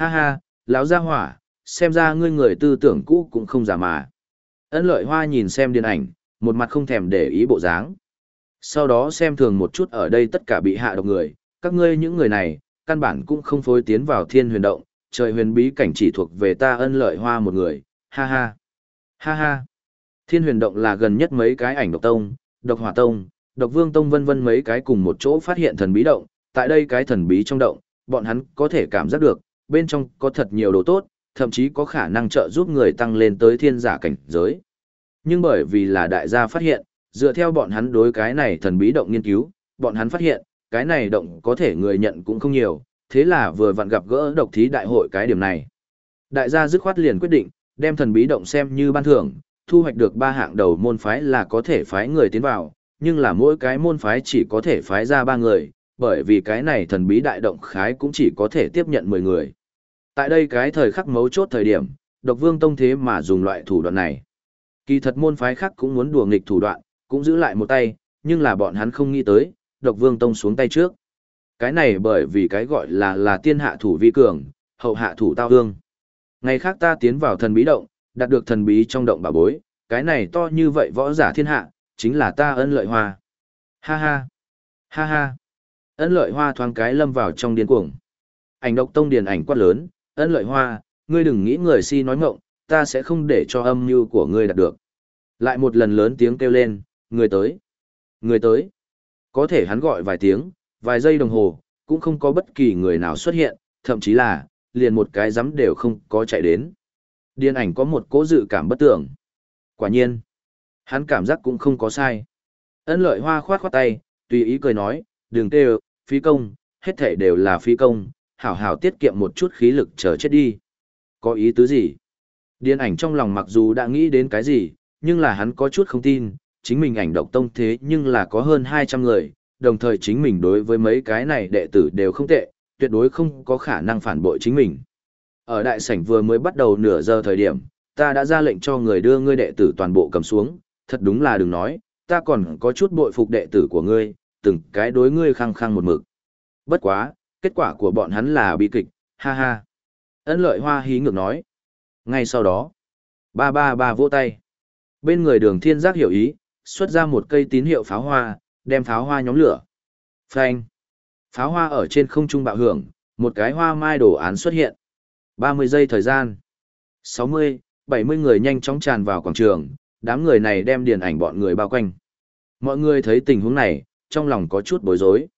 Ha ha, lão gia hỏa, xem ra ngươi người tư tưởng cũ cũng không giả mà. Ân lợi hoa nhìn xem điện ảnh, một mặt không thèm để ý bộ dáng. Sau đó xem thường một chút ở đây tất cả bị hạ độc người, các ngươi những người này, căn bản cũng không phối tiến vào thiên huyền động, trời huyền bí cảnh chỉ thuộc về ta ân lợi hoa một người, ha ha. Ha ha. Thiên huyền động là gần nhất mấy cái ảnh độc tông, độc hỏa tông, độc vương tông vân vân mấy cái cùng một chỗ phát hiện thần bí động, tại đây cái thần bí trong động, bọn hắn có thể cảm giác được, bên trong có thật nhiều đồ tốt, thậm chí có khả năng trợ giúp người tăng lên tới thiên giả cảnh giới. Nhưng bởi vì là đại gia phát hiện, dựa theo bọn hắn đối cái này thần bí động nghiên cứu, bọn hắn phát hiện, cái này động có thể người nhận cũng không nhiều, thế là vừa vặn gặp gỡ độc thí đại hội cái điểm này. Đại gia dứt khoát liền quyết định, đem thần bí động xem như ban thưởng, thu hoạch được ba hạng đầu môn phái là có thể phái người tiến vào, nhưng là mỗi cái môn phái chỉ có thể phái ra ba người, bởi vì cái này thần bí đại động khái cũng chỉ có thể tiếp nhận 10 người. Tại đây cái thời khắc mấu chốt thời điểm, độc vương tông thế mà dùng loại thủ đoạn này. Kỳ thật môn phái khác cũng muốn đùa nghịch thủ đoạn, cũng giữ lại một tay, nhưng là bọn hắn không nghĩ tới, độc vương tông xuống tay trước. Cái này bởi vì cái gọi là là tiên hạ thủ vi cường, hậu hạ thủ tao hương. Ngày khác ta tiến vào thần bí động, đạt được thần bí trong động bà bối, cái này to như vậy võ giả thiên hạ, chính là ta ân lợi hoa. Ha ha, ha ha. Ân lợi hoa thoáng cái lâm vào trong điên cuồng. Ảnh độc tông điền ảnh quát lớn, ân lợi hoa, ngươi đừng nghĩ người si nói ngọng, ta sẽ không để cho âm mưu của ngươi đạt được. Lại một lần lớn tiếng kêu lên, người tới, người tới. Có thể hắn gọi vài tiếng, vài giây đồng hồ, cũng không có bất kỳ người nào xuất hiện, thậm chí là, liền một cái rắm đều không có chạy đến. Điện ảnh có một cố dự cảm bất tưởng. Quả nhiên, hắn cảm giác cũng không có sai. Ân lợi hoa khoát khoát tay, tùy ý cười nói, đừng tê phí công, hết thể đều là phí công, hảo hảo tiết kiệm một chút khí lực chờ chết đi. Có ý tứ gì? Điên ảnh trong lòng mặc dù đã nghĩ đến cái gì, nhưng là hắn có chút không tin, chính mình ảnh độc tông thế nhưng là có hơn 200 người, đồng thời chính mình đối với mấy cái này đệ tử đều không tệ, tuyệt đối không có khả năng phản bội chính mình. Ở đại sảnh vừa mới bắt đầu nửa giờ thời điểm, ta đã ra lệnh cho người đưa ngươi đệ tử toàn bộ cầm xuống, thật đúng là đừng nói, ta còn có chút bội phục đệ tử của ngươi, từng cái đối ngươi khăng khăng một mực. Bất quá, kết quả của bọn hắn là bi kịch, ha ha. Ân lợi hoa hí ngược nói. Ngay sau đó, ba ba ba vỗ tay. Bên người đường thiên giác hiểu ý, xuất ra một cây tín hiệu pháo hoa, đem pháo hoa nhóm lửa. Phanh. Pháo hoa ở trên không trung bạo hưởng, một cái hoa mai đồ án xuất hiện. 30 giây thời gian. 60, 70 người nhanh chóng tràn vào quảng trường, đám người này đem điền ảnh bọn người bao quanh. Mọi người thấy tình huống này, trong lòng có chút bối rối.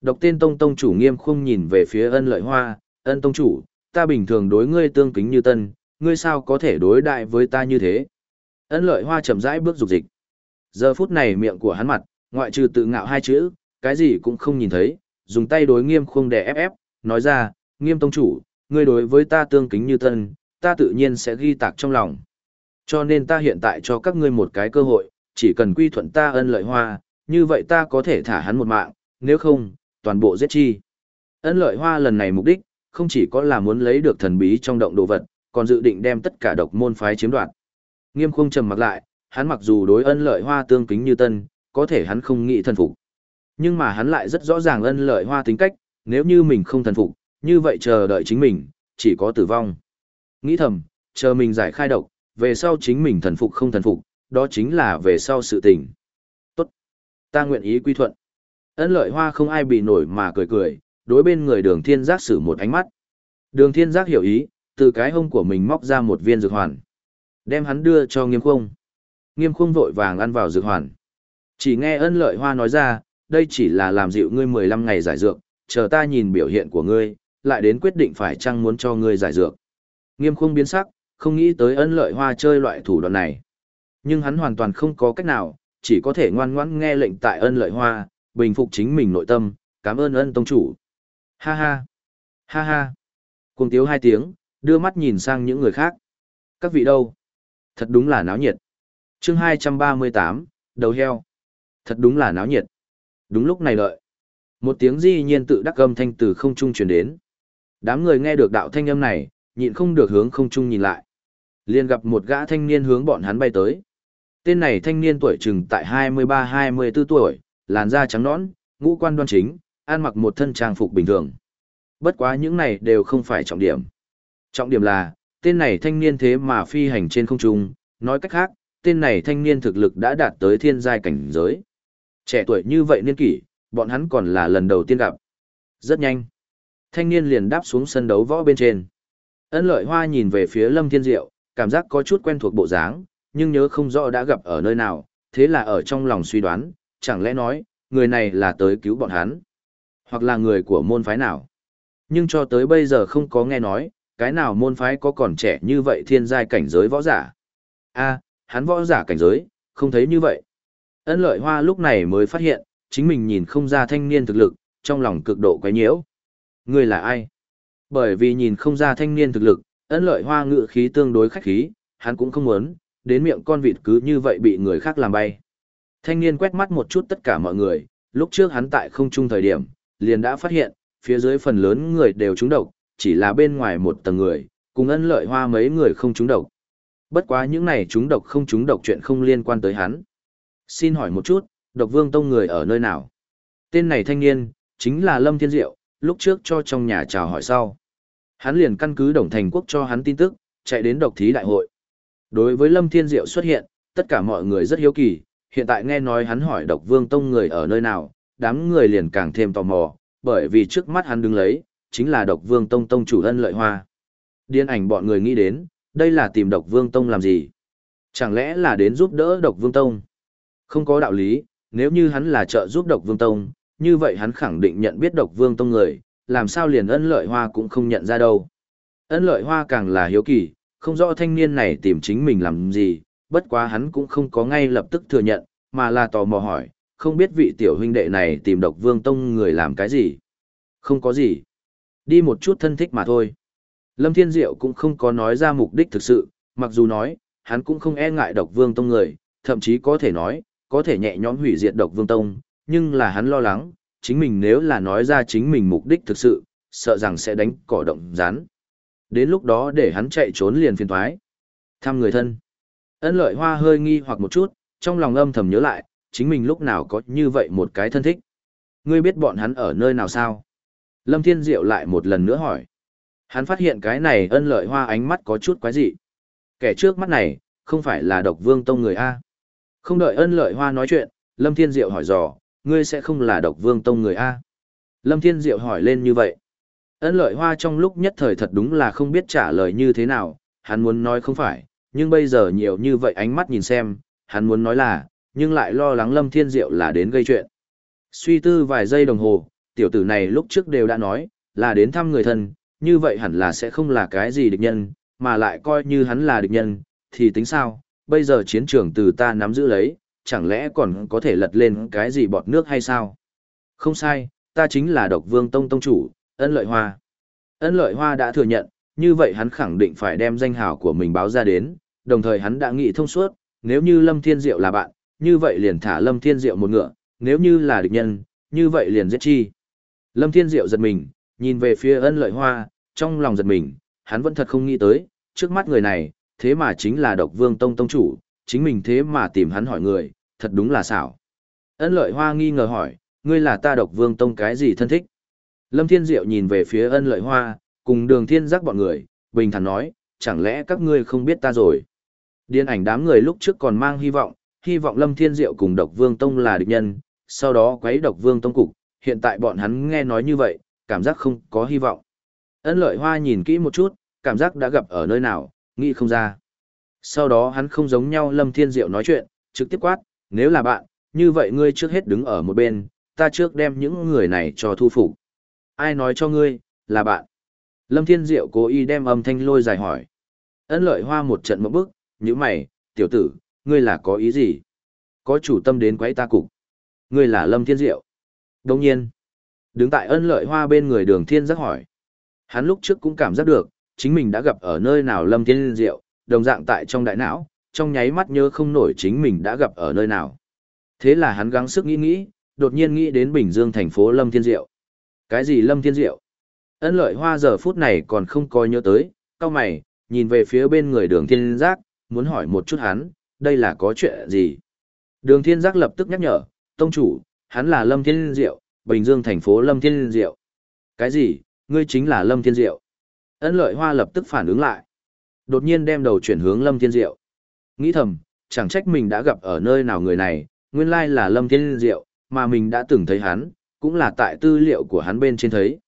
Độc tên Tông Tông chủ nghiêm không nhìn về phía ân lợi hoa, ân Tông chủ, ta bình thường đối ngươi tương kính như tân, ngươi sao có thể đối đại với ta như thế. Ân lợi hoa chậm rãi bước dục dịch. Giờ phút này miệng của hắn mặt, ngoại trừ tự ngạo hai chữ, cái gì cũng không nhìn thấy, dùng tay đối nghiêm khung để ép ép, nói ra, nghiêm tông chủ, ngươi đối với ta tương kính như tân, ta tự nhiên sẽ ghi tạc trong lòng. Cho nên ta hiện tại cho các ngươi một cái cơ hội, chỉ cần quy thuận ta ân lợi hoa, như vậy ta có thể thả hắn một mạng, nếu không, toàn bộ giết chi. Ân lợi hoa lần này mục đích, không chỉ có là muốn lấy được thần bí trong động đồ vật, còn dự định đem tất cả độc môn phái chiếm đoạt. Nghiêm khung trầm mặc lại, hắn mặc dù đối ân lợi hoa tương kính như tân, có thể hắn không nghĩ thần phục. Nhưng mà hắn lại rất rõ ràng ân lợi hoa tính cách, nếu như mình không thần phục, như vậy chờ đợi chính mình, chỉ có tử vong. Nghĩ thầm, chờ mình giải khai độc, về sau chính mình thần phục không thần phục, đó chính là về sau sự tình. Tốt. Ta nguyện ý quy thuận. Ân lợi hoa không ai bị nổi mà cười cười, đối bên người đường thiên giác sử một ánh mắt. Đường thiên giác hiểu ý, từ cái hông của mình móc ra một viên dược hoàn. Đem hắn đưa cho nghiêm khung. Nghiêm khung vội vàng ăn vào dược hoàn. Chỉ nghe ân lợi hoa nói ra, đây chỉ là làm dịu ngươi 15 ngày giải dược, chờ ta nhìn biểu hiện của ngươi, lại đến quyết định phải chăng muốn cho ngươi giải dược. Nghiêm khung biến sắc, không nghĩ tới ân lợi hoa chơi loại thủ đoạn này. Nhưng hắn hoàn toàn không có cách nào, chỉ có thể ngoan ngoãn nghe lệnh tại ân lợi hoa, bình phục chính mình nội tâm, cảm ơn ân tông chủ. Ha ha, ha ha. Cùng tiếu hai tiếng, đưa mắt nhìn sang những người khác. Các vị đâu? Thật đúng là náo nhiệt. chương 238, đầu heo. Thật đúng là náo nhiệt. Đúng lúc này đợi. Một tiếng di nhiên tự đắc âm thanh từ không trung truyền đến. Đám người nghe được đạo thanh âm này, nhịn không được hướng không trung nhìn lại. liền gặp một gã thanh niên hướng bọn hắn bay tới. Tên này thanh niên tuổi chừng tại 23-24 tuổi, làn da trắng nõn, ngũ quan đoan chính, ăn mặc một thân trang phục bình thường. Bất quá những này đều không phải trọng điểm. Trọng điểm là, tên này thanh niên thế mà phi hành trên không trung, nói cách khác, tên này thanh niên thực lực đã đạt tới thiên giai cảnh giới. Trẻ tuổi như vậy niên kỷ, bọn hắn còn là lần đầu tiên gặp. Rất nhanh. Thanh niên liền đáp xuống sân đấu võ bên trên. Ân lợi hoa nhìn về phía Lâm Thiên Diệu, cảm giác có chút quen thuộc bộ dáng, nhưng nhớ không rõ đã gặp ở nơi nào, thế là ở trong lòng suy đoán, chẳng lẽ nói, người này là tới cứu bọn hắn, hoặc là người của môn phái nào. Nhưng cho tới bây giờ không có nghe nói, cái nào môn phái có còn trẻ như vậy thiên giai cảnh giới võ giả. a hắn võ giả cảnh giới, không thấy như vậy. Ân lợi hoa lúc này mới phát hiện, chính mình nhìn không ra thanh niên thực lực, trong lòng cực độ quấy nhiễu. Người là ai? Bởi vì nhìn không ra thanh niên thực lực, ân lợi hoa ngự khí tương đối khách khí, hắn cũng không muốn, đến miệng con vịt cứ như vậy bị người khác làm bay. Thanh niên quét mắt một chút tất cả mọi người, lúc trước hắn tại không trung thời điểm, liền đã phát hiện, phía dưới phần lớn người đều trúng độc, chỉ là bên ngoài một tầng người, cùng ân lợi hoa mấy người không trúng độc. Bất quá những này trúng độc không trúng độc chuyện không liên quan tới hắn. Xin hỏi một chút, độc vương tông người ở nơi nào? Tên này thanh niên, chính là Lâm Thiên Diệu, lúc trước cho trong nhà chào hỏi sau. Hắn liền căn cứ Đồng Thành Quốc cho hắn tin tức, chạy đến độc thí đại hội. Đối với Lâm Thiên Diệu xuất hiện, tất cả mọi người rất hiếu kỳ, hiện tại nghe nói hắn hỏi độc vương tông người ở nơi nào, đám người liền càng thêm tò mò, bởi vì trước mắt hắn đứng lấy, chính là độc vương tông tông chủ ân lợi hoa. Điên ảnh bọn người nghĩ đến, đây là tìm độc vương tông làm gì? Chẳng lẽ là đến giúp đỡ độc vương tông? Không có đạo lý, nếu như hắn là trợ giúp độc vương tông, như vậy hắn khẳng định nhận biết độc vương tông người, làm sao liền ân lợi hoa cũng không nhận ra đâu. Ân lợi hoa càng là hiếu kỳ, không rõ thanh niên này tìm chính mình làm gì, bất quá hắn cũng không có ngay lập tức thừa nhận, mà là tò mò hỏi, không biết vị tiểu huynh đệ này tìm độc vương tông người làm cái gì. Không có gì. Đi một chút thân thích mà thôi. Lâm Thiên Diệu cũng không có nói ra mục đích thực sự, mặc dù nói, hắn cũng không e ngại độc vương tông người, thậm chí có thể nói, có thể nhẹ nhõm hủy diệt độc vương tông, nhưng là hắn lo lắng, chính mình nếu là nói ra chính mình mục đích thực sự, sợ rằng sẽ đánh cỏ động rán. Đến lúc đó để hắn chạy trốn liền phiền thoái. Thăm người thân. Ân lợi hoa hơi nghi hoặc một chút, trong lòng âm thầm nhớ lại, chính mình lúc nào có như vậy một cái thân thích. Ngươi biết bọn hắn ở nơi nào sao? Lâm Thiên Diệu lại một lần nữa hỏi. Hắn phát hiện cái này ân lợi hoa ánh mắt có chút quái dị. Kẻ trước mắt này, không phải là độc vương tông người A. Không đợi ân lợi hoa nói chuyện, Lâm Thiên Diệu hỏi dò, ngươi sẽ không là độc vương tông người A. Lâm Thiên Diệu hỏi lên như vậy. Ân lợi hoa trong lúc nhất thời thật đúng là không biết trả lời như thế nào, hắn muốn nói không phải, nhưng bây giờ nhiều như vậy ánh mắt nhìn xem, hắn muốn nói là, nhưng lại lo lắng Lâm Thiên Diệu là đến gây chuyện. Suy tư vài giây đồng hồ, tiểu tử này lúc trước đều đã nói, là đến thăm người thân, như vậy hẳn là sẽ không là cái gì địch nhân, mà lại coi như hắn là địch nhân, thì tính sao, bây giờ chiến trường từ ta nắm giữ lấy, chẳng lẽ còn có thể lật lên cái gì bọt nước hay sao? Không sai, ta chính là độc vương tông tông chủ, ân lợi hoa. Ân lợi hoa đã thừa nhận, như vậy hắn khẳng định phải đem danh hào của mình báo ra đến, đồng thời hắn đã nghĩ thông suốt, nếu như Lâm Thiên Diệu là bạn, như vậy liền thả Lâm Thiên Diệu một ngựa, nếu như là địch nhân, như vậy liền giết chi. Lâm Thiên Diệu giật mình, nhìn về phía ân lợi hoa, trong lòng giật mình, hắn vẫn thật không nghĩ tới, trước mắt người này, thế mà chính là độc vương tông tông chủ, chính mình thế mà tìm hắn hỏi người, thật đúng là xảo. Ân lợi hoa nghi ngờ hỏi, ngươi là ta độc vương tông cái gì thân thích? Lâm Thiên Diệu nhìn về phía ân lợi hoa, cùng đường thiên giác bọn người, bình thản nói, chẳng lẽ các ngươi không biết ta rồi? Điên ảnh đám người lúc trước còn mang hy vọng, hy vọng Lâm Thiên Diệu cùng độc vương tông là địch nhân, sau đó quấy độc vương tông cục, hiện tại bọn hắn nghe nói như vậy, cảm giác không có hy vọng. Ân lợi hoa nhìn kỹ một chút, cảm giác đã gặp ở nơi nào, nghĩ không ra. Sau đó hắn không giống nhau Lâm Thiên Diệu nói chuyện, trực tiếp quát, nếu là bạn, như vậy ngươi trước hết đứng ở một bên, ta trước đem những người này cho thu phục. Ai nói cho ngươi, là bạn. Lâm Thiên Diệu cố ý đem âm thanh lôi dài hỏi. Ân lợi hoa một trận một bước, như mày, tiểu tử, ngươi là có ý gì? Có chủ tâm đến quấy ta cục. Ngươi là Lâm Thiên Diệu. Đồng nhiên, đứng tại ân lợi hoa bên người đường thiên giác hỏi. Hắn lúc trước cũng cảm giác được, chính mình đã gặp ở nơi nào Lâm Thiên Diệu, đồng dạng tại trong đại não, trong nháy mắt nhớ không nổi chính mình đã gặp ở nơi nào. Thế là hắn gắng sức nghĩ nghĩ, đột nhiên nghĩ đến Bình Dương thành phố Lâm Thiên Diệu. Cái gì Lâm Thiên Diệu? Ân lợi hoa giờ phút này còn không coi nhớ tới, cao mày, nhìn về phía bên người đường thiên giác, muốn hỏi một chút hắn, đây là có chuyện gì? Đường thiên giác lập tức nhắc nhở, tông chủ, hắn là Lâm Thiên Diệu, Bình Dương thành phố Lâm Thiên Diệu. Cái gì, ngươi chính là Lâm Thiên Diệu? Ân lợi hoa lập tức phản ứng lại. Đột nhiên đem đầu chuyển hướng Lâm Thiên Diệu. Nghĩ thầm, chẳng trách mình đã gặp ở nơi nào người này, nguyên lai là Lâm Thiên Diệu, mà mình đã từng thấy hắn, cũng là tại tư liệu của hắn bên trên thấy.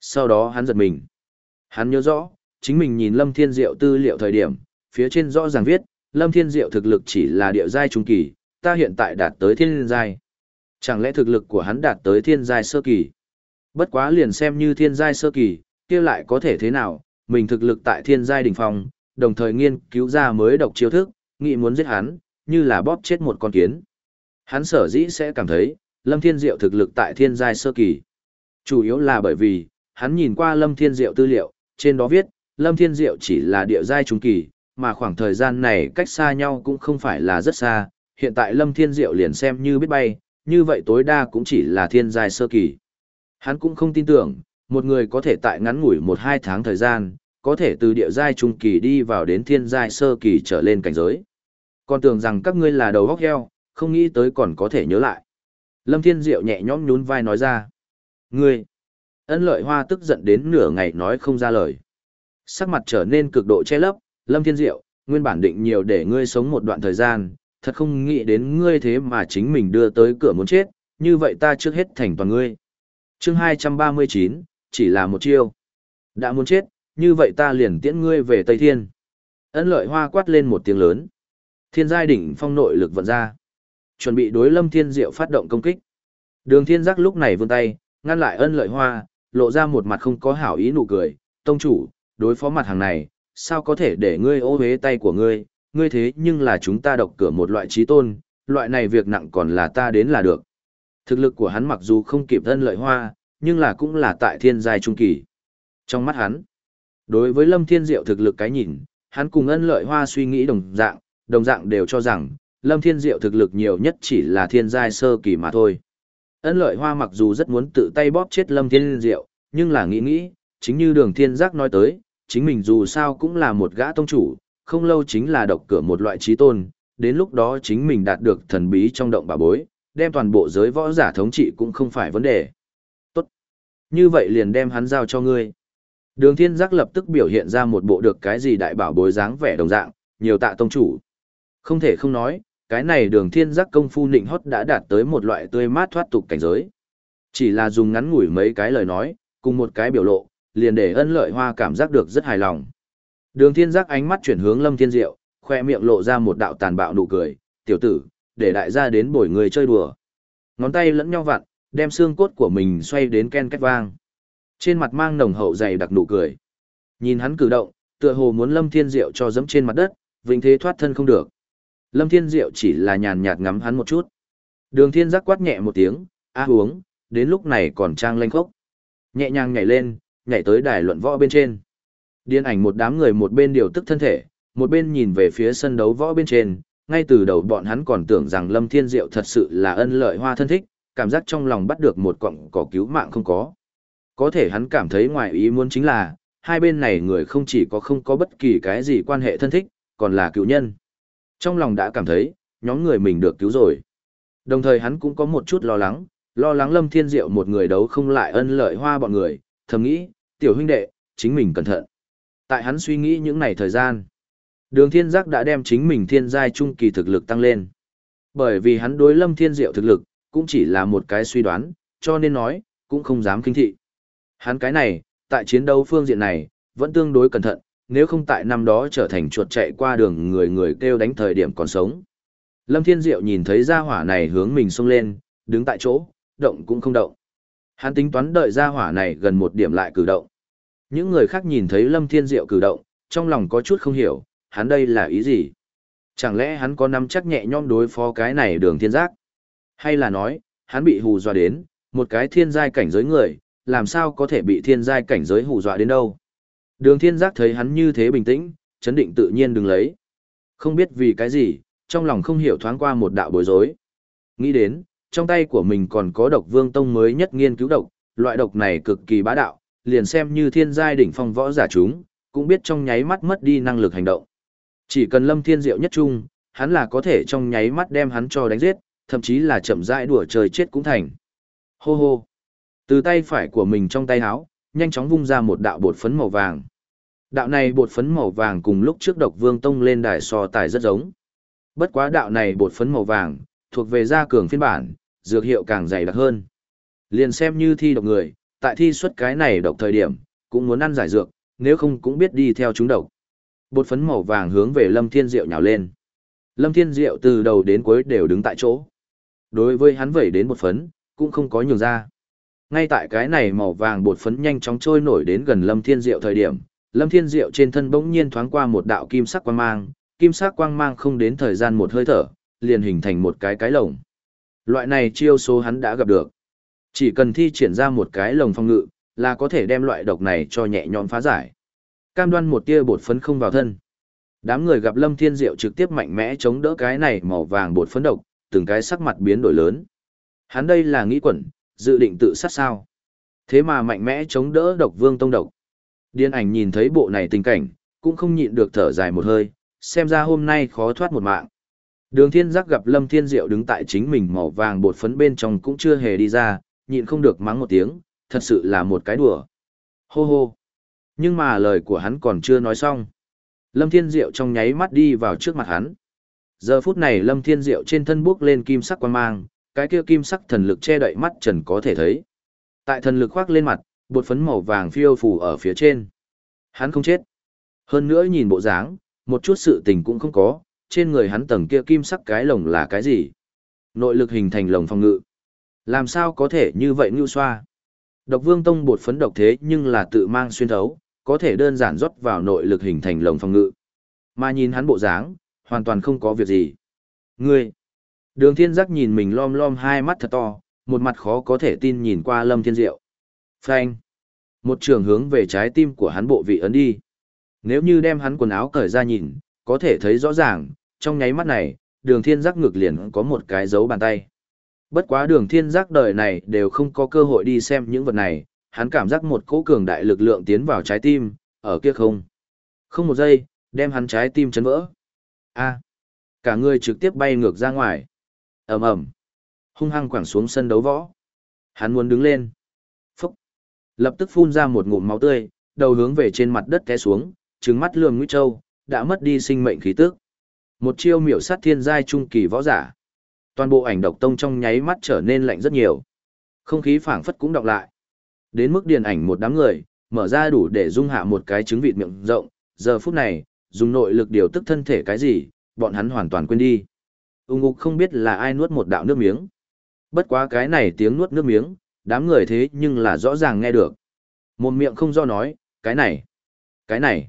Sau đó hắn giật mình. Hắn nhớ rõ, chính mình nhìn Lâm Thiên Diệu tư liệu thời điểm, phía trên rõ ràng viết, Lâm Thiên Diệu thực lực chỉ là địa giai trung kỳ, ta hiện tại đạt tới thiên giai. Chẳng lẽ thực lực của hắn đạt tới thiên giai sơ kỳ? Bất quá liền xem như thiên giai sơ kỳ, kia lại có thể thế nào, mình thực lực tại thiên giai đỉnh phong, đồng thời nghiên cứu ra mới độc chiêu thức, nghĩ muốn giết hắn, như là bóp chết một con kiến. Hắn sở dĩ sẽ cảm thấy, Lâm Thiên Diệu thực lực tại thiên giai sơ kỳ. Chủ yếu là bởi vì, hắn nhìn qua Lâm Thiên Diệu tư liệu, trên đó viết, Lâm Thiên Diệu chỉ là địa giai trung kỳ, mà khoảng thời gian này cách xa nhau cũng không phải là rất xa, hiện tại Lâm Thiên Diệu liền xem như biết bay, như vậy tối đa cũng chỉ là thiên giai sơ kỳ. Hắn cũng không tin tưởng, một người có thể tại ngắn ngủi một hai tháng thời gian, có thể từ địa giai trung kỳ đi vào đến thiên giai sơ kỳ trở lên cảnh giới. Còn tưởng rằng các ngươi là đầu góc heo, không nghĩ tới còn có thể nhớ lại. Lâm Thiên Diệu nhẹ nhõm nhún vai nói ra. Ngươi! Ân lợi hoa tức giận đến nửa ngày nói không ra lời. Sắc mặt trở nên cực độ che lấp, Lâm Thiên Diệu, nguyên bản định nhiều để ngươi sống một đoạn thời gian, thật không nghĩ đến ngươi thế mà chính mình đưa tới cửa muốn chết, như vậy ta trước hết thành toàn ngươi. chương 239, chỉ là một chiêu. Đã muốn chết, như vậy ta liền tiễn ngươi về Tây Thiên. Ân lợi hoa quát lên một tiếng lớn. Thiên giai đỉnh phong nội lực vận ra. Chuẩn bị đối lâm thiên diệu phát động công kích. Đường thiên giác lúc này vươn tay, ngăn lại ân lợi hoa, lộ ra một mặt không có hảo ý nụ cười. Tông chủ, đối phó mặt hàng này, sao có thể để ngươi ô hế tay của ngươi, ngươi thế nhưng là chúng ta độc cửa một loại trí tôn, loại này việc nặng còn là ta đến là được. Thực lực của hắn mặc dù không kịp ân lợi hoa, nhưng là cũng là tại thiên giai trung kỳ. Trong mắt hắn, đối với Lâm Thiên Diệu thực lực cái nhìn, hắn cùng ân lợi hoa suy nghĩ đồng dạng, đồng dạng đều cho rằng, Lâm Thiên Diệu thực lực nhiều nhất chỉ là thiên giai sơ kỳ mà thôi. Ân lợi hoa mặc dù rất muốn tự tay bóp chết Lâm Thiên Diệu, nhưng là nghĩ nghĩ, chính như đường thiên giác nói tới, chính mình dù sao cũng là một gã tông chủ, không lâu chính là độc cửa một loại trí tôn, đến lúc đó chính mình đạt được thần bí trong động bà bối, đem toàn bộ giới võ giả thống trị cũng không phải vấn đề. Tốt. Như vậy liền đem hắn giao cho ngươi. Đường thiên giác lập tức biểu hiện ra một bộ được cái gì đại bảo bối dáng vẻ đồng dạng, nhiều tạ tông chủ. Không thể không nói, cái này đường thiên giác công phu nịnh hót đã đạt tới một loại tươi mát thoát tục cảnh giới. Chỉ là dùng ngắn ngủi mấy cái lời nói, cùng một cái biểu lộ, liền để ân lợi hoa cảm giác được rất hài lòng. Đường thiên giác ánh mắt chuyển hướng lâm thiên diệu, khoe miệng lộ ra một đạo tàn bạo nụ cười, tiểu tử, để đại gia đến bồi người chơi đùa. Ngón tay lẫn nhau vặn, đem xương cốt của mình xoay đến ken két vang. Trên mặt mang nồng hậu dày đặc nụ cười. Nhìn hắn cử động, tựa hồ muốn lâm thiên diệu cho dẫm trên mặt đất, vĩnh thế thoát thân không được. Lâm thiên diệu chỉ là nhàn nhạt ngắm hắn một chút. Đường thiên giác quát nhẹ một tiếng, a uống, đến lúc này còn trang lanh khốc. Nhẹ nhàng nhảy lên, nhảy tới đài luận võ bên trên. Điên ảnh một đám người một bên điều tức thân thể, một bên nhìn về phía sân đấu võ bên trên, ngay từ đầu bọn hắn còn tưởng rằng Lâm Thiên Diệu thật sự là ân lợi hoa thân thích, cảm giác trong lòng bắt được một cọng cỏ cứu mạng không có. Có thể hắn cảm thấy ngoài ý muốn chính là, hai bên này người không chỉ có không có bất kỳ cái gì quan hệ thân thích, còn là cựu nhân. Trong lòng đã cảm thấy, nhóm người mình được cứu rồi. Đồng thời hắn cũng có một chút lo lắng, lo lắng Lâm Thiên Diệu một người đấu không lại ân lợi hoa bọn người, thầm nghĩ, tiểu huynh đệ, chính mình cẩn thận. Tại hắn suy nghĩ những ngày thời gian, đường thiên giác đã đem chính mình thiên giai trung kỳ thực lực tăng lên. Bởi vì hắn đối lâm thiên diệu thực lực, cũng chỉ là một cái suy đoán, cho nên nói, cũng không dám kinh thị. Hắn cái này, tại chiến đấu phương diện này, vẫn tương đối cẩn thận, nếu không tại năm đó trở thành chuột chạy qua đường người người kêu đánh thời điểm còn sống. Lâm Thiên Diệu nhìn thấy gia hỏa này hướng mình xông lên, đứng tại chỗ, động cũng không động. Hắn tính toán đợi gia hỏa này gần một điểm lại cử động. Những người khác nhìn thấy Lâm Thiên Diệu cử động, trong lòng có chút không hiểu, hắn đây là ý gì? Chẳng lẽ hắn có nắm chắc nhẹ nhõm đối phó cái này đường thiên giác? Hay là nói, hắn bị hù dọa đến, một cái thiên giai cảnh giới người, làm sao có thể bị thiên giai cảnh giới hù dọa đến đâu? Đường thiên giác thấy hắn như thế bình tĩnh, chấn định tự nhiên đừng lấy. Không biết vì cái gì, trong lòng không hiểu thoáng qua một đạo bối rối. Nghĩ đến, trong tay của mình còn có độc vương tông mới nhất nghiên cứu độc, loại độc này cực kỳ bá đạo, liền xem như thiên giai đỉnh phong võ giả chúng, cũng biết trong nháy mắt mất đi năng lực hành động. Chỉ cần lâm thiên diệu nhất trung, hắn là có thể trong nháy mắt đem hắn cho đánh giết, thậm chí là chậm rãi đùa trời chết cũng thành. Hô hô. Từ tay phải của mình trong tay áo, nhanh chóng vung ra một đạo bột phấn màu vàng. Đạo này bột phấn màu vàng cùng lúc trước độc vương tông lên đài so tài rất giống. Bất quá đạo này bột phấn màu vàng, thuộc về gia cường phiên bản, dược hiệu càng dày đặc hơn. Liền xem như thi độc người, tại thi xuất cái này độc thời điểm, cũng muốn ăn giải dược, nếu không cũng biết đi theo chúng độc. Bột phấn màu vàng hướng về Lâm Thiên Diệu nhào lên. Lâm Thiên Diệu từ đầu đến cuối đều đứng tại chỗ. Đối với hắn vẩy đến bột phấn, cũng không có nhường ra. Ngay tại cái này màu vàng bột phấn nhanh chóng trôi nổi đến gần Lâm Thiên Diệu thời điểm, Lâm Thiên Diệu trên thân bỗng nhiên thoáng qua một đạo kim sắc quang mang, kim sắc quang mang không đến thời gian một hơi thở, liền hình thành một cái cái lồng. Loại này chiêu số hắn đã gặp được. Chỉ cần thi triển ra một cái lồng phong ngự, là có thể đem loại độc này cho nhẹ nhõm phá giải. Cam đoan một tia bột phấn không vào thân. Đám người gặp Lâm Thiên Diệu trực tiếp mạnh mẽ chống đỡ cái này màu vàng bột phấn độc, từng cái sắc mặt biến đổi lớn. Hắn đây là nghĩ quẩn, dự định tự sát sao. Thế mà mạnh mẽ chống đỡ độc vương tông độc. Điên ảnh nhìn thấy bộ này tình cảnh, cũng không nhịn được thở dài một hơi, xem ra hôm nay khó thoát một mạng. Đường thiên giác gặp Lâm Thiên Diệu đứng tại chính mình màu vàng bột phấn bên trong cũng chưa hề đi ra, nhịn không được mắng một tiếng, thật sự là một cái đùa. Hô hô. Nhưng mà lời của hắn còn chưa nói xong. Lâm Thiên Diệu trong nháy mắt đi vào trước mặt hắn. Giờ phút này Lâm Thiên Diệu trên thân bước lên kim sắc quan mang, cái kia kim sắc thần lực che đậy mắt trần có thể thấy. Tại thần lực khoác lên mặt, bột phấn màu vàng phiêu phù ở phía trên. Hắn không chết. Hơn nữa nhìn bộ dáng, một chút sự tình cũng không có, trên người hắn tầng kia kim sắc cái lồng là cái gì? Nội lực hình thành lồng phòng ngự. Làm sao có thể như vậy ngưu xoa? Độc vương tông bột phấn độc thế nhưng là tự mang xuyên thấu, có thể đơn giản rót vào nội lực hình thành lồng phòng ngự. Mà nhìn hắn bộ dáng, hoàn toàn không có việc gì. Ngươi! Đường thiên giác nhìn mình lom lom hai mắt thật to, một mặt khó có thể tin nhìn qua lâm thiên diệu. Phanh! Một trường hướng về trái tim của hắn bộ vị ấn đi. Nếu như đem hắn quần áo cởi ra nhìn, có thể thấy rõ ràng, trong nháy mắt này, đường thiên giác ngược liền có một cái dấu bàn tay. Bất quá đường thiên giác đời này đều không có cơ hội đi xem những vật này, hắn cảm giác một cỗ cường đại lực lượng tiến vào trái tim, ở kia không. Không một giây, đem hắn trái tim chấn vỡ. A. cả người trực tiếp bay ngược ra ngoài. ầm ầm, hung hăng quẳng xuống sân đấu võ. Hắn muốn đứng lên. Phúc. Lập tức phun ra một ngụm máu tươi, đầu hướng về trên mặt đất té xuống, trừng mắt lườm Ngụy Châu, đã mất đi sinh mệnh khí tức. Một chiêu miểu sát thiên giai trung kỳ võ giả. Toàn bộ ảnh độc tông trong nháy mắt trở nên lạnh rất nhiều. Không khí phảng phất cũng đọc lại. Đến mức điền ảnh một đám người, mở ra đủ để dung hạ một cái trứng vịt miệng rộng, giờ phút này, dùng nội lực điều tức thân thể cái gì, bọn hắn hoàn toàn quên đi. Ung ục không biết là ai nuốt một đạo nước miếng. Bất quá cái này tiếng nuốt nước miếng, đám người thế nhưng là rõ ràng nghe được. Một miệng không do nói, cái này, cái này,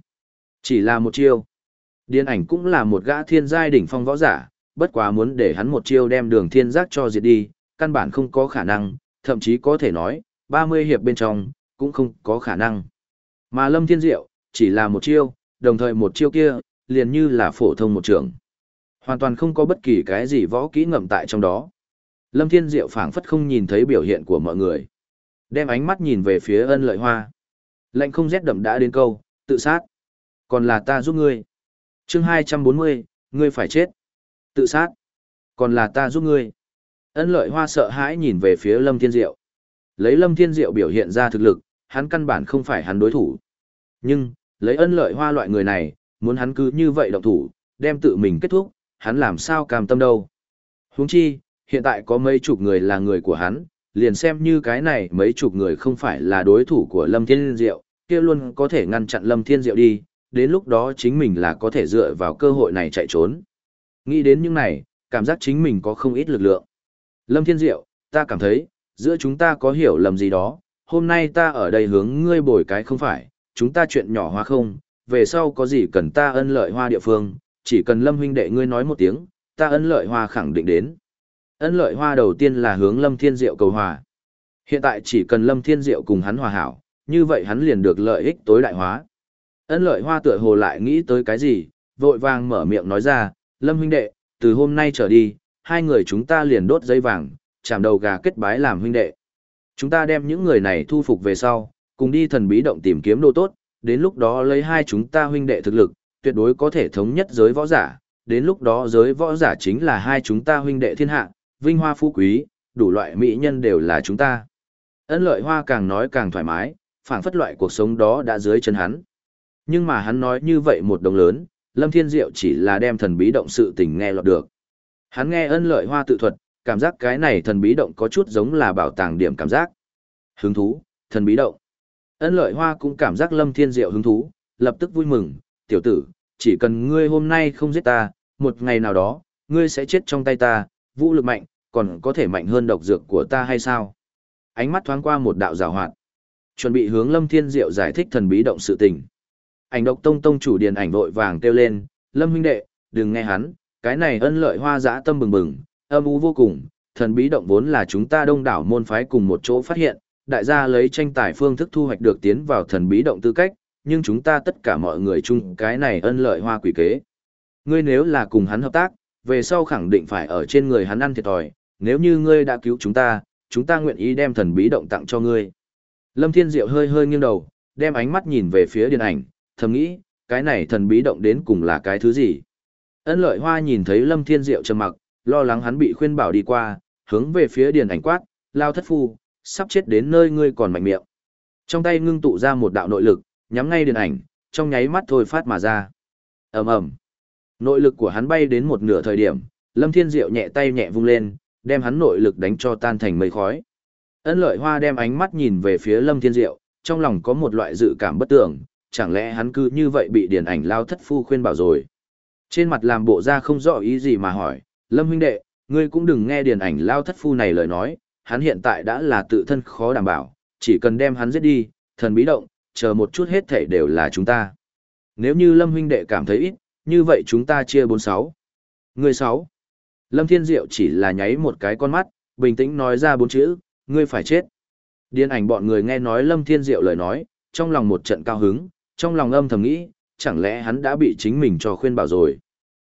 chỉ là một chiêu. Điền ảnh cũng là một gã thiên giai đỉnh phong võ giả, bất quá muốn để hắn một chiêu đem đường thiên giác cho diệt đi, căn bản không có khả năng, thậm chí có thể nói, 30 hiệp bên trong, cũng không có khả năng. Mà Lâm Thiên Diệu, chỉ là một chiêu, đồng thời một chiêu kia, liền như là phổ thông một trường. Hoàn toàn không có bất kỳ cái gì võ kỹ ngầm tại trong đó. Lâm Thiên Diệu phảng phất không nhìn thấy biểu hiện của mọi người. Đem ánh mắt nhìn về phía ân lợi hoa. Lệnh không rét đậm đã đến câu, tự sát. Còn là ta giúp ngươi chương 240, ngươi phải chết. Tự sát. Còn là ta giúp ngươi. Ân lợi hoa sợ hãi nhìn về phía Lâm Thiên Diệu. Lấy Lâm Thiên Diệu biểu hiện ra thực lực, hắn căn bản không phải hắn đối thủ. Nhưng, lấy ân lợi hoa loại người này, muốn hắn cứ như vậy động thủ, đem tự mình kết thúc, hắn làm sao cam tâm đâu. Huống chi, hiện tại có mấy chục người là người của hắn, liền xem như cái này mấy chục người không phải là đối thủ của Lâm Thiên Diệu, kia luôn có thể ngăn chặn Lâm Thiên Diệu đi, đến lúc đó chính mình là có thể dựa vào cơ hội này chạy trốn. Nghĩ đến những này, cảm giác chính mình có không ít lực lượng. Lâm Thiên Diệu, ta cảm thấy, giữa chúng ta có hiểu lầm gì đó, hôm nay ta ở đây hướng ngươi bồi cái không phải, chúng ta chuyện nhỏ hoa không, về sau có gì cần ta ân lợi hoa địa phương, chỉ cần Lâm huynh đệ ngươi nói một tiếng, ta ân lợi hoa khẳng định đến. Ân lợi hoa đầu tiên là hướng Lâm Thiên Diệu cầu hòa. Hiện tại chỉ cần Lâm Thiên Diệu cùng hắn hòa hảo, như vậy hắn liền được lợi ích tối đại hóa. Ân lợi hoa tựa hồ lại nghĩ tới cái gì, vội vàng mở miệng nói ra, Lâm huynh đệ, từ hôm nay trở đi, hai người chúng ta liền đốt dây vàng, chạm đầu gà kết bái làm huynh đệ. Chúng ta đem những người này thu phục về sau, cùng đi thần bí động tìm kiếm đồ tốt, đến lúc đó lấy hai chúng ta huynh đệ thực lực, tuyệt đối có thể thống nhất giới võ giả, đến lúc đó giới võ giả chính là hai chúng ta huynh đệ thiên hạ, vinh hoa phú quý, đủ loại mỹ nhân đều là chúng ta. Ân lợi hoa càng nói càng thoải mái, phảng phất loại cuộc sống đó đã dưới chân hắn. Nhưng mà hắn nói như vậy một đồng lớn, Lâm Thiên Diệu chỉ là đem thần bí động sự tình nghe lọt được. Hắn nghe ân lợi hoa tự thuật, cảm giác cái này thần bí động có chút giống là bảo tàng điểm cảm giác. Hứng thú, thần bí động. Ân lợi hoa cũng cảm giác Lâm Thiên Diệu hứng thú, lập tức vui mừng, tiểu tử, chỉ cần ngươi hôm nay không giết ta, một ngày nào đó, ngươi sẽ chết trong tay ta, vũ lực mạnh, còn có thể mạnh hơn độc dược của ta hay sao? Ánh mắt thoáng qua một đạo rào hoạt. Chuẩn bị hướng Lâm Thiên Diệu giải thích thần bí động sự tình. Ảnh độc tông tông chủ điền ảnh vội vàng kêu lên, Lâm huynh đệ, đừng nghe hắn, cái này ân lợi hoa dã tâm bừng bừng, âm u vô cùng, thần bí động vốn là chúng ta đông đảo môn phái cùng một chỗ phát hiện, đại gia lấy tranh tài phương thức thu hoạch được tiến vào thần bí động tư cách, nhưng chúng ta tất cả mọi người chung cái này ân lợi hoa quỷ kế. Ngươi nếu là cùng hắn hợp tác, về sau khẳng định phải ở trên người hắn ăn thiệt thòi, nếu như ngươi đã cứu chúng ta, chúng ta nguyện ý đem thần bí động tặng cho ngươi. Lâm Thiên Diệu hơi hơi nghiêng đầu, đem ánh mắt nhìn về phía điện ảnh, thầm nghĩ, cái này thần bí động đến cùng là cái thứ gì. Ân lợi hoa nhìn thấy Lâm Thiên Diệu trầm mặc, lo lắng hắn bị khuyên bảo đi qua, hướng về phía Điền ảnh quát, lao thất phu, sắp chết đến nơi ngươi còn mạnh miệng. Trong tay ngưng tụ ra một đạo nội lực, nhắm ngay Điền ảnh, trong nháy mắt thôi phát mà ra. ầm ầm, Nội lực của hắn bay đến một nửa thời điểm, Lâm Thiên Diệu nhẹ tay nhẹ vung lên, đem hắn nội lực đánh cho tan thành mây khói. Ân lợi hoa đem ánh mắt nhìn về phía Lâm Thiên Diệu, trong lòng có một loại dự cảm bất tưởng, chẳng lẽ hắn cứ như vậy bị điển ảnh lao thất phu khuyên bảo rồi. Trên mặt làm bộ ra không rõ ý gì mà hỏi, Lâm huynh đệ, ngươi cũng đừng nghe điển ảnh lao thất phu này lời nói, hắn hiện tại đã là tự thân khó đảm bảo, chỉ cần đem hắn giết đi, thần bí động, chờ một chút hết thể đều là chúng ta. Nếu như Lâm huynh đệ cảm thấy ít, như vậy chúng ta chia bốn sáu. Người sáu. Lâm Thiên Diệu chỉ là nháy một cái con mắt, bình tĩnh nói ra bốn chữ, ngươi phải chết. Điên ảnh bọn người nghe nói Lâm Thiên Diệu lời nói, trong lòng một trận cao hứng, trong lòng âm thầm nghĩ, chẳng lẽ hắn đã bị chính mình cho khuyên bảo rồi.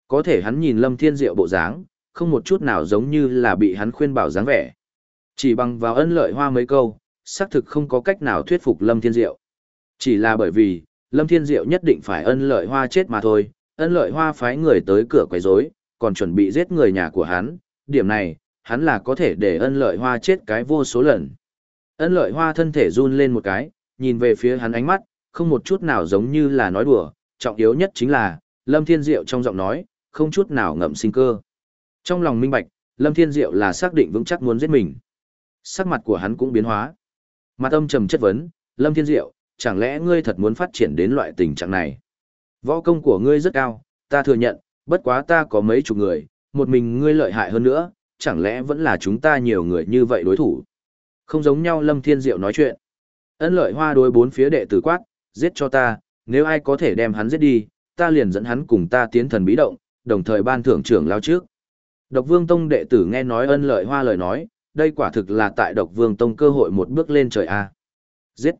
Có thể hắn nhìn Lâm Thiên Diệu bộ dáng, không một chút nào giống như là bị hắn khuyên bảo dáng vẻ. Chỉ bằng vào ân lợi hoa mấy câu, xác thực không có cách nào thuyết phục Lâm Thiên Diệu. Chỉ là bởi vì, Lâm Thiên Diệu nhất định phải ân lợi hoa chết mà thôi, ân lợi hoa phái người tới cửa quấy rối, còn chuẩn bị giết người nhà của hắn, điểm này, hắn là có thể để ân lợi hoa chết cái vô số lần. Ân lợi hoa thân thể run lên một cái, nhìn về phía hắn ánh mắt, không một chút nào giống như là nói đùa, trọng yếu nhất chính là, Lâm Thiên Diệu trong giọng nói, không chút nào ngậm sinh cơ. Trong lòng minh bạch, Lâm Thiên Diệu là xác định vững chắc muốn giết mình. Sắc mặt của hắn cũng biến hóa. Mặt âm trầm chất vấn, Lâm Thiên Diệu, chẳng lẽ ngươi thật muốn phát triển đến loại tình trạng này? Võ công của ngươi rất cao, ta thừa nhận, bất quá ta có mấy chục người, một mình ngươi lợi hại hơn nữa, chẳng lẽ vẫn là chúng ta nhiều người như vậy đối thủ? Không giống nhau Lâm Thiên Diệu nói chuyện. Ân lợi hoa đối bốn phía đệ tử quát, giết cho ta, nếu ai có thể đem hắn giết đi, ta liền dẫn hắn cùng ta tiến thần bí động, đồng thời ban thưởng trưởng lao trước. Độc Vương Tông đệ tử nghe nói ân lợi hoa lời nói, đây quả thực là tại Độc Vương Tông cơ hội một bước lên trời A. Giết!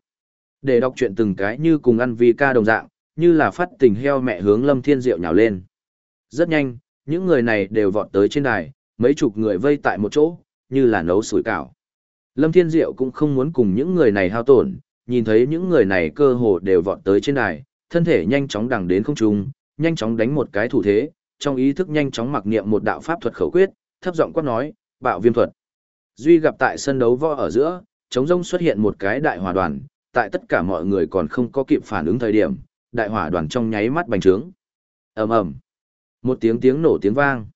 Để đọc chuyện từng cái như cùng ăn vi ca đồng dạng, như là phát tình heo mẹ hướng Lâm Thiên Diệu nhào lên. Rất nhanh, những người này đều vọt tới trên đài, mấy chục người vây tại một chỗ, như là nấu sủi cảo. Lâm Thiên Diệu cũng không muốn cùng những người này hao tổn, nhìn thấy những người này cơ hồ đều vọt tới trên đài, thân thể nhanh chóng đằng đến không trung, nhanh chóng đánh một cái thủ thế, trong ý thức nhanh chóng mặc niệm một đạo pháp thuật khẩu quyết, thấp giọng quát nói, bạo viêm thuật. Duy gặp tại sân đấu võ ở giữa, chống rông xuất hiện một cái đại hỏa đoàn, tại tất cả mọi người còn không có kịp phản ứng thời điểm, đại hỏa đoàn trong nháy mắt bành trướng. ầm ầm, một tiếng tiếng nổ tiếng vang.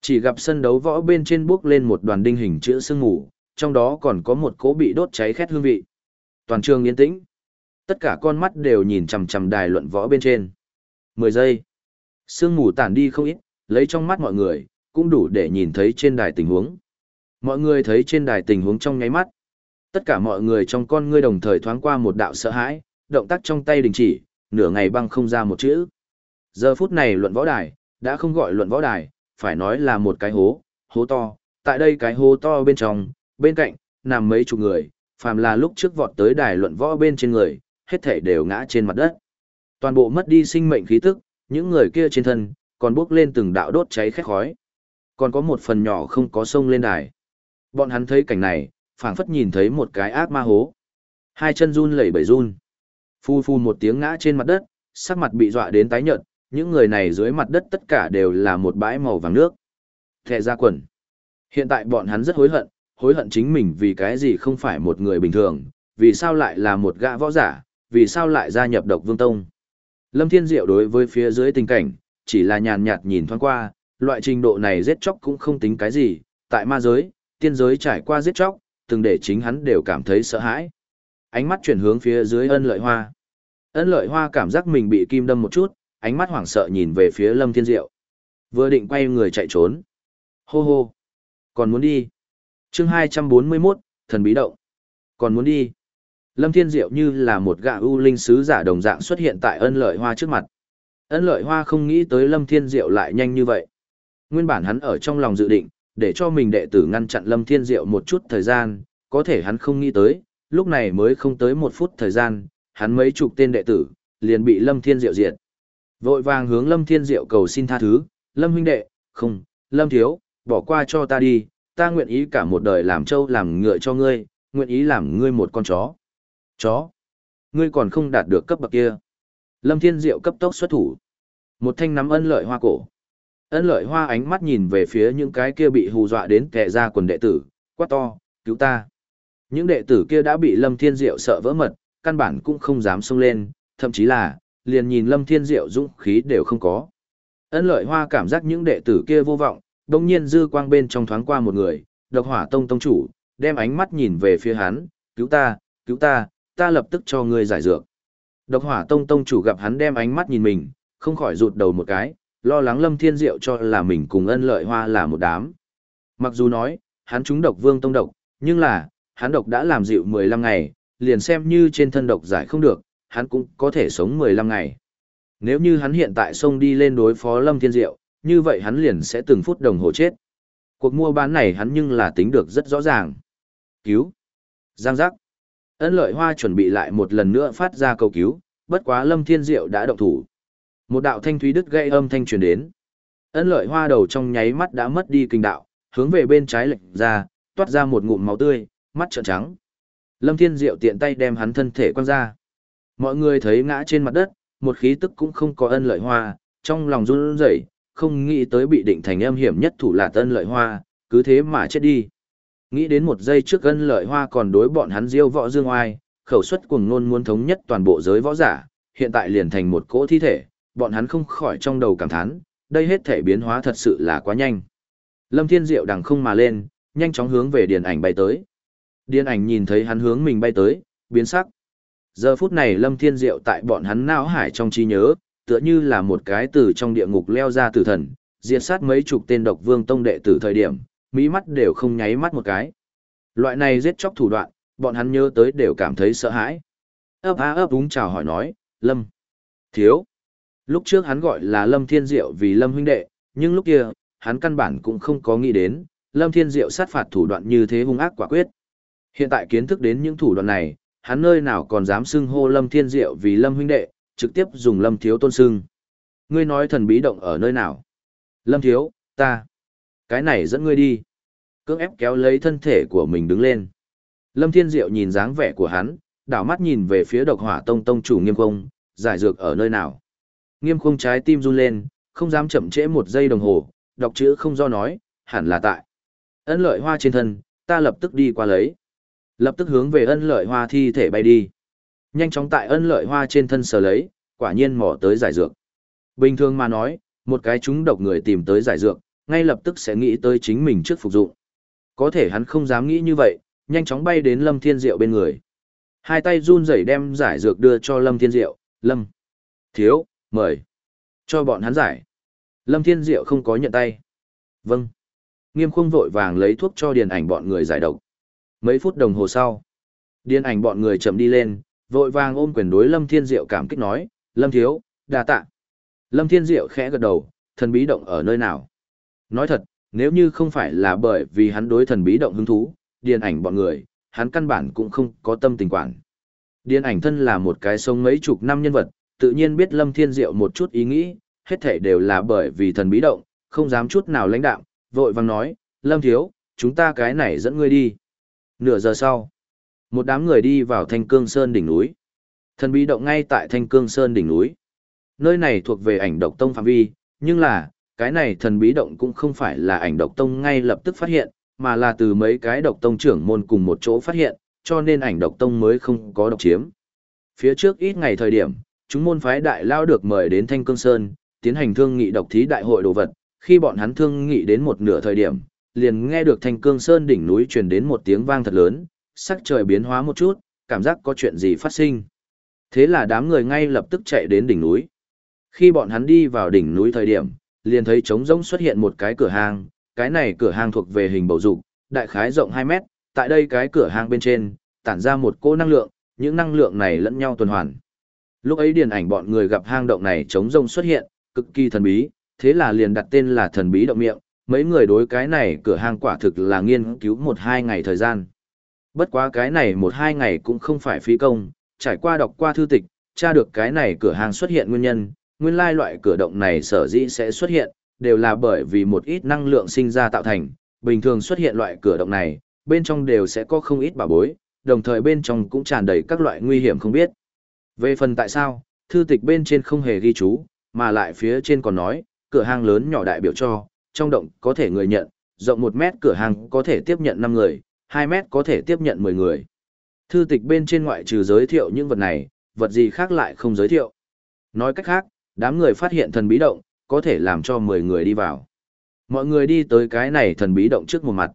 Chỉ gặp sân đấu võ bên trên bước lên một đoàn đinh hình chữ sương mù, trong đó còn có một cỗ bị đốt cháy khét hương vị. Toàn trường yên tĩnh. Tất cả con mắt đều nhìn chằm chằm đài luận võ bên trên. 10 giây. Sương mù tản đi không ít, lấy trong mắt mọi người, cũng đủ để nhìn thấy trên đài tình huống. Mọi người thấy trên đài tình huống trong nháy mắt. Tất cả mọi người trong con ngươi đồng thời thoáng qua một đạo sợ hãi, động tác trong tay đình chỉ, nửa ngày băng không ra một chữ. Giờ phút này luận võ đài, đã không gọi luận võ đài, phải nói là một cái hố, hố to. Tại đây cái hố to bên trong, bên cạnh, nằm mấy chục người, phàm là lúc trước vọt tới đài luận võ bên trên người, hết thể đều ngã trên mặt đất. Toàn bộ mất đi sinh mệnh khí tức, những người kia trên thân, còn bước lên từng đạo đốt cháy khét khói. Còn có một phần nhỏ không có sông lên đài. Bọn hắn thấy cảnh này, phảng phất nhìn thấy một cái ác ma hố. Hai chân run lẩy bẩy run. Phu phu một tiếng ngã trên mặt đất, sắc mặt bị dọa đến tái nhợt, những người này dưới mặt đất tất cả đều là một bãi màu vàng nước. Thẻ ra quần. Hiện tại bọn hắn rất hối hận, hối hận chính mình vì cái gì không phải một người bình thường, vì sao lại là một gã võ giả, vì sao lại gia nhập độc vương tông. Lâm Thiên Diệu đối với phía dưới tình cảnh, chỉ là nhàn nhạt nhìn thoáng qua, loại trình độ này giết chóc cũng không tính cái gì, tại ma giới, tiên giới trải qua giết chóc, từng để chính hắn đều cảm thấy sợ hãi. Ánh mắt chuyển hướng phía dưới ân lợi hoa. Ân lợi hoa cảm giác mình bị kim đâm một chút, ánh mắt hoảng sợ nhìn về phía Lâm Thiên Diệu. Vừa định quay người chạy trốn. Hô hô. Còn muốn đi chương 241, thần bí động. Còn muốn đi. Lâm Thiên Diệu như là một gã ưu linh sứ giả đồng dạng xuất hiện tại ân lợi hoa trước mặt. Ân lợi hoa không nghĩ tới Lâm Thiên Diệu lại nhanh như vậy. Nguyên bản hắn ở trong lòng dự định, để cho mình đệ tử ngăn chặn Lâm Thiên Diệu một chút thời gian, có thể hắn không nghĩ tới, lúc này mới không tới một phút thời gian, hắn mấy chục tên đệ tử, liền bị Lâm Thiên Diệu diệt. Vội vàng hướng Lâm Thiên Diệu cầu xin tha thứ, Lâm huynh đệ, không, Lâm thiếu, bỏ qua cho ta đi, ta nguyện ý cả một đời làm trâu làm ngựa cho ngươi, nguyện ý làm ngươi một con chó. Chó. Ngươi còn không đạt được cấp bậc kia. Lâm Thiên Diệu cấp tốc xuất thủ. Một thanh nắm ân lợi hoa cổ. Ân lợi hoa ánh mắt nhìn về phía những cái kia bị hù dọa đến kẻ ra quần đệ tử, quát to, cứu ta. Những đệ tử kia đã bị Lâm Thiên Diệu sợ vỡ mật, căn bản cũng không dám xông lên, thậm chí là, liền nhìn Lâm Thiên Diệu dũng khí đều không có. Ân lợi hoa cảm giác những đệ tử kia vô vọng, đông nhiên dư quang bên trong thoáng qua một người, độc hỏa tông tông chủ, đem ánh mắt nhìn về phía hắn, cứu ta, cứu ta, ta lập tức cho ngươi giải dược. Độc hỏa tông tông chủ gặp hắn đem ánh mắt nhìn mình, không khỏi rụt đầu một cái, lo lắng lâm thiên diệu cho là mình cùng ân lợi hoa là một đám. Mặc dù nói, hắn trúng độc vương tông độc, nhưng là, hắn độc đã làm dịu 15 ngày, liền xem như trên thân độc giải không được, hắn cũng có thể sống 15 ngày. Nếu như hắn hiện tại xông đi lên đối phó lâm thiên diệu, như vậy hắn liền sẽ từng phút đồng hồ chết. Cuộc mua bán này hắn nhưng là tính được rất rõ ràng. Cứu. Giang giác. Ân lợi hoa chuẩn bị lại một lần nữa phát ra cầu cứu, bất quá lâm thiên diệu đã động thủ. Một đạo thanh thúy đứt gây âm thanh truyền đến. Ân lợi hoa đầu trong nháy mắt đã mất đi kinh đạo, hướng về bên trái lệch ra, toát ra một ngụm máu tươi, mắt trợn trắng. Lâm Thiên Diệu tiện tay đem hắn thân thể quăng ra. Mọi người thấy ngã trên mặt đất, một khí tức cũng không có ân lợi hoa, trong lòng run rẩy, không nghĩ tới bị định thành âm hiểm nhất thủ là tân lợi hoa, cứ thế mà chết đi. Nghĩ đến một giây trước ân lợi hoa còn đối bọn hắn diêu võ dương oai, khẩu suất cuồng nôn muốn thống nhất toàn bộ giới võ giả, hiện tại liền thành một cỗ thi thể, bọn hắn không khỏi trong đầu cảm thán, đây hết thể biến hóa thật sự là quá nhanh. Lâm Thiên Diệu đằng không mà lên, nhanh chóng hướng về điện ảnh bay tới. điện ảnh nhìn thấy hắn hướng mình bay tới, biến sắc. Giờ phút này Lâm Thiên Diệu tại bọn hắn não hải trong trí nhớ, tựa như là một cái từ trong địa ngục leo ra tử thần, diệt sát mấy chục tên độc vương tông đệ tử thời điểm, mỹ mắt đều không nháy mắt một cái. Loại này giết chóc thủ đoạn, bọn hắn nhớ tới đều cảm thấy sợ hãi. ấp á ấp đúng chào hỏi nói, Lâm, thiếu. Lúc trước hắn gọi là Lâm Thiên Diệu vì Lâm huynh đệ, nhưng lúc kia, hắn căn bản cũng không có nghĩ đến, Lâm Thiên Diệu sát phạt thủ đoạn như thế hung ác quả quyết. Hiện tại kiến thức đến những thủ đoạn này, hắn nơi nào còn dám xưng hô Lâm Thiên Diệu vì Lâm huynh đệ, trực tiếp dùng Lâm Thiếu tôn sưng Ngươi nói thần bí động ở nơi nào? Lâm Thiếu, ta. Cái này dẫn ngươi đi. Cưỡng ép kéo lấy thân thể của mình đứng lên. Lâm Thiên Diệu nhìn dáng vẻ của hắn, đảo mắt nhìn về phía độc hỏa tông tông chủ nghiêm công, giải dược ở nơi nào. Nghiêm khung trái tim run lên, không dám chậm trễ một giây đồng hồ, đọc chữ không do nói, hẳn là tại. Ân lợi hoa trên thân, ta lập tức đi qua lấy. Lập tức hướng về ân lợi hoa thi thể bay đi. Nhanh chóng tại ân lợi hoa trên thân sờ lấy, quả nhiên mò tới giải dược. Bình thường mà nói, một cái chúng độc người tìm tới giải dược, ngay lập tức sẽ nghĩ tới chính mình trước phục dụng. Có thể hắn không dám nghĩ như vậy, nhanh chóng bay đến Lâm Thiên Diệu bên người. Hai tay run rẩy đem giải dược đưa cho Lâm Thiên Diệu, Lâm. Thiếu, mời. Cho bọn hắn giải. Lâm Thiên Diệu không có nhận tay. Vâng. Nghiêm khung vội vàng lấy thuốc cho điền ảnh bọn người giải độc. Mấy phút đồng hồ sau, điền ảnh bọn người chậm đi lên, vội vàng ôm quyền đối Lâm Thiên Diệu cảm kích nói, Lâm Thiếu, đa tạ. Lâm Thiên Diệu khẽ gật đầu, thần bí động ở nơi nào? Nói thật, nếu như không phải là bởi vì hắn đối thần bí động hứng thú, điền ảnh bọn người, hắn căn bản cũng không có tâm tình quản. Điền ảnh thân là một cái sống mấy chục năm nhân vật, tự nhiên biết Lâm Thiên Diệu một chút ý nghĩ, hết thể đều là bởi vì thần bí động, không dám chút nào lãnh đạo, vội vàng nói, Lâm Thiếu, chúng ta cái này dẫn ngươi đi. Nửa giờ sau, một đám người đi vào Thanh Cương Sơn đỉnh núi. Thần bí động ngay tại Thanh Cương Sơn đỉnh núi. Nơi này thuộc về ảnh độc tông phạm vi, nhưng là, cái này thần bí động cũng không phải là ảnh độc tông ngay lập tức phát hiện, mà là từ mấy cái độc tông trưởng môn cùng một chỗ phát hiện, cho nên ảnh độc tông mới không có độc chiếm. Phía trước ít ngày thời điểm, chúng môn phái đại lao được mời đến Thanh Cương Sơn, tiến hành thương nghị độc thí đại hội đồ vật, khi bọn hắn thương nghị đến một nửa thời điểm, liền nghe được Thanh Cương Sơn đỉnh núi truyền đến một tiếng vang thật lớn, sắc trời biến hóa một chút, cảm giác có chuyện gì phát sinh. Thế là đám người ngay lập tức chạy đến đỉnh núi. Khi bọn hắn đi vào đỉnh núi thời điểm, liền thấy trống rỗng xuất hiện một cái cửa hàng, cái này cửa hàng thuộc về hình bầu dục, đại khái rộng 2 mét, tại đây cái cửa hàng bên trên, tản ra một cỗ năng lượng, những năng lượng này lẫn nhau tuần hoàn. Lúc ấy điền ảnh bọn người gặp hang động này trống rỗng xuất hiện, cực kỳ thần bí, thế là liền đặt tên là thần bí động miệng, mấy người đối cái này cửa hàng quả thực là nghiên cứu một hai ngày thời gian. Bất quá cái này một hai ngày cũng không phải phí công, trải qua đọc qua thư tịch, tra được cái này cửa hàng xuất hiện nguyên nhân, nguyên lai loại cửa động này sở dĩ sẽ xuất hiện, đều là bởi vì một ít năng lượng sinh ra tạo thành, bình thường xuất hiện loại cửa động này, bên trong đều sẽ có không ít bảo bối, đồng thời bên trong cũng tràn đầy các loại nguy hiểm không biết. Về phần tại sao, thư tịch bên trên không hề ghi chú, mà lại phía trên còn nói, cửa hàng lớn nhỏ đại biểu cho, trong động có thể người nhận, rộng một mét cửa hàng có thể tiếp nhận 5 người, 2 mét có thể tiếp nhận 10 người. Thư tịch bên trên ngoại trừ giới thiệu những vật này, vật gì khác lại không giới thiệu. Nói cách khác, đám người phát hiện thần bí động, có thể làm cho 10 người đi vào. Mọi người đi tới cái này thần bí động trước một mặt.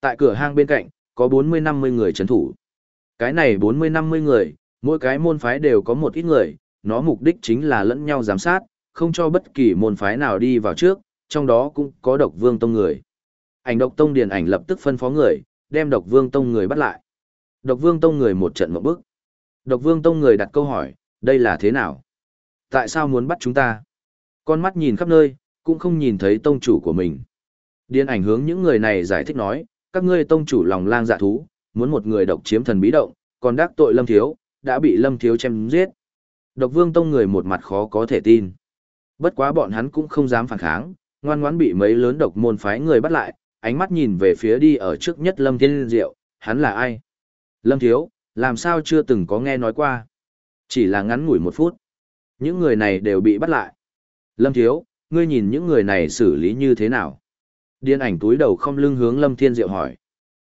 Tại cửa hang bên cạnh, có 40-50 người chấn thủ. Cái này 40-50 người, mỗi cái môn phái đều có một ít người, nó mục đích chính là lẫn nhau giám sát, không cho bất kỳ môn phái nào đi vào trước, trong đó cũng có độc vương tông người. Ảnh độc tông điền ảnh lập tức phân phó người, đem độc vương tông người bắt lại. Độc vương tông người một trận một bước. Độc vương tông người đặt câu hỏi, đây là thế nào? Tại sao muốn bắt chúng ta? Con mắt nhìn khắp nơi, cũng không nhìn thấy tông chủ của mình. điên ảnh hướng những người này giải thích nói, các ngươi tông chủ lòng lang dạ thú, muốn một người độc chiếm thần bí động, còn đắc tội lâm thiếu, đã bị lâm thiếu chém giết. Độc vương tông người một mặt khó có thể tin. Bất quá bọn hắn cũng không dám phản kháng, ngoan ngoãn bị mấy lớn độc môn phái người bắt lại, ánh mắt nhìn về phía đi ở trước nhất lâm thiên diệu, hắn là ai? Lâm thiếu, làm sao chưa từng có nghe nói qua? Chỉ là ngắn ngủi một phút. Những người này đều bị bắt lại. Lâm thiếu, ngươi nhìn những người này xử lý như thế nào? Điên ảnh túi đầu không lưng hướng Lâm Thiên Diệu hỏi.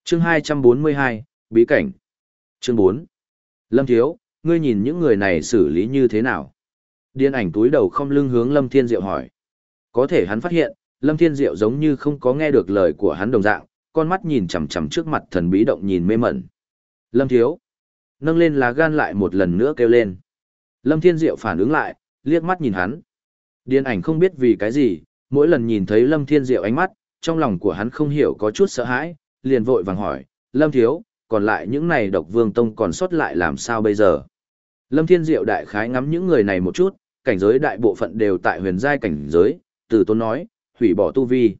Chương 242, Bí cảnh. Chương 4. Lâm Thiếu, ngươi nhìn những người này xử lý như thế nào? Điên ảnh túi đầu không lưng hướng Lâm Thiên Diệu hỏi. Có thể hắn phát hiện, Lâm Thiên Diệu giống như không có nghe được lời của hắn đồng dạng, con mắt nhìn chằm chằm trước mặt thần bí động nhìn mê mẩn. Lâm Thiếu. Nâng lên lá gan lại một lần nữa kêu lên. Lâm Thiên Diệu phản ứng lại, liếc mắt nhìn hắn. Điên ảnh không biết vì cái gì, mỗi lần nhìn thấy Lâm Thiên Diệu ánh mắt, trong lòng của hắn không hiểu có chút sợ hãi, liền vội vàng hỏi, Lâm Thiếu, còn lại những này độc vương tông còn sót lại làm sao bây giờ? Lâm Thiên Diệu đại khái ngắm những người này một chút, cảnh giới đại bộ phận đều tại huyền giai cảnh giới, từ tôn nói, hủy bỏ tu vi.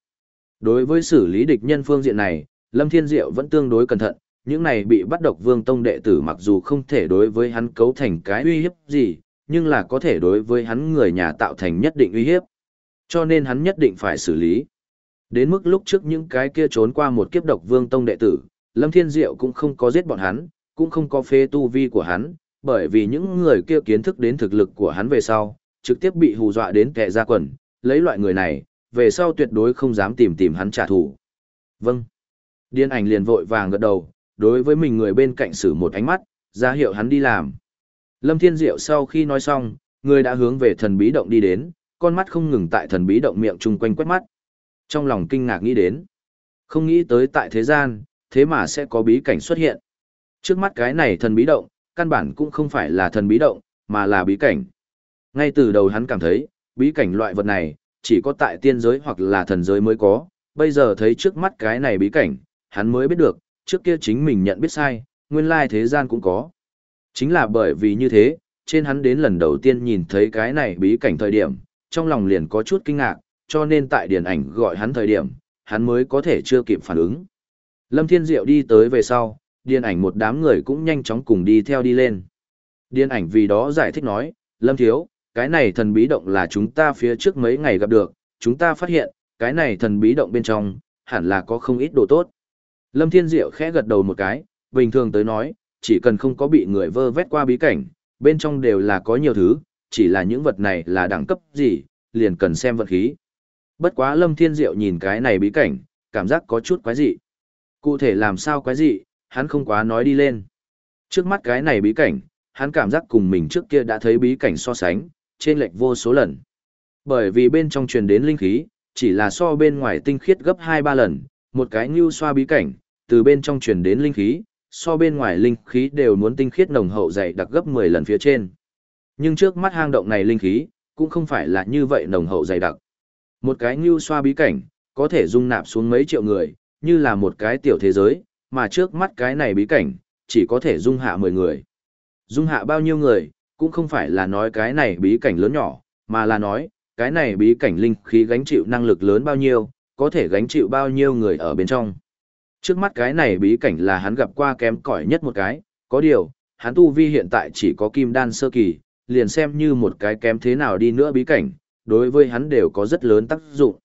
Đối với xử lý địch nhân phương diện này, Lâm Thiên Diệu vẫn tương đối cẩn thận, những này bị bắt độc vương tông đệ tử mặc dù không thể đối với hắn cấu thành cái uy hiếp gì, nhưng là có thể đối với hắn người nhà tạo thành nhất định uy hiếp. Cho nên hắn nhất định phải xử lý. Đến mức lúc trước những cái kia trốn qua một kiếp độc vương tông đệ tử, Lâm Thiên Diệu cũng không có giết bọn hắn, cũng không có phê tu vi của hắn, bởi vì những người kia kiến thức đến thực lực của hắn về sau, trực tiếp bị hù dọa đến kẻ ra quần, lấy loại người này, về sau tuyệt đối không dám tìm tìm hắn trả thù. Vâng. Điên ảnh liền vội vàng gật đầu, đối với mình người bên cạnh sử một ánh mắt, ra hiệu hắn đi làm. Lâm Thiên Diệu sau khi nói xong, người đã hướng về thần bí động đi đến, con mắt không ngừng tại thần bí động miệng chung quanh quét mắt. Trong lòng kinh ngạc nghĩ đến, không nghĩ tới tại thế gian, thế mà sẽ có bí cảnh xuất hiện. Trước mắt cái này thần bí động, căn bản cũng không phải là thần bí động, mà là bí cảnh. Ngay từ đầu hắn cảm thấy, bí cảnh loại vật này, chỉ có tại tiên giới hoặc là thần giới mới có, bây giờ thấy trước mắt cái này bí cảnh, hắn mới biết được, trước kia chính mình nhận biết sai, nguyên lai thế gian cũng có. Chính là bởi vì như thế, trên hắn đến lần đầu tiên nhìn thấy cái này bí cảnh thời điểm, trong lòng liền có chút kinh ngạc, cho nên tại điện ảnh gọi hắn thời điểm, hắn mới có thể chưa kịp phản ứng. Lâm Thiên Diệu đi tới về sau, điện ảnh một đám người cũng nhanh chóng cùng đi theo đi lên. Điện ảnh vì đó giải thích nói, Lâm Thiếu, cái này thần bí động là chúng ta phía trước mấy ngày gặp được, chúng ta phát hiện, cái này thần bí động bên trong, hẳn là có không ít đồ tốt. Lâm Thiên Diệu khẽ gật đầu một cái, bình thường tới nói, chỉ cần không có bị người vơ vét qua bí cảnh, bên trong đều là có nhiều thứ, chỉ là những vật này là đẳng cấp gì, liền cần xem vật khí. Bất quá Lâm Thiên Diệu nhìn cái này bí cảnh, cảm giác có chút quái dị. Cụ thể làm sao quái dị, hắn không quá nói đi lên. Trước mắt cái này bí cảnh, hắn cảm giác cùng mình trước kia đã thấy bí cảnh so sánh, trên lệch vô số lần. Bởi vì bên trong truyền đến linh khí, chỉ là so bên ngoài tinh khiết gấp 2-3 lần, một cái như xoa bí cảnh, từ bên trong truyền đến linh khí, so bên ngoài linh khí đều muốn tinh khiết nồng hậu dày đặc gấp 10 lần phía trên. Nhưng trước mắt hang động này linh khí, cũng không phải là như vậy nồng hậu dày đặc. Một cái như xoa bí cảnh, có thể dung nạp xuống mấy triệu người, như là một cái tiểu thế giới, mà trước mắt cái này bí cảnh, chỉ có thể dung hạ 10 người. Dung hạ bao nhiêu người, cũng không phải là nói cái này bí cảnh lớn nhỏ, mà là nói, cái này bí cảnh linh khí gánh chịu năng lực lớn bao nhiêu, có thể gánh chịu bao nhiêu người ở bên trong. Trước mắt cái này bí cảnh là hắn gặp qua kém cỏi nhất một cái, có điều, hắn tu vi hiện tại chỉ có kim đan sơ kỳ, liền xem như một cái kém thế nào đi nữa bí cảnh, đối với hắn đều có rất lớn tác dụng.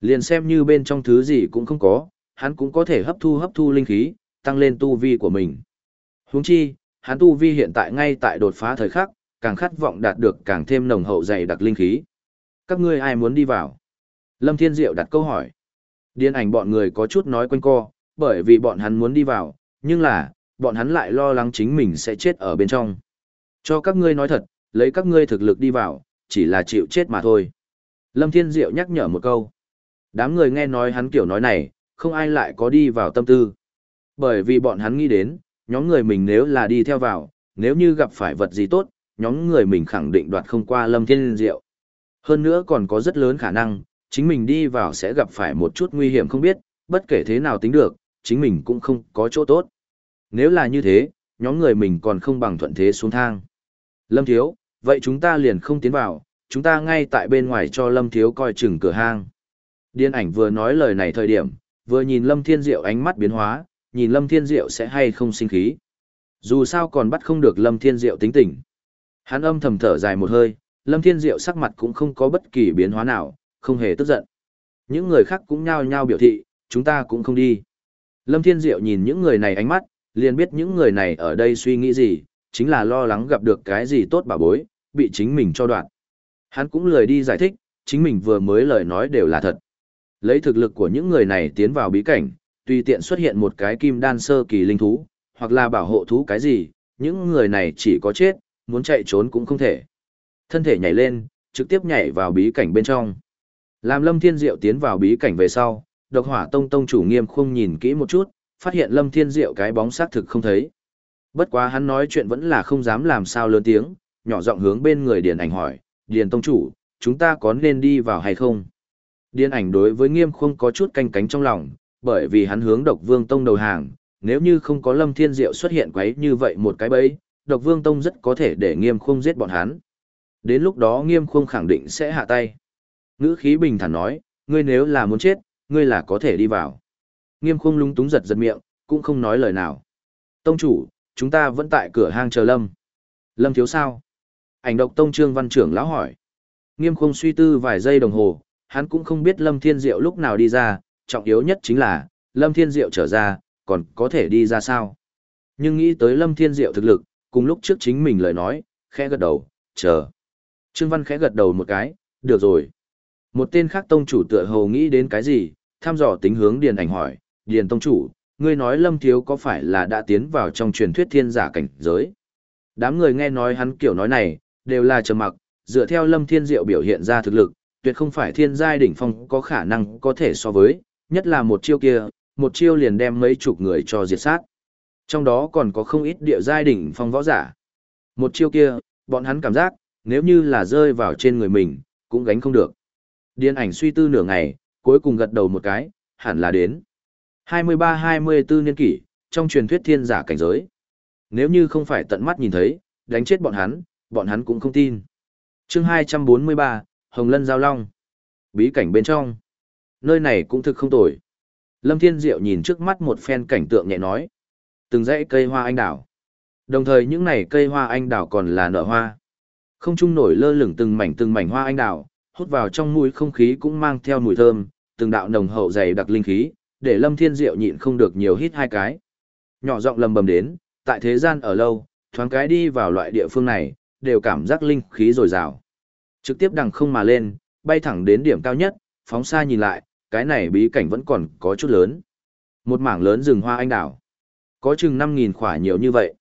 Liền xem như bên trong thứ gì cũng không có, hắn cũng có thể hấp thu hấp thu linh khí, tăng lên tu vi của mình. Huống chi, hắn tu vi hiện tại ngay tại đột phá thời khắc, càng khát vọng đạt được càng thêm nồng hậu dày đặc linh khí. Các ngươi ai muốn đi vào? Lâm Thiên Diệu đặt câu hỏi. Điên ảnh bọn người có chút nói quanh co, bởi vì bọn hắn muốn đi vào, nhưng là, bọn hắn lại lo lắng chính mình sẽ chết ở bên trong. Cho các ngươi nói thật, lấy các ngươi thực lực đi vào, chỉ là chịu chết mà thôi. Lâm Thiên Diệu nhắc nhở một câu. Đám người nghe nói hắn kiểu nói này, không ai lại có đi vào tâm tư. Bởi vì bọn hắn nghĩ đến, nhóm người mình nếu là đi theo vào, nếu như gặp phải vật gì tốt, nhóm người mình khẳng định đoạt không qua Lâm Thiên Diệu. Hơn nữa còn có rất lớn khả năng, chính mình đi vào sẽ gặp phải một chút nguy hiểm không biết, bất kể thế nào tính được, chính mình cũng không có chỗ tốt. Nếu là như thế, nhóm người mình còn không bằng thuận thế xuống thang. Lâm Thiếu, vậy chúng ta liền không tiến vào, chúng ta ngay tại bên ngoài cho Lâm Thiếu coi chừng cửa hang. Điên ảnh vừa nói lời này thời điểm, vừa nhìn Lâm Thiên Diệu ánh mắt biến hóa, nhìn Lâm Thiên Diệu sẽ hay không sinh khí. Dù sao còn bắt không được Lâm Thiên Diệu tính tình. Hắn âm thầm thở dài một hơi, Lâm Thiên Diệu sắc mặt cũng không có bất kỳ biến hóa nào, không hề tức giận. Những người khác cũng nhao nhao biểu thị, chúng ta cũng không đi. Lâm Thiên Diệu nhìn những người này ánh mắt, liền biết những người này ở đây suy nghĩ gì, chính là lo lắng gặp được cái gì tốt bà bối, bị chính mình cho đoạn. Hắn cũng lười đi giải thích, chính mình vừa mới lời nói đều là thật. Lấy thực lực của những người này tiến vào bí cảnh, tùy tiện xuất hiện một cái kim đan sơ kỳ linh thú, hoặc là bảo hộ thú cái gì, những người này chỉ có chết, muốn chạy trốn cũng không thể. Thân thể nhảy lên, trực tiếp nhảy vào bí cảnh bên trong. Làm Lâm Thiên Diệu tiến vào bí cảnh về sau, độc hỏa tông tông chủ nghiêm khung nhìn kỹ một chút, phát hiện Lâm Thiên Diệu cái bóng xác thực không thấy. Bất quá hắn nói chuyện vẫn là không dám làm sao lớn tiếng, nhỏ giọng hướng bên người Điền ảnh hỏi, Điền tông chủ, chúng ta có nên đi vào hay không? Điền ảnh đối với nghiêm khung có chút canh cánh trong lòng, bởi vì hắn hướng độc vương tông đầu hàng, nếu như không có Lâm Thiên Diệu xuất hiện quấy như vậy một cái bẫy, độc vương tông rất có thể để nghiêm khung giết bọn hắn. Đến lúc đó nghiêm khung khẳng định sẽ hạ tay. Ngữ khí bình thản nói, ngươi nếu là muốn chết, ngươi là có thể đi vào. Nghiêm khung lúng túng giật giật miệng, cũng không nói lời nào. Tông chủ, chúng ta vẫn tại cửa hang chờ Lâm. Lâm thiếu sao? Ảnh độc tông trương văn trưởng lão hỏi. Nghiêm khung suy tư vài giây đồng hồ, hắn cũng không biết Lâm Thiên Diệu lúc nào đi ra, trọng yếu nhất chính là, Lâm Thiên Diệu trở ra, còn có thể đi ra sao? Nhưng nghĩ tới Lâm Thiên Diệu thực lực, cùng lúc trước chính mình lời nói, khẽ gật đầu, chờ. Trương Văn khẽ gật đầu một cái, được rồi. Một tên khác tông chủ tựa hồ nghĩ đến cái gì, thăm dò tính hướng Điền ảnh hỏi, Điền tông chủ, ngươi nói Lâm Thiếu có phải là đã tiến vào trong truyền thuyết thiên giả cảnh giới? Đám người nghe nói hắn kiểu nói này, đều là trầm mặc, dựa theo Lâm Thiên Diệu biểu hiện ra thực lực, tuyệt không phải thiên giai đỉnh phong có khả năng có thể so với, nhất là một chiêu kia, một chiêu liền đem mấy chục người cho diệt sát. Trong đó còn có không ít địa giai đỉnh phong võ giả. Một chiêu kia, bọn hắn cảm giác, nếu như là rơi vào trên người mình, cũng gánh không được. Điên ảnh suy tư nửa ngày, cuối cùng gật đầu một cái, hẳn là đến. 23-24 niên kỷ, trong truyền thuyết thiên giả cảnh giới. Nếu như không phải tận mắt nhìn thấy, đánh chết bọn hắn, bọn hắn cũng không tin. chương 243, Hồng Lân Giao Long. Bí cảnh bên trong. Nơi này cũng thực không tồi. Lâm Thiên Diệu nhìn trước mắt một phen cảnh tượng nhẹ nói. Từng dãy cây hoa anh đào. Đồng thời những này cây hoa anh đào còn là nở hoa. Không trung nổi lơ lửng từng mảnh từng mảnh hoa anh đào, hút vào trong mũi không khí cũng mang theo mùi thơm, từng đạo nồng hậu dày đặc linh khí, để Lâm Thiên Diệu nhịn không được nhiều hít hai cái. Nhỏ giọng lầm bầm đến, tại thế gian ở lâu, thoáng cái đi vào loại địa phương này, đều cảm giác linh khí dồi dào. Trực tiếp đằng không mà lên, bay thẳng đến điểm cao nhất, phóng xa nhìn lại, cái này bí cảnh vẫn còn có chút lớn. Một mảng lớn rừng hoa anh đào. Có chừng 5.000 khỏa nhiều như vậy.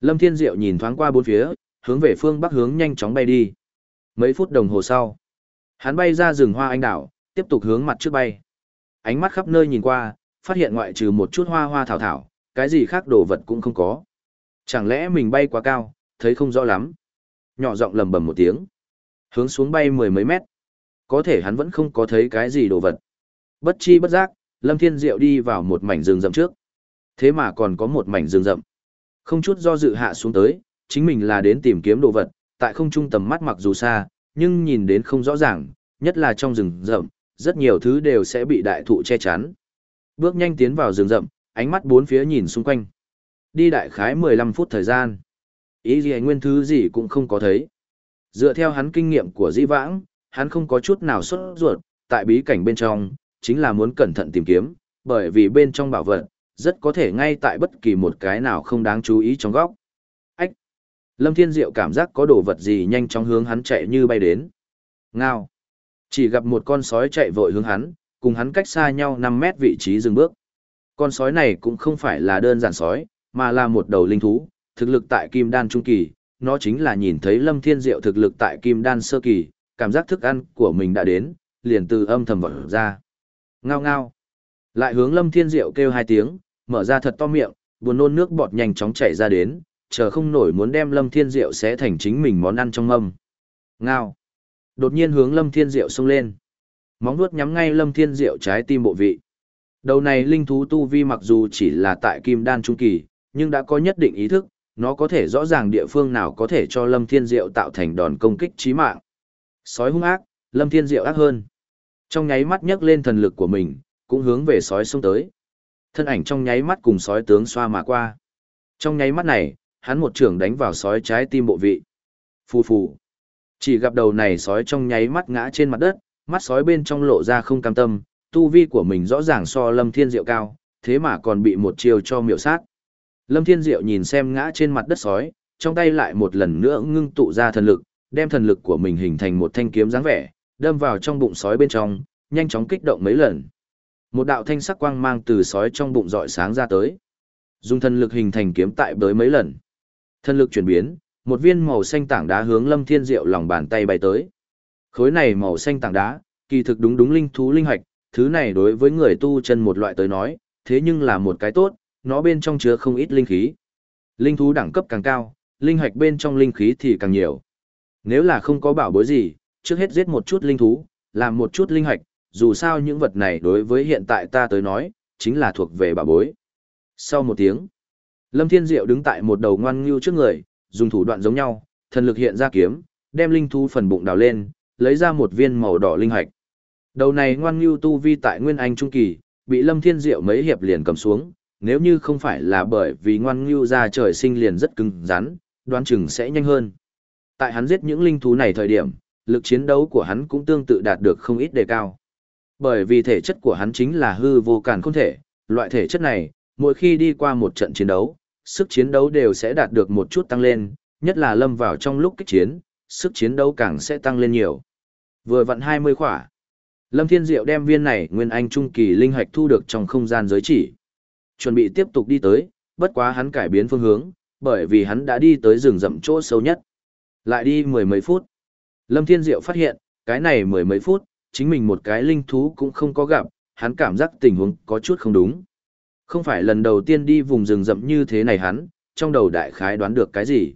Lâm Thiên Diệu nhìn thoáng qua bốn phía, hướng về phương bắc hướng nhanh chóng bay đi. Mấy phút đồng hồ sau, hắn bay ra rừng hoa anh đảo, tiếp tục hướng mặt trước bay. Ánh mắt khắp nơi nhìn qua, phát hiện ngoại trừ một chút hoa hoa thảo thảo, cái gì khác đồ vật cũng không có. Chẳng lẽ mình bay quá cao, thấy không rõ lắm. Nhỏ giọng lầm bầm một tiếng. Hướng xuống bay mười mấy mét. Có thể hắn vẫn không có thấy cái gì đồ vật. Bất chi bất giác, Lâm Thiên Diệu đi vào một mảnh rừng rậm trước. Thế mà còn có một mảnh rừng rậm. Không chút do dự hạ xuống tới, chính mình là đến tìm kiếm đồ vật, tại không trung tầm mắt mặc dù xa, nhưng nhìn đến không rõ ràng, nhất là trong rừng rậm, rất nhiều thứ đều sẽ bị đại thụ che chắn. Bước nhanh tiến vào rừng rậm, ánh mắt bốn phía nhìn xung quanh. Đi đại khái 15 phút thời gian. Ý gì nguyên thứ gì cũng không có thấy. Dựa theo hắn kinh nghiệm của di vãng, hắn không có chút nào xuất ruột, tại bí cảnh bên trong, chính là muốn cẩn thận tìm kiếm, bởi vì bên trong bảo vật, rất có thể ngay tại bất kỳ một cái nào không đáng chú ý trong góc. Ách! Lâm Thiên Diệu cảm giác có đồ vật gì nhanh chóng hướng hắn chạy như bay đến. Ngao! Chỉ gặp một con sói chạy vội hướng hắn, cùng hắn cách xa nhau 5 mét vị trí dừng bước. Con sói này cũng không phải là đơn giản sói, mà là một đầu linh thú, thực lực tại kim đan trung kỳ, nó chính là nhìn thấy Lâm Thiên Diệu thực lực tại kim đan sơ kỳ, cảm giác thức ăn của mình đã đến, liền từ âm thầm vỡ ra. Ngao ngao. Lại hướng Lâm Thiên Diệu kêu hai tiếng, mở ra thật to miệng, buồn nôn nước bọt nhanh chóng chảy ra đến, chờ không nổi muốn đem Lâm Thiên Diệu xé thành chính mình món ăn trong mâm. Ngao. Đột nhiên hướng Lâm Thiên Diệu xông lên. Móng vuốt nhắm ngay Lâm Thiên Diệu trái tim bộ vị. Đầu này linh thú tu vi mặc dù chỉ là tại kim đan trung kỳ, nhưng đã có nhất định ý thức, nó có thể rõ ràng địa phương nào có thể cho Lâm Thiên Diệu tạo thành đòn công kích chí mạng. Sói hung ác, Lâm Thiên Diệu ác hơn. Trong nháy mắt nhấc lên thần lực của mình, cũng hướng về sói xông tới. Thân ảnh trong nháy mắt cùng sói tướng xoa mà qua. Trong nháy mắt này, hắn một trưởng đánh vào sói trái tim bộ vị. Phù phù. Chỉ gặp đầu này sói trong nháy mắt ngã trên mặt đất, mắt sói bên trong lộ ra không cam tâm, tu vi của mình rõ ràng so Lâm Thiên Diệu cao, thế mà còn bị một chiều cho miệu sát. Lâm Thiên Diệu nhìn xem ngã trên mặt đất sói, trong tay lại một lần nữa ngưng tụ ra thần lực, đem thần lực của mình hình thành một thanh kiếm dáng vẻ, đâm vào trong bụng sói bên trong, nhanh chóng kích động mấy lần. Một đạo thanh sắc quang mang từ sói trong bụng dọi sáng ra tới. Dùng thần lực hình thành kiếm tại bới mấy lần. Thần lực chuyển biến, một viên màu xanh tảng đá hướng Lâm Thiên Diệu lòng bàn tay bay tới. Khối này màu xanh tảng đá, kỳ thực đúng đúng linh thú linh hạch, thứ này đối với người tu chân một loại tới nói, thế nhưng là một cái tốt, nó bên trong chứa không ít linh khí. Linh thú đẳng cấp càng cao, linh hạch bên trong linh khí thì càng nhiều. Nếu là không có bảo bối gì, trước hết giết một chút linh thú, làm một chút linh hạch, dù sao những vật này đối với hiện tại ta tới nói, chính là thuộc về bà bối. Sau một tiếng, Lâm Thiên Diệu đứng tại một đầu ngoan ngưu trước người, dùng thủ đoạn giống nhau, thần lực hiện ra kiếm, đem linh thú phần bụng đào lên, lấy ra một viên màu đỏ linh hạch. Đầu này ngoan ngưu tu vi tại Nguyên Anh Trung Kỳ, bị Lâm Thiên Diệu mấy hiệp liền cầm xuống, nếu như không phải là bởi vì ngoan ngưu ra trời sinh liền rất cứng rắn, đoán chừng sẽ nhanh hơn. Tại hắn giết những linh thú này thời điểm, lực chiến đấu của hắn cũng tương tự đạt được không ít đề cao. Bởi vì thể chất của hắn chính là hư vô cản không thể, loại thể chất này, mỗi khi đi qua một trận chiến đấu, sức chiến đấu đều sẽ đạt được một chút tăng lên, nhất là lâm vào trong lúc kích chiến, sức chiến đấu càng sẽ tăng lên nhiều. Vừa vặn 20 khỏa. Lâm Thiên Diệu đem viên này nguyên anh trung kỳ linh hạch thu được trong không gian giới chỉ. Chuẩn bị tiếp tục đi tới, bất quá hắn cải biến phương hướng, bởi vì hắn đã đi tới rừng rậm chỗ sâu nhất. Lại đi mười mấy phút. Lâm Thiên Diệu phát hiện, cái này mười mấy phút, chính mình một cái linh thú cũng không có gặp, hắn cảm giác tình huống có chút không đúng. Không phải lần đầu tiên đi vùng rừng rậm như thế này hắn, trong đầu đại khái đoán được cái gì.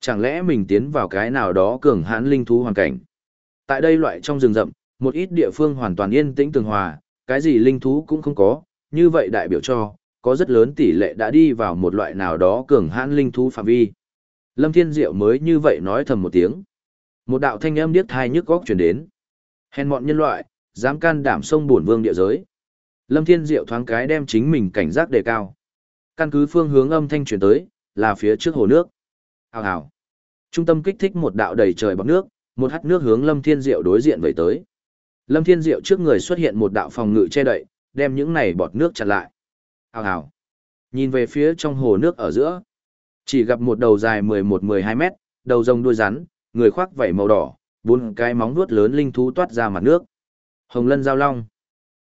Chẳng lẽ mình tiến vào cái nào đó cường hãn linh thú hoàn cảnh. Tại đây loại trong rừng rậm, một ít địa phương hoàn toàn yên tĩnh tường hòa, cái gì linh thú cũng không có, như vậy đại biểu cho, có rất lớn tỷ lệ đã đi vào một loại nào đó cường hãn linh thú phạm vi. Lâm Thiên Diệu mới như vậy nói thầm một tiếng. Một đạo thanh âm điếc thai nhức góc truyền đến. Hèn mọn nhân loại, dám can đảm sông bổn vương địa giới. Lâm Thiên Diệu thoáng cái đem chính mình cảnh giác đề cao. Căn cứ phương hướng âm thanh truyền tới, là phía trước hồ nước. Hào hào. Trung tâm kích thích một đạo đầy trời bọt nước, một hắt nước hướng Lâm Thiên Diệu đối diện về tới. Lâm Thiên Diệu trước người xuất hiện một đạo phòng ngự che đậy, đem những này bọt nước chặn lại. Hào hào. Nhìn về phía trong hồ nước ở giữa. Chỉ gặp một đầu dài 11-12 mét, đầu rồng đuôi rắn, người khoác vảy màu đỏ, bốn cái móng vuốt lớn linh thú toát ra mặt nước. Hồng lân giao long.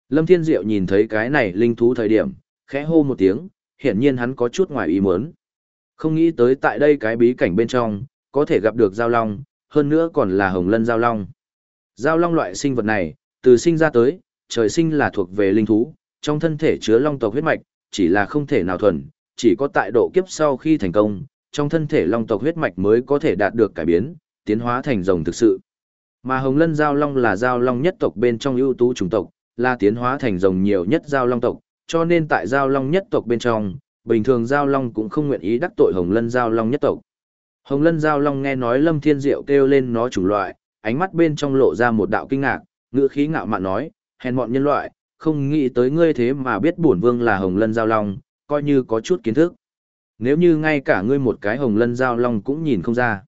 Lâm Thiên Diệu nhìn thấy cái này linh thú thời điểm, khẽ hô một tiếng, hiển nhiên hắn có chút ngoài ý muốn. Không nghĩ tới tại đây cái bí cảnh bên trong, có thể gặp được giao long, hơn nữa còn là hồng lân giao long. Giao long loại sinh vật này, từ sinh ra tới, trời sinh là thuộc về linh thú, trong thân thể chứa long tộc huyết mạch, chỉ là không thể nào thuần, chỉ có tại độ kiếp sau khi thành công, trong thân thể long tộc huyết mạch mới có thể đạt được cải biến, tiến hóa thành rồng thực sự. Mà hồng lân giao long là giao long nhất tộc bên trong ưu tú chủng tộc, là tiến hóa thành rồng nhiều nhất giao long tộc, cho nên tại giao long nhất tộc bên trong, bình thường giao long cũng không nguyện ý đắc tội hồng lân giao long nhất tộc. Hồng lân giao long nghe nói lâm thiên diệu kêu lên nó chủng loại, ánh mắt bên trong lộ ra một đạo kinh ngạc, ngữ khí ngạo mạn nói, hèn mọn nhân loại, không nghĩ tới ngươi thế mà biết bổn vương là hồng lân giao long, coi như có chút kiến thức. Nếu như ngay cả ngươi một cái hồng lân giao long cũng nhìn không ra.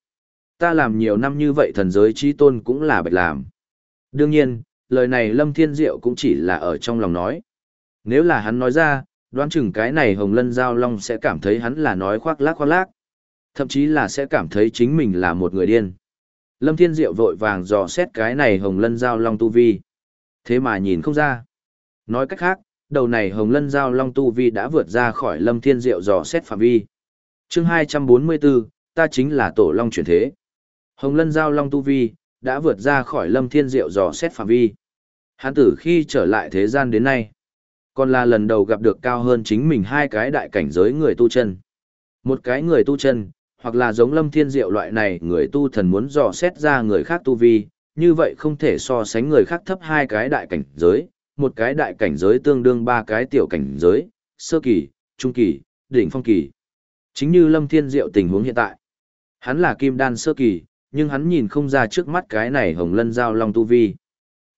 Ta làm nhiều năm như vậy thần giới chi tôn cũng là bạch làm. Đương nhiên, lời này Lâm Thiên Diệu cũng chỉ là ở trong lòng nói. Nếu là hắn nói ra, đoán chừng cái này hồng lân giao long sẽ cảm thấy hắn là nói khoác lác khoác lác. Thậm chí là sẽ cảm thấy chính mình là một người điên. Lâm Thiên Diệu vội vàng dò xét cái này hồng lân giao long tu vi. Thế mà nhìn không ra. Nói cách khác, đầu này hồng lân giao long tu vi đã vượt ra khỏi Lâm Thiên Diệu dò xét phạm vi. chương 244, ta chính là tổ long chuyển thế. Hồng lân giao long tu vi, đã vượt ra khỏi Lâm Thiên Diệu dò xét phạm vi. Hắn tử khi trở lại thế gian đến nay, còn là lần đầu gặp được cao hơn chính mình hai cái đại cảnh giới người tu chân. Một cái người tu chân, hoặc là giống lâm thiên diệu loại này người tu thần muốn dò xét ra người khác tu vi, như vậy không thể so sánh người khác thấp hai cái đại cảnh giới, một cái đại cảnh giới tương đương ba cái tiểu cảnh giới, sơ kỳ, trung kỳ, đỉnh phong kỳ. Chính như lâm thiên diệu tình huống hiện tại. Hắn là kim đan sơ kỳ, nhưng hắn nhìn không ra trước mắt cái này hồng lân giao long tu vi.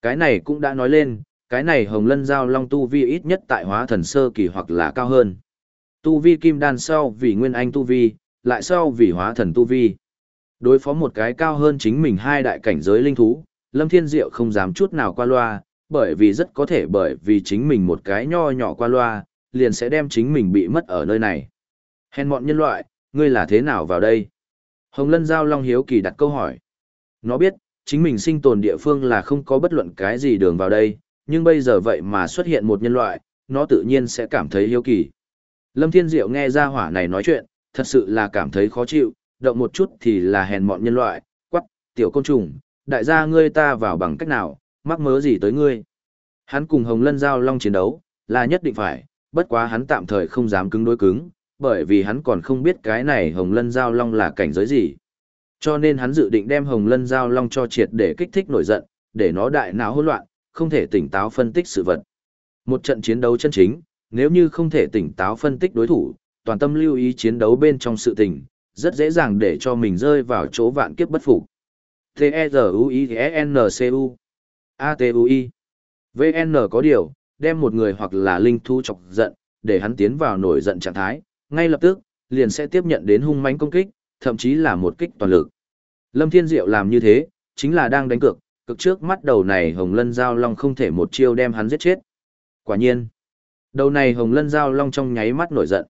Cái này cũng đã nói lên, cái này hồng lân giao long tu vi ít nhất tại hóa thần sơ kỳ hoặc là cao hơn. Tu vi kim đan sau vì nguyên anh tu vi, lại sau vì hóa thần tu vi. Đối phó một cái cao hơn chính mình hai đại cảnh giới linh thú, Lâm Thiên Diệu không dám chút nào qua loa, bởi vì rất có thể bởi vì chính mình một cái nho nhỏ qua loa, liền sẽ đem chính mình bị mất ở nơi này. Hèn mọn nhân loại, ngươi là thế nào vào đây? Hồng Lân Giao Long Hiếu Kỳ đặt câu hỏi. Nó biết, chính mình sinh tồn địa phương là không có bất luận cái gì đường vào đây, nhưng bây giờ vậy mà xuất hiện một nhân loại, nó tự nhiên sẽ cảm thấy hiếu kỳ. Lâm Thiên Diệu nghe ra hỏa này nói chuyện, thật sự là cảm thấy khó chịu, động một chút thì là hèn mọn nhân loại, quắc, tiểu côn trùng, đại gia ngươi ta vào bằng cách nào, mắc mớ gì tới ngươi. Hắn cùng Hồng Lân Giao Long chiến đấu, là nhất định phải, bất quá hắn tạm thời không dám cứng đối cứng, bởi vì hắn còn không biết cái này Hồng Lân Giao Long là cảnh giới gì. Cho nên hắn dự định đem Hồng Lân Giao Long cho triệt để kích thích nổi giận, để nó đại não hỗn loạn, không thể tỉnh táo phân tích sự vật. Một trận chiến đấu chân chính, nếu như không thể tỉnh táo phân tích đối thủ, toàn tâm lưu ý chiến đấu bên trong sự tình, rất dễ dàng để cho mình rơi vào chỗ vạn kiếp bất phục. T-E-Z-U-I-N-C-U A-T-U-I VN có điều, đem một người hoặc là linh thu chọc giận, để hắn tiến vào nổi giận trạng thái, ngay lập tức, liền sẽ tiếp nhận đến hung mãnh công kích, thậm chí là một kích toàn lực. Lâm Thiên Diệu làm như thế, chính là đang đánh cược, cực trước mắt đầu này Hồng Lân Giao Long không thể một chiêu đem hắn giết chết. Quả nhiên, đầu này Hồng Lân Giao Long trong nháy mắt nổi giận.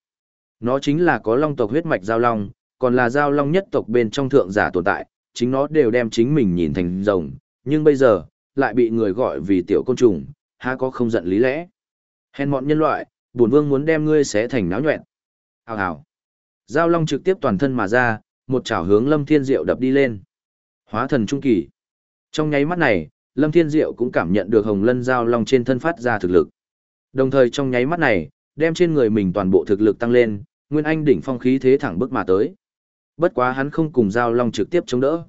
Nó chính là có long tộc huyết mạch Giao Long, còn là Giao Long nhất tộc bên trong thượng giả tồn tại, chính nó đều đem chính mình nhìn thành rồng, nhưng bây giờ, lại bị người gọi vì tiểu côn trùng, há có không giận lý lẽ. Hèn mọn nhân loại, bổn vương muốn đem ngươi xé thành náo nhuẹn. Hào hào. Giao Long trực tiếp toàn thân mà ra, một chảo hướng Lâm Thiên Diệu đập đi lên. Hóa thần trung kỳ. Trong nháy mắt này, Lâm Thiên Diệu cũng cảm nhận được Hồng Lân Giao Long trên thân phát ra thực lực. Đồng thời trong nháy mắt này, đem trên người mình toàn bộ thực lực tăng lên, Nguyên Anh đỉnh phong khí thế thẳng bước mà tới. Bất quá hắn không cùng Giao Long trực tiếp chống đỡ.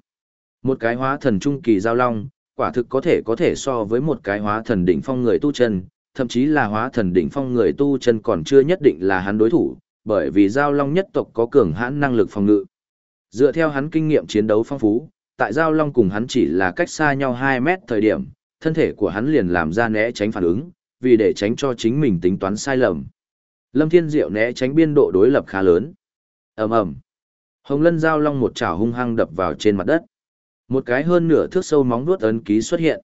Một cái hóa thần trung kỳ Giao Long, quả thực có thể có thể so với một cái hóa thần đỉnh phong người tu chân, thậm chí là hóa thần đỉnh phong người tu chân còn chưa nhất định là hắn đối thủ, bởi vì Giao Long nhất tộc có cường hãn năng lực phòng ngự. Dựa theo hắn kinh nghiệm chiến đấu phong phú, tại Giao Long cùng hắn chỉ là cách xa nhau 2 mét thời điểm, thân thể của hắn liền làm ra né tránh phản ứng, vì để tránh cho chính mình tính toán sai lầm. Lâm Thiên Diệu né tránh biên độ đối lập khá lớn. ầm ầm, Hồng Lân Giao Long một chảo hung hăng đập vào trên mặt đất. Một cái hơn nửa thước sâu móng vuốt ấn ký xuất hiện.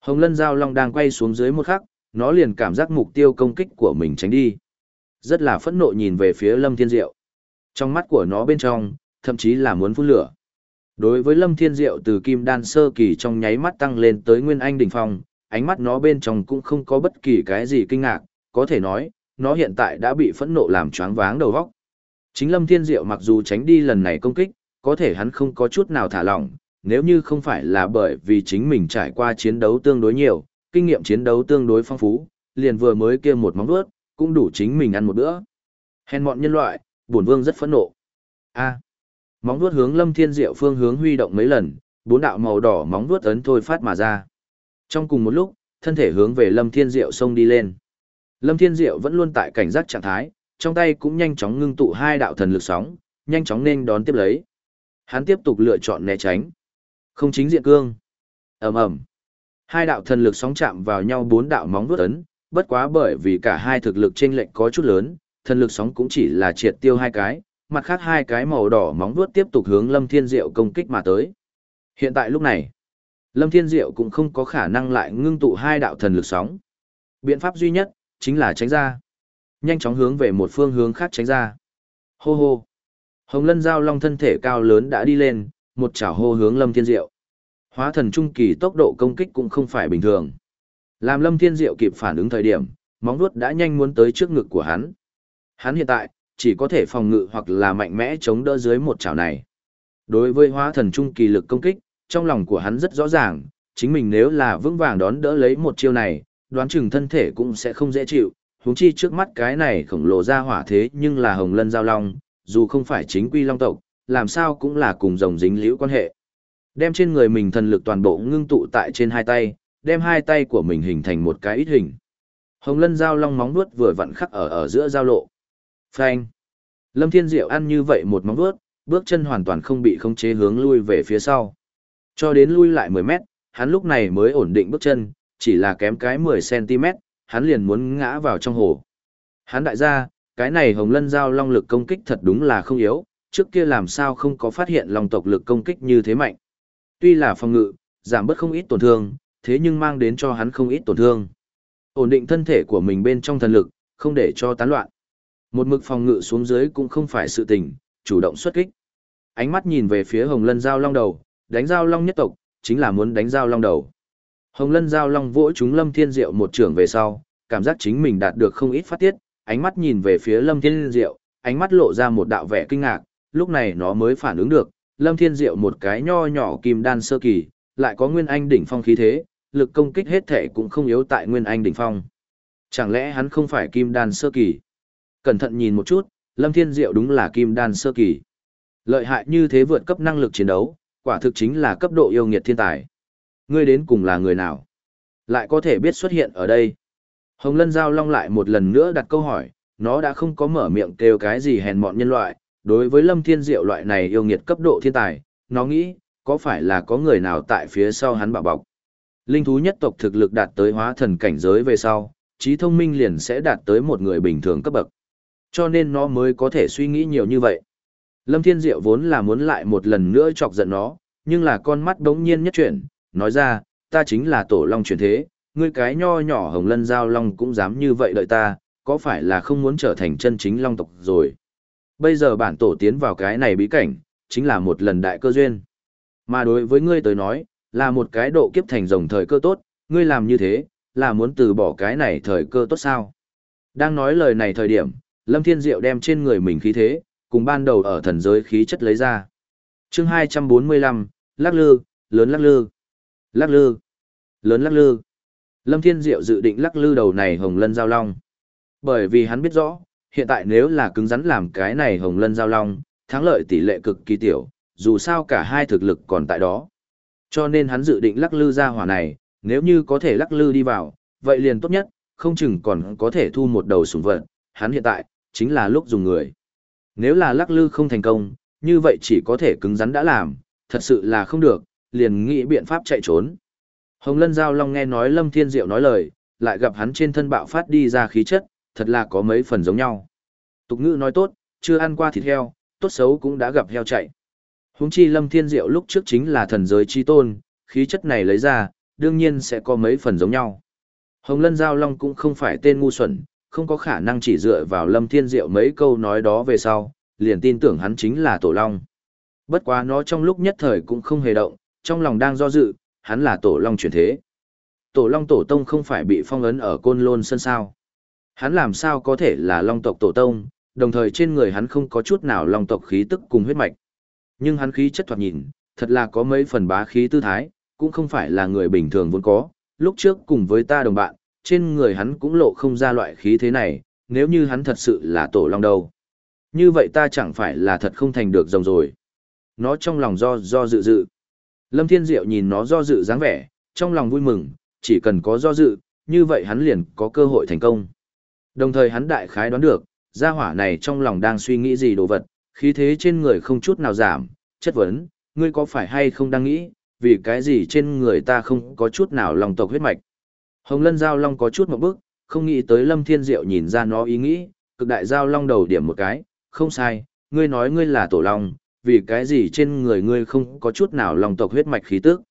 Hồng Lân Giao Long đang quay xuống dưới một khắc, nó liền cảm giác mục tiêu công kích của mình tránh đi. Rất là phẫn nộ nhìn về phía Lâm Thiên Diệu. Trong mắt của nó bên trong, thậm chí là muốn phun lửa. Đối với Lâm Thiên Diệu từ kim đan sơ kỳ trong nháy mắt tăng lên tới nguyên anh đỉnh phong, ánh mắt nó bên trong cũng không có bất kỳ cái gì kinh ngạc, có thể nói, nó hiện tại đã bị phẫn nộ làm choáng váng đầu óc. Chính Lâm Thiên Diệu mặc dù tránh đi lần này công kích, có thể hắn không có chút nào thả lỏng, nếu như không phải là bởi vì chính mình trải qua chiến đấu tương đối nhiều, kinh nghiệm chiến đấu tương đối phong phú, liền vừa mới kia một móng vuốt, cũng đủ chính mình ăn một bữa. Hèn mọn nhân loại, bổn vương rất phẫn nộ. A. móng vuốt hướng Lâm Thiên Diệu phương hướng huy động mấy lần, bốn đạo màu đỏ móng vuốt ấn thôi phát mà ra. Trong cùng một lúc, thân thể hướng về Lâm Thiên Diệu xông đi lên. Lâm Thiên Diệu vẫn luôn tại cảnh giác trạng thái, trong tay cũng nhanh chóng ngưng tụ hai đạo thần lực sóng, nhanh chóng nên đón tiếp lấy. Hắn tiếp tục lựa chọn né tránh. Không chính diện cương. Ầm ầm. Hai đạo thần lực sóng chạm vào nhau bốn đạo móng vuốt ấn, bất quá bởi vì cả hai thực lực chênh lệch có chút lớn, thần lực sóng cũng chỉ là triệt tiêu hai cái, mặt khác hai cái màu đỏ móng vuốt tiếp tục hướng Lâm Thiên Diệu công kích mà tới. Hiện tại lúc này, Lâm Thiên Diệu cũng không có khả năng lại ngưng tụ hai đạo thần lực sóng. Biện pháp duy nhất, chính là tránh ra. Nhanh chóng hướng về một phương hướng khác tránh ra. Hô hô. Hồng Lân Giao Long thân thể cao lớn đã đi lên, một chảo hô hướng Lâm Thiên Diệu. Hóa thần trung kỳ tốc độ công kích cũng không phải bình thường. Làm Lâm Thiên Diệu kịp phản ứng thời điểm, móng vuốt đã nhanh muốn tới trước ngực của hắn. Hắn hiện tại, chỉ có thể phòng ngự hoặc là mạnh mẽ chống đỡ dưới một chảo này. Đối với hóa thần trung kỳ lực công kích, trong lòng của hắn rất rõ ràng, chính mình nếu là vững vàng đón đỡ lấy một chiêu này, đoán chừng thân thể cũng sẽ không dễ chịu, huống chi trước mắt cái này khổng lồ ra hỏa thế nhưng là hồng lân giao long, dù không phải chính quy long tộc, làm sao cũng là cùng rồng dính liễu quan hệ. Đem trên người mình thần lực toàn bộ ngưng tụ tại trên hai tay, đem hai tay của mình hình thành một cái ít hình. Hồng lân giao long móng vuốt vừa vặn khắc ở ở giữa giao lộ. Phanh. Lâm Thiên Diệu ăn như vậy một móng vuốt, bước chân hoàn toàn không bị khống chế hướng lui về phía sau. Cho đến lui lại 10 mét, hắn lúc này mới ổn định bước chân, chỉ là kém cái 10cm, hắn liền muốn ngã vào trong hồ. Hắn đại gia, cái này hồng lân giao long lực công kích thật đúng là không yếu, trước kia làm sao không có phát hiện long tộc lực công kích như thế mạnh. Tuy là phòng ngự, giảm bớt không ít tổn thương, thế nhưng mang đến cho hắn không ít tổn thương. Ổn định thân thể của mình bên trong thần lực, không để cho tán loạn. Một mực phòng ngự xuống dưới cũng không phải sự tình, chủ động xuất kích. Ánh mắt nhìn về phía hồng lân giao long đầu, đánh giao long nhất tộc, chính là muốn đánh giao long đầu. Hồng lân giao long vỗ chúng lâm thiên diệu một trưởng về sau, cảm giác chính mình đạt được không ít phát tiết, ánh mắt nhìn về phía lâm thiên diệu, ánh mắt lộ ra một đạo vẻ kinh ngạc, lúc này nó mới phản ứng được, lâm thiên diệu một cái nho nhỏ kim đan sơ kỳ, lại có nguyên anh đỉnh phong khí thế, lực công kích hết thể cũng không yếu tại nguyên anh đỉnh phong. Chẳng lẽ hắn không phải kim đan sơ kỳ? Cẩn thận nhìn một chút, lâm thiên diệu đúng là kim đan sơ kỳ. Lợi hại như thế vượt cấp năng lực chiến đấu, quả thực chính là cấp độ yêu nghiệt thiên tài. Ngươi đến cùng là người nào? Lại có thể biết xuất hiện ở đây. Hồng Lân Giao Long lại một lần nữa đặt câu hỏi, nó đã không có mở miệng kêu cái gì hèn mọn nhân loại, đối với Lâm Thiên Diệu loại này yêu nghiệt cấp độ thiên tài, nó nghĩ, có phải là có người nào tại phía sau hắn bảo bọc. Linh thú nhất tộc thực lực đạt tới hóa thần cảnh giới về sau, trí thông minh liền sẽ đạt tới một người bình thường cấp bậc. Cho nên nó mới có thể suy nghĩ nhiều như vậy. Lâm Thiên Diệu vốn là muốn lại một lần nữa chọc giận nó, nhưng là con mắt đống nhiên nhất chuyển, nói ra, ta chính là tổ long truyền thế, ngươi cái nho nhỏ hồng lân giao long cũng dám như vậy đợi ta, có phải là không muốn trở thành chân chính long tộc rồi. Bây giờ bản tổ tiến vào cái này bí cảnh, chính là một lần đại cơ duyên. Mà đối với ngươi tới nói, là một cái độ kiếp thành rồng thời cơ tốt, ngươi làm như thế, là muốn từ bỏ cái này thời cơ tốt sao. Đang nói lời này thời điểm, Lâm Thiên Diệu đem trên người mình khí thế, cùng ban đầu ở thần giới khí chất lấy ra. chương 245, lắc lư, lớn lắc lư, lắc lư, lớn lắc lư. Lâm Thiên Diệu dự định lắc lư đầu này hồng lân giao long. Bởi vì hắn biết rõ, hiện tại nếu là cứng rắn làm cái này hồng lân giao long, thắng lợi tỷ lệ cực kỳ tiểu, dù sao cả hai thực lực còn tại đó. Cho nên hắn dự định lắc lư ra hỏa này, nếu như có thể lắc lư đi vào, vậy liền tốt nhất, không chừng còn có thể thu một đầu sủng vật, hắn hiện tại, chính là lúc dùng người. Nếu là lắc lư không thành công, như vậy chỉ có thể cứng rắn đã làm, thật sự là không được, liền nghĩ biện pháp chạy trốn. Hồng Lân Giao Long nghe nói Lâm Thiên Diệu nói lời, lại gặp hắn trên thân bạo phát đi ra khí chất, thật là có mấy phần giống nhau. Tục ngữ nói tốt, chưa ăn qua thịt heo, tốt xấu cũng đã gặp heo chạy. Huống chi Lâm Thiên Diệu lúc trước chính là thần giới chi tôn, khí chất này lấy ra, đương nhiên sẽ có mấy phần giống nhau. Hồng Lân Giao Long cũng không phải tên ngu xuẩn, không có khả năng chỉ dựa vào Lâm Thiên Diệu mấy câu nói đó về sau, liền tin tưởng hắn chính là Tổ Long. Bất quá nó trong lúc nhất thời cũng không hề động, trong lòng đang do dự, hắn là Tổ Long chuyển thế. Tổ Long Tổ Tông không phải bị phong ấn ở Côn Lôn Sơn sao. Hắn làm sao có thể là Long tộc Tổ Tông, đồng thời trên người hắn không có chút nào long tộc khí tức cùng huyết mạch. Nhưng hắn khí chất thoạt nhìn, thật là có mấy phần bá khí tư thái, cũng không phải là người bình thường vốn có. Lúc trước cùng với ta đồng bạn, trên người hắn cũng lộ không ra loại khí thế này, nếu như hắn thật sự là tổ long đâu. Như vậy ta chẳng phải là thật không thành được rồng rồi. Nó trong lòng do do dự dự. Lâm Thiên Diệu nhìn nó do dự dáng vẻ, trong lòng vui mừng, chỉ cần có do dự, như vậy hắn liền có cơ hội thành công. Đồng thời hắn đại khái đoán được, gia hỏa này trong lòng đang suy nghĩ gì đồ vật, khí thế trên người không chút nào giảm, chất vấn, ngươi có phải hay không đang nghĩ, vì cái gì trên người ta không có chút nào lòng tộc huyết mạch. Hồng Lân Giao Long có chút một bước, không nghĩ tới Lâm Thiên Diệu nhìn ra nó ý nghĩ, cực đại Giao Long đầu điểm một cái, không sai, ngươi nói ngươi là tổ long, vì cái gì trên người ngươi không có chút nào lòng tộc huyết mạch khí tức.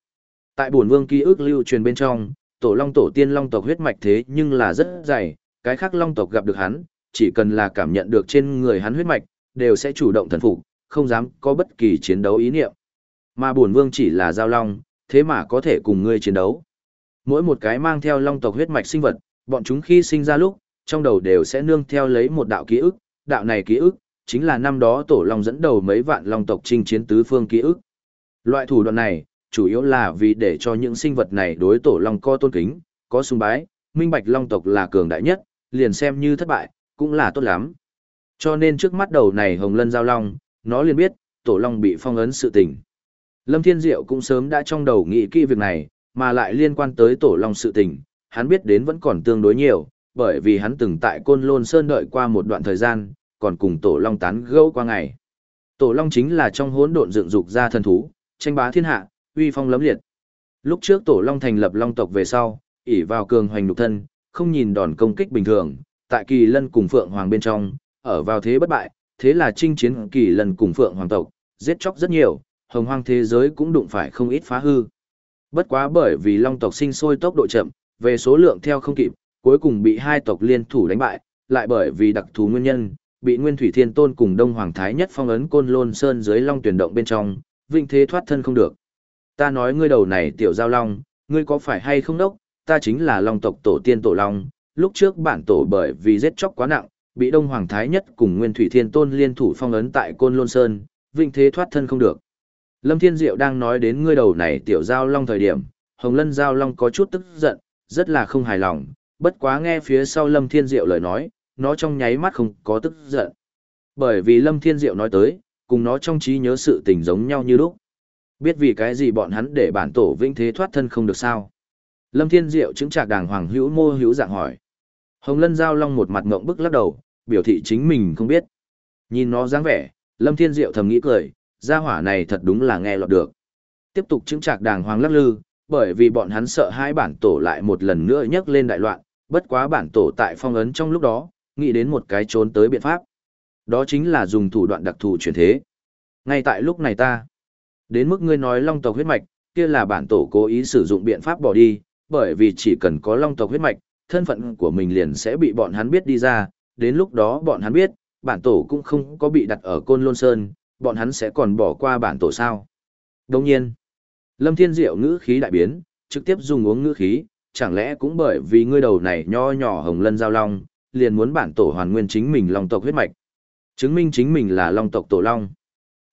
Tại bổn vương ký ức lưu truyền bên trong, tổ long tổ tiên long tộc huyết mạch thế nhưng là rất dày, cái khác long tộc gặp được hắn, chỉ cần là cảm nhận được trên người hắn huyết mạch, đều sẽ chủ động thần phục, không dám có bất kỳ chiến đấu ý niệm. Mà bổn vương chỉ là giao long, thế mà có thể cùng ngươi chiến đấu. Mỗi một cái mang theo long tộc huyết mạch sinh vật, bọn chúng khi sinh ra lúc, trong đầu đều sẽ nương theo lấy một đạo ký ức, đạo này ký ức chính là năm đó tổ long dẫn đầu mấy vạn long tộc chinh chiến tứ phương ký ức. Loại thủ đoạn này, chủ yếu là vì để cho những sinh vật này đối tổ long co tôn kính, có sùng bái, minh bạch long tộc là cường đại nhất, liền xem như thất bại, cũng là tốt lắm. Cho nên trước mắt đầu này hồng lân giao long, nó liền biết, tổ long bị phong ấn sự tình. Lâm Thiên Diệu cũng sớm đã trong đầu nghĩ kỹ việc này, mà lại liên quan tới tổ long sự tình, hắn biết đến vẫn còn tương đối nhiều, bởi vì hắn từng tại Côn Lôn Sơn đợi qua một đoạn thời gian, còn cùng tổ long tán gẫu qua ngày. Tổ long chính là trong hỗn độn dựng dục ra thần thú, tranh bá thiên hạ, uy phong lấm liệt. Lúc trước tổ long thành lập long tộc về sau, ỷ vào cường hoành nhục thân, không nhìn đòn công kích bình thường, tại kỳ lân cùng phượng hoàng bên trong, ở vào thế bất bại, thế là chinh chiến kỳ lần cùng phượng hoàng tộc, giết chóc rất nhiều, hồng hoang thế giới cũng đụng phải không ít phá hư. Bất quá bởi vì long tộc sinh sôi tốc độ chậm, về số lượng theo không kịp, cuối cùng bị hai tộc liên thủ đánh bại, lại bởi vì đặc thù nguyên nhân, bị Nguyên Thủy Thiên Tôn cùng Đông Hoàng Thái nhất phong ấn côn lôn sơn dưới long tuyển động bên trong, vinh thế thoát thân không được. Ta nói ngươi đầu này tiểu giao long, ngươi có phải hay không đốc, ta chính là long tộc tổ tiên tổ long, lúc trước bản tổ bởi vì giết chóc quá nặng, bị Đông Hoàng Thái nhất cùng Nguyên Thủy Thiên Tôn liên thủ phong ấn tại côn lôn sơn, vinh thế thoát thân không được. Lâm Thiên Diệu đang nói đến ngươi đầu này tiểu giao long thời điểm, Hồng Lân giao long có chút tức giận, rất là không hài lòng, bất quá nghe phía sau Lâm Thiên Diệu lời nói, nó trong nháy mắt không có tức giận. Bởi vì Lâm Thiên Diệu nói tới, cùng nó trong trí nhớ sự tình giống nhau như lúc. Biết vì cái gì bọn hắn để bản tổ vinh thế thoát thân không được sao. Lâm Thiên Diệu chứng trạc đàng hoàng hữu mô hữu dạng hỏi. Hồng Lân Giao Long một mặt ngộng bức lắc đầu, biểu thị chính mình không biết. Nhìn nó dáng vẻ, Lâm Thiên Diệu thầm nghĩ cười, gia hỏa này thật đúng là nghe lọt được. Tiếp tục chứng trạc đàng hoàng lắc lư, bởi vì bọn hắn sợ hai bản tổ lại một lần nữa nhấc lên đại loạn, bất quá bản tổ tại phong ấn trong lúc đó, nghĩ đến một cái trốn tới biện pháp. Đó chính là dùng thủ đoạn đặc thù chuyển thế. Ngay tại lúc này ta, đến mức ngươi nói long tộc huyết mạch, kia là bản tổ cố ý sử dụng biện pháp bỏ đi, bởi vì chỉ cần có long tộc huyết mạch, thân phận của mình liền sẽ bị bọn hắn biết đi ra, đến lúc đó bọn hắn biết, bản tổ cũng không có bị đặt ở Côn Lôn Sơn, bọn hắn sẽ còn bỏ qua bản tổ sao. Đồng nhiên, Lâm Thiên Diệu ngữ khí đại biến, trực tiếp dùng uống ngữ khí, chẳng lẽ cũng bởi vì ngươi đầu này nho nhỏ hồng lân giao long, liền muốn bản tổ hoàn nguyên chính mình long tộc huyết mạch. Chứng minh chính mình là long tộc tổ long.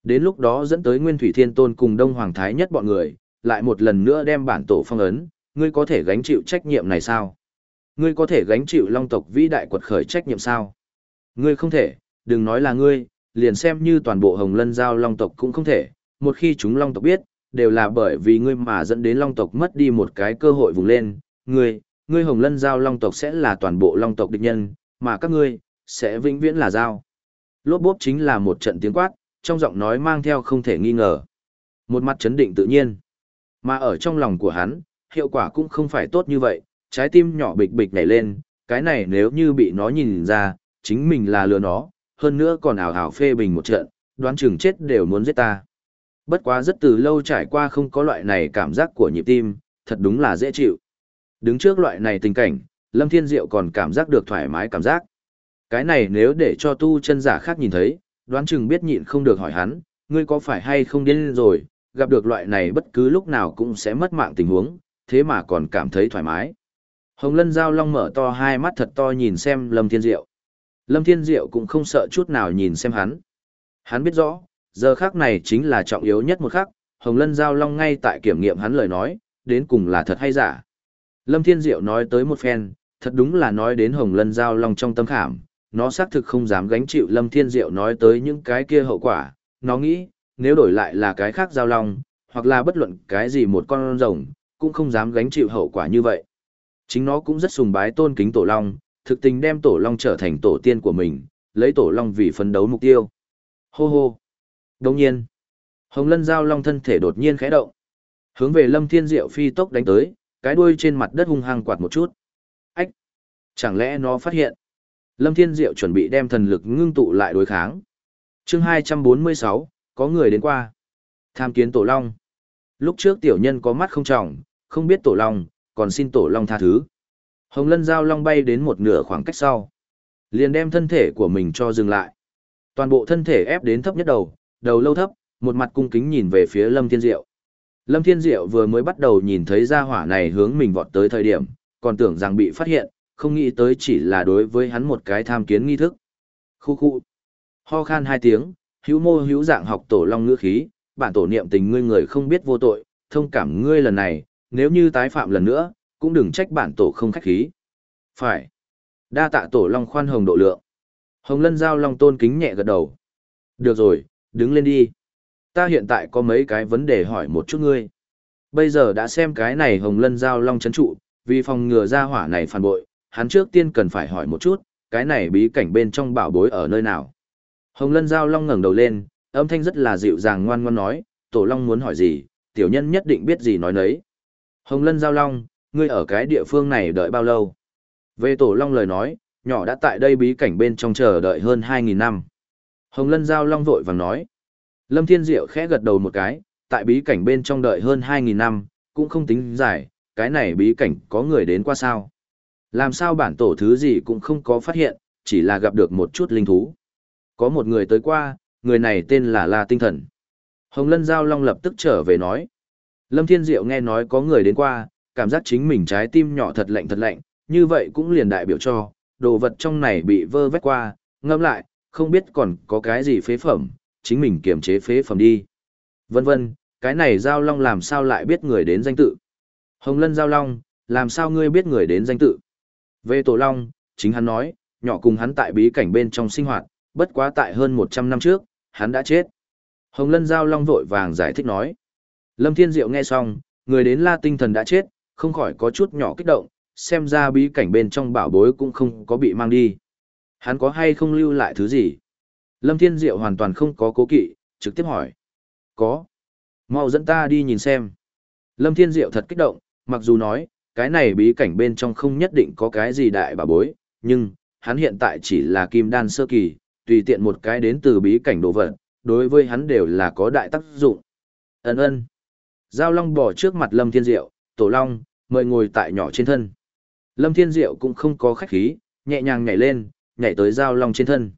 Đến lúc đó dẫn tới Nguyên Thủy Thiên Tôn cùng Đông Hoàng Thái nhất bọn người, lại một lần nữa đem bản tổ phong ấn, ngươi có thể gánh chịu trách nhiệm này sao? Ngươi có thể gánh chịu long tộc vĩ đại quật khởi trách nhiệm sao? Ngươi không thể, đừng nói là ngươi, liền xem như toàn bộ hồng lân giao long tộc cũng không thể, một khi chúng long tộc biết, đều là bởi vì ngươi mà dẫn đến long tộc mất đi một cái cơ hội vùng lên, ngươi, ngươi hồng lân giao long tộc sẽ là toàn bộ long tộc địch nhân, mà các ngươi, sẽ vĩnh viễn là giao. Lốp bốp chính là một trận tiếng quát, trong giọng nói mang theo không thể nghi ngờ. Một mặt chấn định tự nhiên. Mà ở trong lòng của hắn, hiệu quả cũng không phải tốt như vậy, trái tim nhỏ bịch bịch nhảy lên, cái này nếu như bị nó nhìn ra, chính mình là lừa nó, hơn nữa còn ảo ảo phê bình một trận, đoán chừng chết đều muốn giết ta. Bất quá rất từ lâu trải qua không có loại này cảm giác của nhịp tim, thật đúng là dễ chịu. Đứng trước loại này tình cảnh, Lâm Thiên Diệu còn cảm giác được thoải mái cảm giác. Cái này nếu để cho tu chân giả khác nhìn thấy, đoán chừng biết nhịn không được hỏi hắn, ngươi có phải hay không điên rồi, gặp được loại này bất cứ lúc nào cũng sẽ mất mạng tình huống, thế mà còn cảm thấy thoải mái. Hồng Lân Giao Long mở to hai mắt thật to nhìn xem Lâm Thiên Diệu. Lâm Thiên Diệu cũng không sợ chút nào nhìn xem hắn. Hắn biết rõ, giờ khắc này chính là trọng yếu nhất một khắc, Hồng Lân Giao Long ngay tại kiểm nghiệm hắn lời nói, đến cùng là thật hay giả. Lâm Thiên Diệu nói tới một phen, thật đúng là nói đến Hồng Lân Giao Long trong tâm khảm, nó xác thực không dám gánh chịu Lâm Thiên Diệu nói tới những cái kia hậu quả, nó nghĩ, nếu đổi lại là cái khác Giao Long, hoặc là bất luận cái gì một con rồng, cũng không dám gánh chịu hậu quả như vậy. Chính nó cũng rất sùng bái tôn kính Tổ Long, thực tình đem Tổ Long trở thành tổ tiên của mình, lấy Tổ Long vì phấn đấu mục tiêu. Hô hô. Đồng nhiên, Hồng Lân Giao Long thân thể đột nhiên khẽ động. Hướng về Lâm Thiên Diệu phi tốc đánh tới, cái đuôi trên mặt đất hung hăng quạt một chút. Ách! Chẳng lẽ nó phát hiện? Lâm Thiên Diệu chuẩn bị đem thần lực ngưng tụ lại đối kháng. chương 246, có người đến qua. Tham kiến Tổ Long. Lúc trước tiểu nhân có mắt không trọng, không biết Tổ Long, còn xin Tổ Long tha thứ. Hồng Lân Giao Long bay đến một nửa khoảng cách sau. Liền đem thân thể của mình cho dừng lại. Toàn bộ thân thể ép đến thấp nhất đầu, đầu lâu thấp, một mặt cung kính nhìn về phía Lâm Thiên Diệu. Lâm Thiên Diệu vừa mới bắt đầu nhìn thấy ra hỏa này hướng mình vọt tới thời điểm, còn tưởng rằng bị phát hiện, không nghĩ tới chỉ là đối với hắn một cái tham kiến nghi thức. Khu khu. Ho khan hai tiếng, hữu mô hữu dạng học tổ long ngữ khí, bản tổ niệm tình ngươi người không biết vô tội, thông cảm ngươi lần này, nếu như tái phạm lần nữa, cũng đừng trách bản tổ không khách khí. Phải. Đa tạ tổ long khoan hồng độ lượng. Hồng lân giao long tôn kính nhẹ gật đầu. Được rồi, đứng lên đi. Ta hiện tại có mấy cái vấn đề hỏi một chút ngươi. Bây giờ đã xem cái này hồng lân giao long chấn trụ, vì phòng ngừa ra hỏa này phản bội, hắn trước tiên cần phải hỏi một chút, cái này bí cảnh bên trong bảo bối ở nơi nào. Hồng lân giao long ngẩng đầu lên, âm thanh rất là dịu dàng ngoan ngoan nói, tổ long muốn hỏi gì, tiểu nhân nhất định biết gì nói nấy. Hồng lân giao long, ngươi ở cái địa phương này đợi bao lâu? Về tổ long lời nói, nhỏ đã tại đây bí cảnh bên trong chờ đợi hơn 2.000 năm. Hồng lân giao long vội vàng nói. Lâm Thiên Diệu khẽ gật đầu một cái, tại bí cảnh bên trong đợi hơn 2.000 năm, cũng không tính dài, cái này bí cảnh có người đến qua sao. Làm sao bản tổ thứ gì cũng không có phát hiện, chỉ là gặp được một chút linh thú. Có một người tới qua, người này tên là La Tinh Thần. Hồng Lân Giao Long lập tức trở về nói. Lâm Thiên Diệu nghe nói có người đến qua, cảm giác chính mình trái tim nhỏ thật lạnh thật lạnh, như vậy cũng liền đại biểu cho, đồ vật trong này bị vơ vét qua, ngâm lại, không biết còn có cái gì phế phẩm, chính mình kiềm chế phế phẩm đi. Vân vân, cái này Giao Long làm sao lại biết người đến danh tự? Hồng Lân Giao Long, làm sao ngươi biết người đến danh tự? Về Tổ Long, chính hắn nói, nhỏ cùng hắn tại bí cảnh bên trong sinh hoạt, bất quá tại hơn 100 năm trước, hắn đã chết. Hồng Lân Giao Long vội vàng giải thích nói. Lâm Thiên Diệu nghe xong, người đến la tinh thần đã chết, không khỏi có chút nhỏ kích động, xem ra bí cảnh bên trong bảo bối cũng không có bị mang đi. Hắn có hay không lưu lại thứ gì? Lâm Thiên Diệu hoàn toàn không có cố kỵ, trực tiếp hỏi. Có. Mau dẫn ta đi nhìn xem. Lâm Thiên Diệu thật kích động, mặc dù nói, cái này bí cảnh bên trong không nhất định có cái gì đại bảo bối, nhưng, hắn hiện tại chỉ là kim đan sơ kỳ, tùy tiện một cái đến từ bí cảnh đồ vật, đối với hắn đều là có đại tác dụng. Ấn ơn. Giao Long bỏ trước mặt Lâm Thiên Diệu, Tổ Long, mời ngồi tại nhỏ trên thân. Lâm Thiên Diệu cũng không có khách khí, nhẹ nhàng nhảy lên, nhảy tới Giao Long trên thân.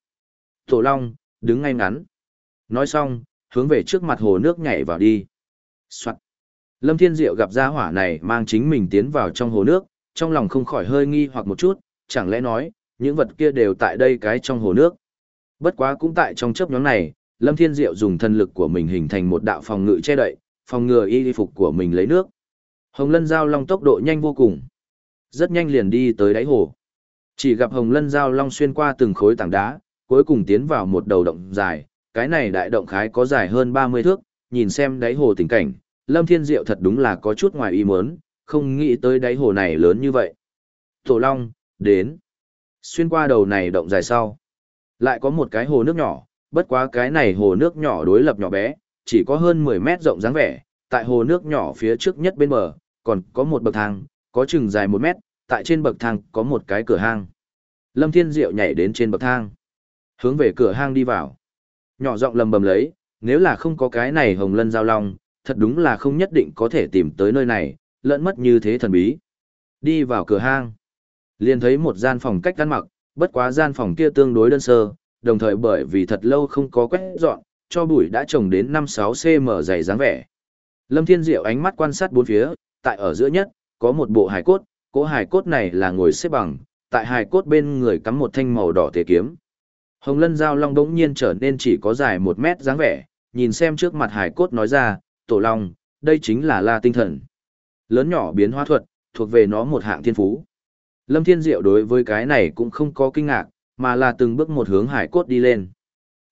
Tổ Long, đứng ngay ngắn. Nói xong, hướng về trước mặt hồ nước nhảy vào đi. Soạn. Lâm Thiên Diệu gặp gia hỏa này mang chính mình tiến vào trong hồ nước, trong lòng không khỏi hơi nghi hoặc một chút, chẳng lẽ nói, những vật kia đều tại đây cái trong hồ nước. Bất quá cũng tại trong chớp nhóm này, Lâm Thiên Diệu dùng thân lực của mình hình thành một đạo phòng ngự che đậy, phòng ngừa y phục của mình lấy nước. Hồng Lân Giao Long tốc độ nhanh vô cùng. Rất nhanh liền đi tới đáy hồ. Chỉ gặp Hồng Lân Giao Long xuyên qua từng khối tảng đá, cuối cùng tiến vào một đầu động dài, cái này đại động khái có dài hơn 30 thước, nhìn xem đáy hồ tình cảnh, Lâm Thiên Diệu thật đúng là có chút ngoài ý muốn, không nghĩ tới đáy hồ này lớn như vậy. Tổ Long, đến. Xuyên qua đầu này động dài sau. Lại có một cái hồ nước nhỏ, bất quá cái này hồ nước nhỏ đối lập nhỏ bé, chỉ có hơn 10 mét rộng dáng vẻ, tại hồ nước nhỏ phía trước nhất bên bờ, còn có một bậc thang, có chừng dài 1 mét, tại trên bậc thang có một cái cửa hang. Lâm Thiên Diệu nhảy đến trên bậc thang, hướng về cửa hang đi vào. Nhỏ giọng lầm bầm lấy, nếu là không có cái này hồng lân giao long, thật đúng là không nhất định có thể tìm tới nơi này, lẫn mất như thế thần bí. Đi vào cửa hang, liền thấy một gian phòng cách ăn mặc, bất quá gian phòng kia tương đối đơn sơ, đồng thời bởi vì thật lâu không có quét dọn, cho bụi đã trồng đến 5-6 cm dày dáng vẻ. Lâm Thiên Diệu ánh mắt quan sát bốn phía, tại ở giữa nhất, có một bộ hài cốt, cỗ hài cốt này là ngồi xếp bằng, tại hài cốt bên người cắm một thanh màu đỏ tế kiếm. Hồng Lân Giao Long đống nhiên trở nên chỉ có dài một mét dáng vẻ, nhìn xem trước mặt hài cốt nói ra, Tổ Long, đây chính là La Tinh Thần. Lớn nhỏ biến hóa thuật, thuộc về nó một hạng thiên phú. Lâm Thiên Diệu đối với cái này cũng không có kinh ngạc, mà là từng bước một hướng hải cốt đi lên.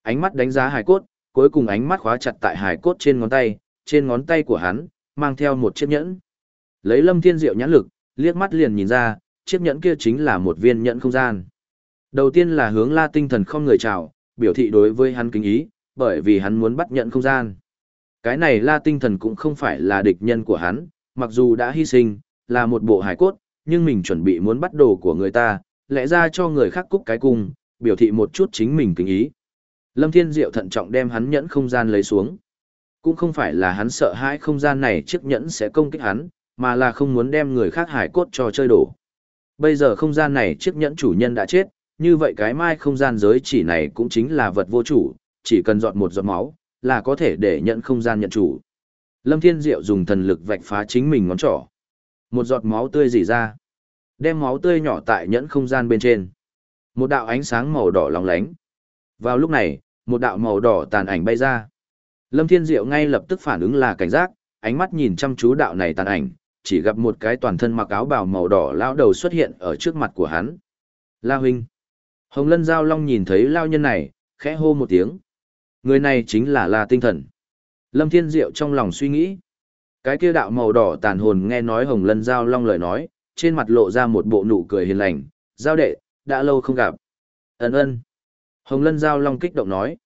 Ánh mắt đánh giá hải cốt, cuối cùng ánh mắt khóa chặt tại hải cốt trên ngón tay, trên ngón tay của hắn, mang theo một chiếc nhẫn. Lấy Lâm Thiên Diệu nhãn lực, liếc mắt liền nhìn ra, chiếc nhẫn kia chính là một viên nhẫn không gian. Đầu tiên là hướng La Tinh Thần không người chào, biểu thị đối với hắn kính ý, bởi vì hắn muốn bắt nhẫn không gian. Cái này La Tinh Thần cũng không phải là địch nhân của hắn, mặc dù đã hy sinh, là một bộ hải cốt, nhưng mình chuẩn bị muốn bắt đồ của người ta, lẽ ra cho người khác cúc cái cung, biểu thị một chút chính mình kính ý. Lâm Thiên Diệu thận trọng đem hắn nhẫn không gian lấy xuống. Cũng không phải là hắn sợ hãi không gian này chiếc nhẫn sẽ công kích hắn, mà là không muốn đem người khác hải cốt cho chơi đổ. Bây giờ không gian này chiếc nhẫn chủ nhân đã chết, như vậy cái mai không gian giới chỉ này cũng chính là vật vô chủ, chỉ cần dọn một giọt máu, là có thể để nhận không gian nhận chủ. Lâm Thiên Diệu dùng thần lực vạch phá chính mình ngón trỏ. Một giọt máu tươi rỉ ra. Đem máu tươi nhỏ tại nhẫn không gian bên trên. Một đạo ánh sáng màu đỏ lóng lánh. Vào lúc này, một đạo màu đỏ tàn ảnh bay ra. Lâm Thiên Diệu ngay lập tức phản ứng là cảnh giác, ánh mắt nhìn chăm chú đạo này tàn ảnh, chỉ gặp một cái toàn thân mặc áo bào màu đỏ lão đầu xuất hiện ở trước mặt của hắn. La huynh. Hồng Lân Giao Long nhìn thấy lao nhân này, khẽ hô một tiếng. Người này chính là La Tinh Thần. Lâm Thiên Diệu trong lòng suy nghĩ. Cái kia đạo màu đỏ tàn hồn nghe nói Hồng Lân Giao Long lời nói, trên mặt lộ ra một bộ nụ cười hiền lành. Giao đệ, đã lâu không gặp. Ấn ơn. Hồng Lân Giao Long kích động nói.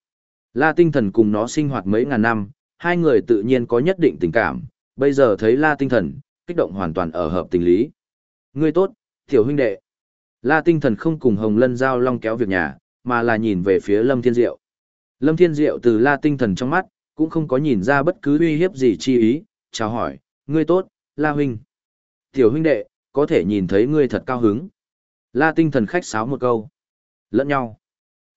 La Tinh Thần cùng nó sinh hoạt mấy ngàn năm, hai người tự nhiên có nhất định tình cảm. Bây giờ thấy La Tinh Thần, kích động hoàn toàn ở hợp tình lý. Ngươi tốt, tiểu huynh đệ. La Tinh Thần không cùng Hồng Lân Giao Long kéo việc nhà, mà là nhìn về phía Lâm Thiên Diệu. Lâm Thiên Diệu từ La Tinh Thần trong mắt, cũng không có nhìn ra bất cứ uy hiếp gì chi ý, chào hỏi, ngươi tốt, La Huynh. Tiểu huynh đệ, có thể nhìn thấy ngươi thật cao hứng. La Tinh Thần khách sáo một câu. Lẫn nhau.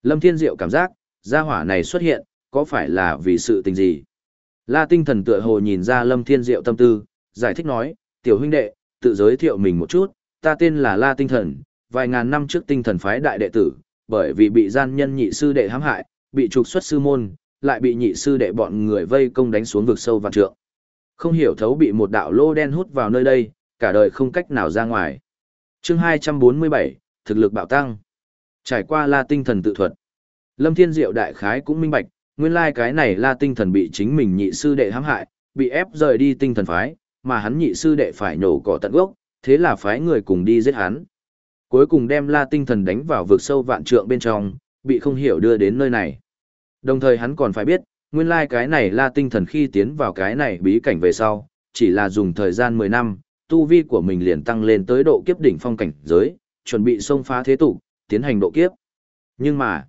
Lâm Thiên Diệu cảm giác, gia hỏa này xuất hiện, có phải là vì sự tình gì? La Tinh Thần tựa hồ nhìn ra Lâm Thiên Diệu tâm tư, giải thích nói, tiểu huynh đệ, tự giới thiệu mình một chút, ta tên là La Tinh Thần, vài ngàn năm trước tinh thần phái đại đệ tử, bởi vì bị gian nhân nhị sư đệ hãm hại, bị trục xuất sư môn, lại bị nhị sư đệ bọn người vây công đánh xuống vực sâu vạn trượng. Không hiểu thấu bị một đạo lô đen hút vào nơi đây, cả đời không cách nào ra ngoài. Chương 247, thực lực bạo tăng. Trải qua La Tinh Thần tự thuật. Lâm Thiên Diệu đại khái cũng minh bạch, nguyên lai cái này La Tinh Thần bị chính mình nhị sư đệ hãm hại, bị ép rời đi tinh thần phái, mà hắn nhị sư đệ phải nổ cỏ tận gốc, thế là phái người cùng đi giết hắn. Cuối cùng đem La Tinh Thần đánh vào vực sâu vạn trượng bên trong, bị không hiểu đưa đến nơi này. Đồng thời hắn còn phải biết, nguyên lai cái này La Tinh Thần khi tiến vào cái này bí cảnh về sau, chỉ là dùng thời gian 10 năm, tu vi của mình liền tăng lên tới độ kiếp đỉnh phong cảnh giới, chuẩn bị xông phá thế tục, tiến hành độ kiếp. Nhưng mà,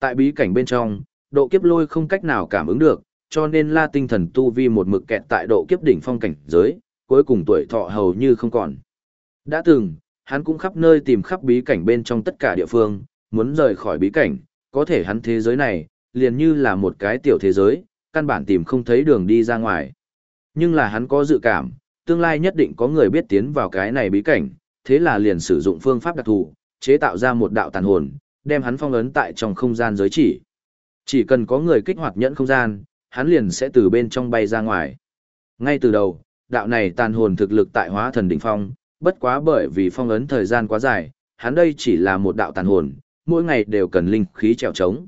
tại bí cảnh bên trong, độ kiếp lôi không cách nào cảm ứng được, cho nên la tinh thần tu vi một mực kẹt tại độ kiếp đỉnh phong cảnh giới, cuối cùng tuổi thọ hầu như không còn. Đã từng, hắn cũng khắp nơi tìm khắp bí cảnh bên trong tất cả địa phương, muốn rời khỏi bí cảnh, có thể hắn thế giới này, liền như là một cái tiểu thế giới, căn bản tìm không thấy đường đi ra ngoài. Nhưng là hắn có dự cảm, tương lai nhất định có người biết tiến vào cái này bí cảnh, thế là liền sử dụng phương pháp đặc thù, chế tạo ra một đạo tàn hồn, đem hắn phong ấn tại trong không gian giới chỉ. Chỉ cần có người kích hoạt nhẫn không gian, hắn liền sẽ từ bên trong bay ra ngoài. Ngay từ đầu, đạo này tàn hồn thực lực tại hóa thần đỉnh phong, bất quá bởi vì phong ấn thời gian quá dài, hắn đây chỉ là một đạo tàn hồn, mỗi ngày đều cần linh khí trèo trống.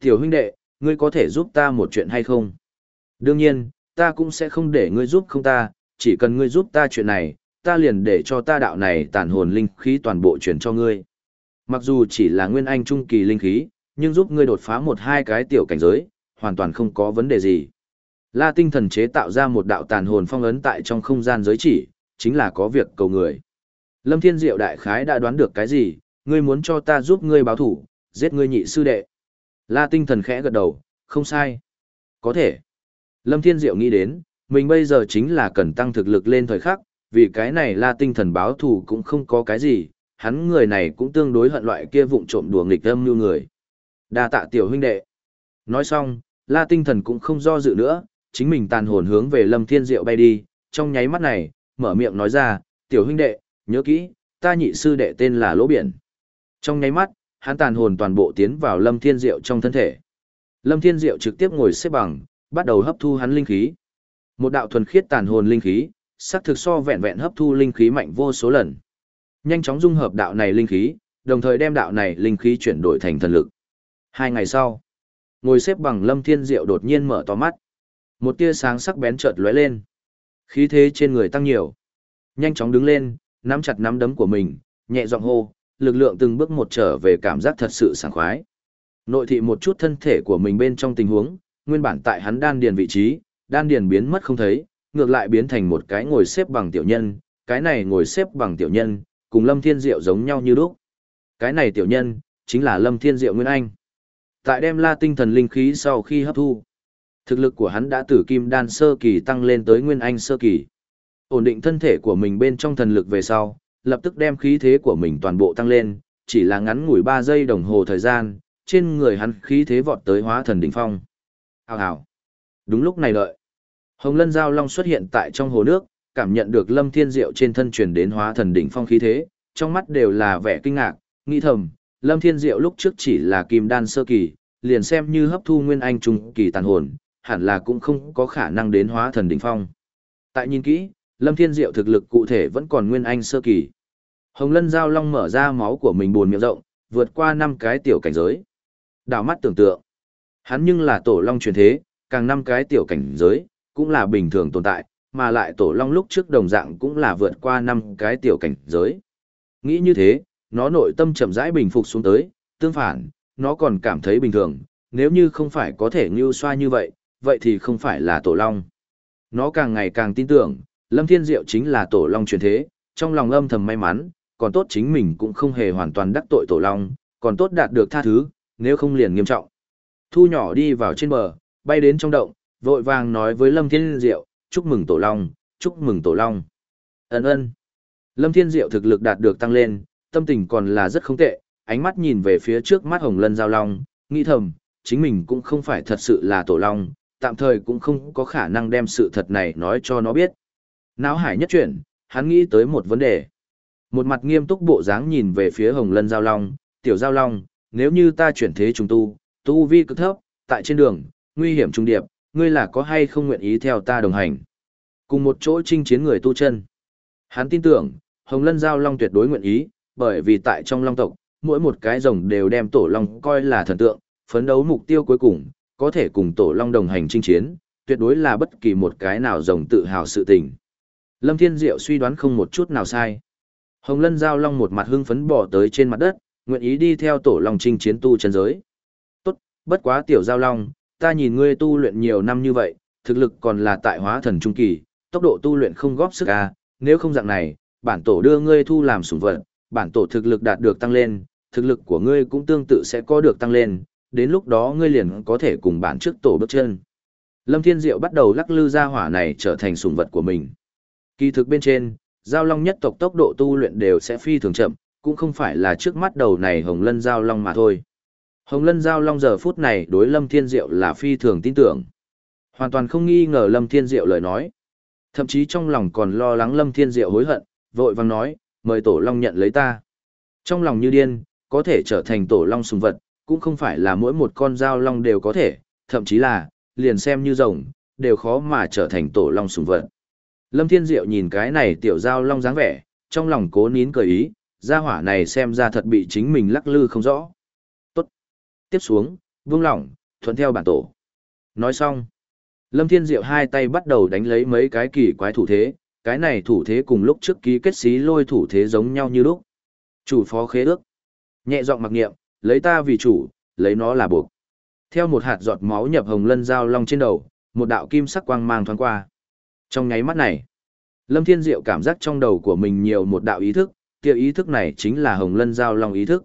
Tiểu huynh đệ, ngươi có thể giúp ta một chuyện hay không? Đương nhiên, ta cũng sẽ không để ngươi giúp không ta, chỉ cần ngươi giúp ta chuyện này, ta liền để cho ta đạo này tàn hồn linh khí toàn bộ chuyển cho ngươi. Mặc dù chỉ là nguyên anh trung kỳ linh khí, nhưng giúp ngươi đột phá một hai cái tiểu cảnh giới, hoàn toàn không có vấn đề gì. La tinh thần chế tạo ra một đạo tàn hồn phong ấn tại trong không gian giới chỉ, chính là có việc cầu người. Lâm Thiên Diệu đại khái đã đoán được cái gì, ngươi muốn cho ta giúp ngươi báo thủ, giết ngươi nhị sư đệ. La tinh thần khẽ gật đầu, không sai. Có thể. Lâm Thiên Diệu nghĩ đến, mình bây giờ chính là cần tăng thực lực lên thời khắc, vì cái này la tinh thần báo thù cũng không có cái gì, hắn người này cũng tương đối hận loại kia vụng trộm đùa nghịch âm như người. đa tạ tiểu huynh đệ. Nói xong, la tinh thần cũng không do dự nữa, chính mình tàn hồn hướng về lâm thiên diệu bay đi, trong nháy mắt này, mở miệng nói ra, tiểu huynh đệ, nhớ kỹ, ta nhị sư đệ tên là Lỗ Biển. Trong nháy mắt, hắn tàn hồn toàn bộ tiến vào Lâm Thiên Diệu trong thân thể. Lâm Thiên Diệu trực tiếp ngồi xếp bằng, bắt đầu hấp thu hắn linh khí. Một đạo thuần khiết tàn hồn linh khí, sắc thực so vẹn vẹn hấp thu linh khí mạnh vô số lần. Nhanh chóng dung hợp đạo này linh khí, đồng thời đem đạo này linh khí chuyển đổi thành thần lực. Hai ngày sau, ngồi xếp bằng Lâm Thiên Diệu đột nhiên mở to mắt. Một tia sáng sắc bén chợt lóe lên. Khí thế trên người tăng nhiều. Nhanh chóng đứng lên, nắm chặt nắm đấm của mình, nhẹ giọng hô, lực lượng từng bước một trở về cảm giác thật sự sảng khoái. Nội thị một chút thân thể của mình bên trong tình huống, nguyên bản tại hắn đan điền vị trí, đan điền biến mất không thấy, ngược lại biến thành một cái ngồi xếp bằng tiểu nhân, cái này ngồi xếp bằng tiểu nhân, cùng Lâm Thiên Diệu giống nhau như lúc. Cái này tiểu nhân, chính là Lâm Thiên Diệu Nguyên Anh. Tại đem la tinh thần linh khí sau khi hấp thu, thực lực của hắn đã từ kim đan sơ kỳ tăng lên tới Nguyên Anh sơ kỳ. Ổn định thân thể của mình bên trong thần lực về sau, lập tức đem khí thế của mình toàn bộ tăng lên, chỉ là ngắn ngủi 3 giây đồng hồ thời gian, trên người hắn khí thế vọt tới hóa thần đỉnh phong. Hào hào. Đúng lúc này đợi. Hồng Lân Giao Long xuất hiện tại trong hồ nước, cảm nhận được Lâm Thiên Diệu trên thân truyền đến hóa thần đỉnh phong khí thế, trong mắt đều là vẻ kinh ngạc, nghĩ thầm, Lâm Thiên Diệu lúc trước chỉ là kim đan sơ kỳ, liền xem như hấp thu nguyên anh trung kỳ tàn hồn, hẳn là cũng không có khả năng đến hóa thần đỉnh phong. Tại nhìn kỹ, Lâm Thiên Diệu thực lực cụ thể vẫn còn nguyên anh sơ kỳ. Hồng Lân Giao Long mở ra máu của mình buồn miệng rộng, vượt qua năm cái tiểu cảnh giới. Đảo mắt tưởng tượng. Hắn nhưng là tổ long truyền thế, càng năm cái tiểu cảnh giới, cũng là bình thường tồn tại, mà lại tổ long lúc trước đồng dạng cũng là vượt qua năm cái tiểu cảnh giới. Nghĩ như thế, nó nội tâm chậm rãi bình phục xuống tới, tương phản, nó còn cảm thấy bình thường, nếu như không phải có thể ngưu xoa như vậy, vậy thì không phải là tổ long. Nó càng ngày càng tin tưởng, Lâm Thiên Diệu chính là tổ long truyền thế, trong lòng âm thầm may mắn, còn tốt chính mình cũng không hề hoàn toàn đắc tội tổ long, còn tốt đạt được tha thứ, nếu không liền nghiêm trọng. Thu nhỏ đi vào trên bờ, bay đến trong động, vội vàng nói với Lâm Thiên Diệu, chúc mừng tổ long, chúc mừng tổ long. Ấn ơn. Lâm Thiên Diệu thực lực đạt được tăng lên, tâm tình còn là rất không tệ, ánh mắt nhìn về phía trước mắt Hồng Lân Giao Long, nghĩ thầm, chính mình cũng không phải thật sự là tổ long, tạm thời cũng không có khả năng đem sự thật này nói cho nó biết. Náo hải nhất chuyển, hắn nghĩ tới một vấn đề. Một mặt nghiêm túc bộ dáng nhìn về phía Hồng Lân Giao Long, tiểu Giao Long, nếu như ta chuyển thế trùng tu, tu vi cực thấp, tại trên đường, nguy hiểm trung điệp, ngươi là có hay không nguyện ý theo ta đồng hành. Cùng một chỗ chinh chiến người tu chân. Hắn tin tưởng, Hồng Lân Giao Long tuyệt đối nguyện ý, bởi vì tại trong Long tộc, mỗi một cái rồng đều đem tổ Long coi là thần tượng, phấn đấu mục tiêu cuối cùng, có thể cùng tổ Long đồng hành chinh chiến, tuyệt đối là bất kỳ một cái nào rồng tự hào sự tình. Lâm Thiên Diệu suy đoán không một chút nào sai. Hồng Lân Giao Long một mặt hưng phấn bỏ tới trên mặt đất, nguyện ý đi theo tổ Long chinh chiến tu chân giới. Tốt, bất quá tiểu Giao Long, ta nhìn ngươi tu luyện nhiều năm như vậy, thực lực còn là tại hóa thần trung kỳ, tốc độ tu luyện không góp sức à, nếu không dạng này, bản tổ đưa ngươi thu làm sủng vật, bản tổ thực lực đạt được tăng lên, thực lực của ngươi cũng tương tự sẽ có được tăng lên, đến lúc đó ngươi liền có thể cùng bản trước tổ bước chân. Lâm Thiên Diệu bắt đầu lắc lư ra hỏa này trở thành sủng vật của mình. Kỳ thực bên trên, giao long nhất tộc tốc độ tu luyện đều sẽ phi thường chậm, cũng không phải là trước mắt đầu này hồng lân giao long mà thôi. Hồng lân giao long giờ phút này đối Lâm Thiên Diệu là phi thường tin tưởng. Hoàn toàn không nghi ngờ Lâm Thiên Diệu lời nói. Thậm chí trong lòng còn lo lắng Lâm Thiên Diệu hối hận, vội vàng nói, mời tổ long nhận lấy ta. Trong lòng như điên, có thể trở thành tổ long sùng vật, cũng không phải là mỗi một con giao long đều có thể, thậm chí là, liền xem như rồng, đều khó mà trở thành tổ long sùng vật. Lâm Thiên Diệu nhìn cái này tiểu giao long dáng vẻ, trong lòng cố nín cười ý, gia hỏa này xem ra thật bị chính mình lắc lư không rõ. Tiếp xuống, vương lỏng, thuận theo bản tổ. Nói xong. Lâm Thiên Diệu hai tay bắt đầu đánh lấy mấy cái kỳ quái thủ thế, cái này thủ thế cùng lúc trước ký kết xí lôi thủ thế giống nhau như lúc. Chủ phó khế ước. Nhẹ giọng mặc niệm, lấy ta vì chủ, lấy nó là buộc. Theo một hạt giọt máu nhập hồng lân giao long trên đầu, một đạo kim sắc quang mang thoáng qua. Trong nháy mắt này, Lâm Thiên Diệu cảm giác trong đầu của mình nhiều một đạo ý thức, tiệm ý thức này chính là Hồng Lân Giao Long ý thức.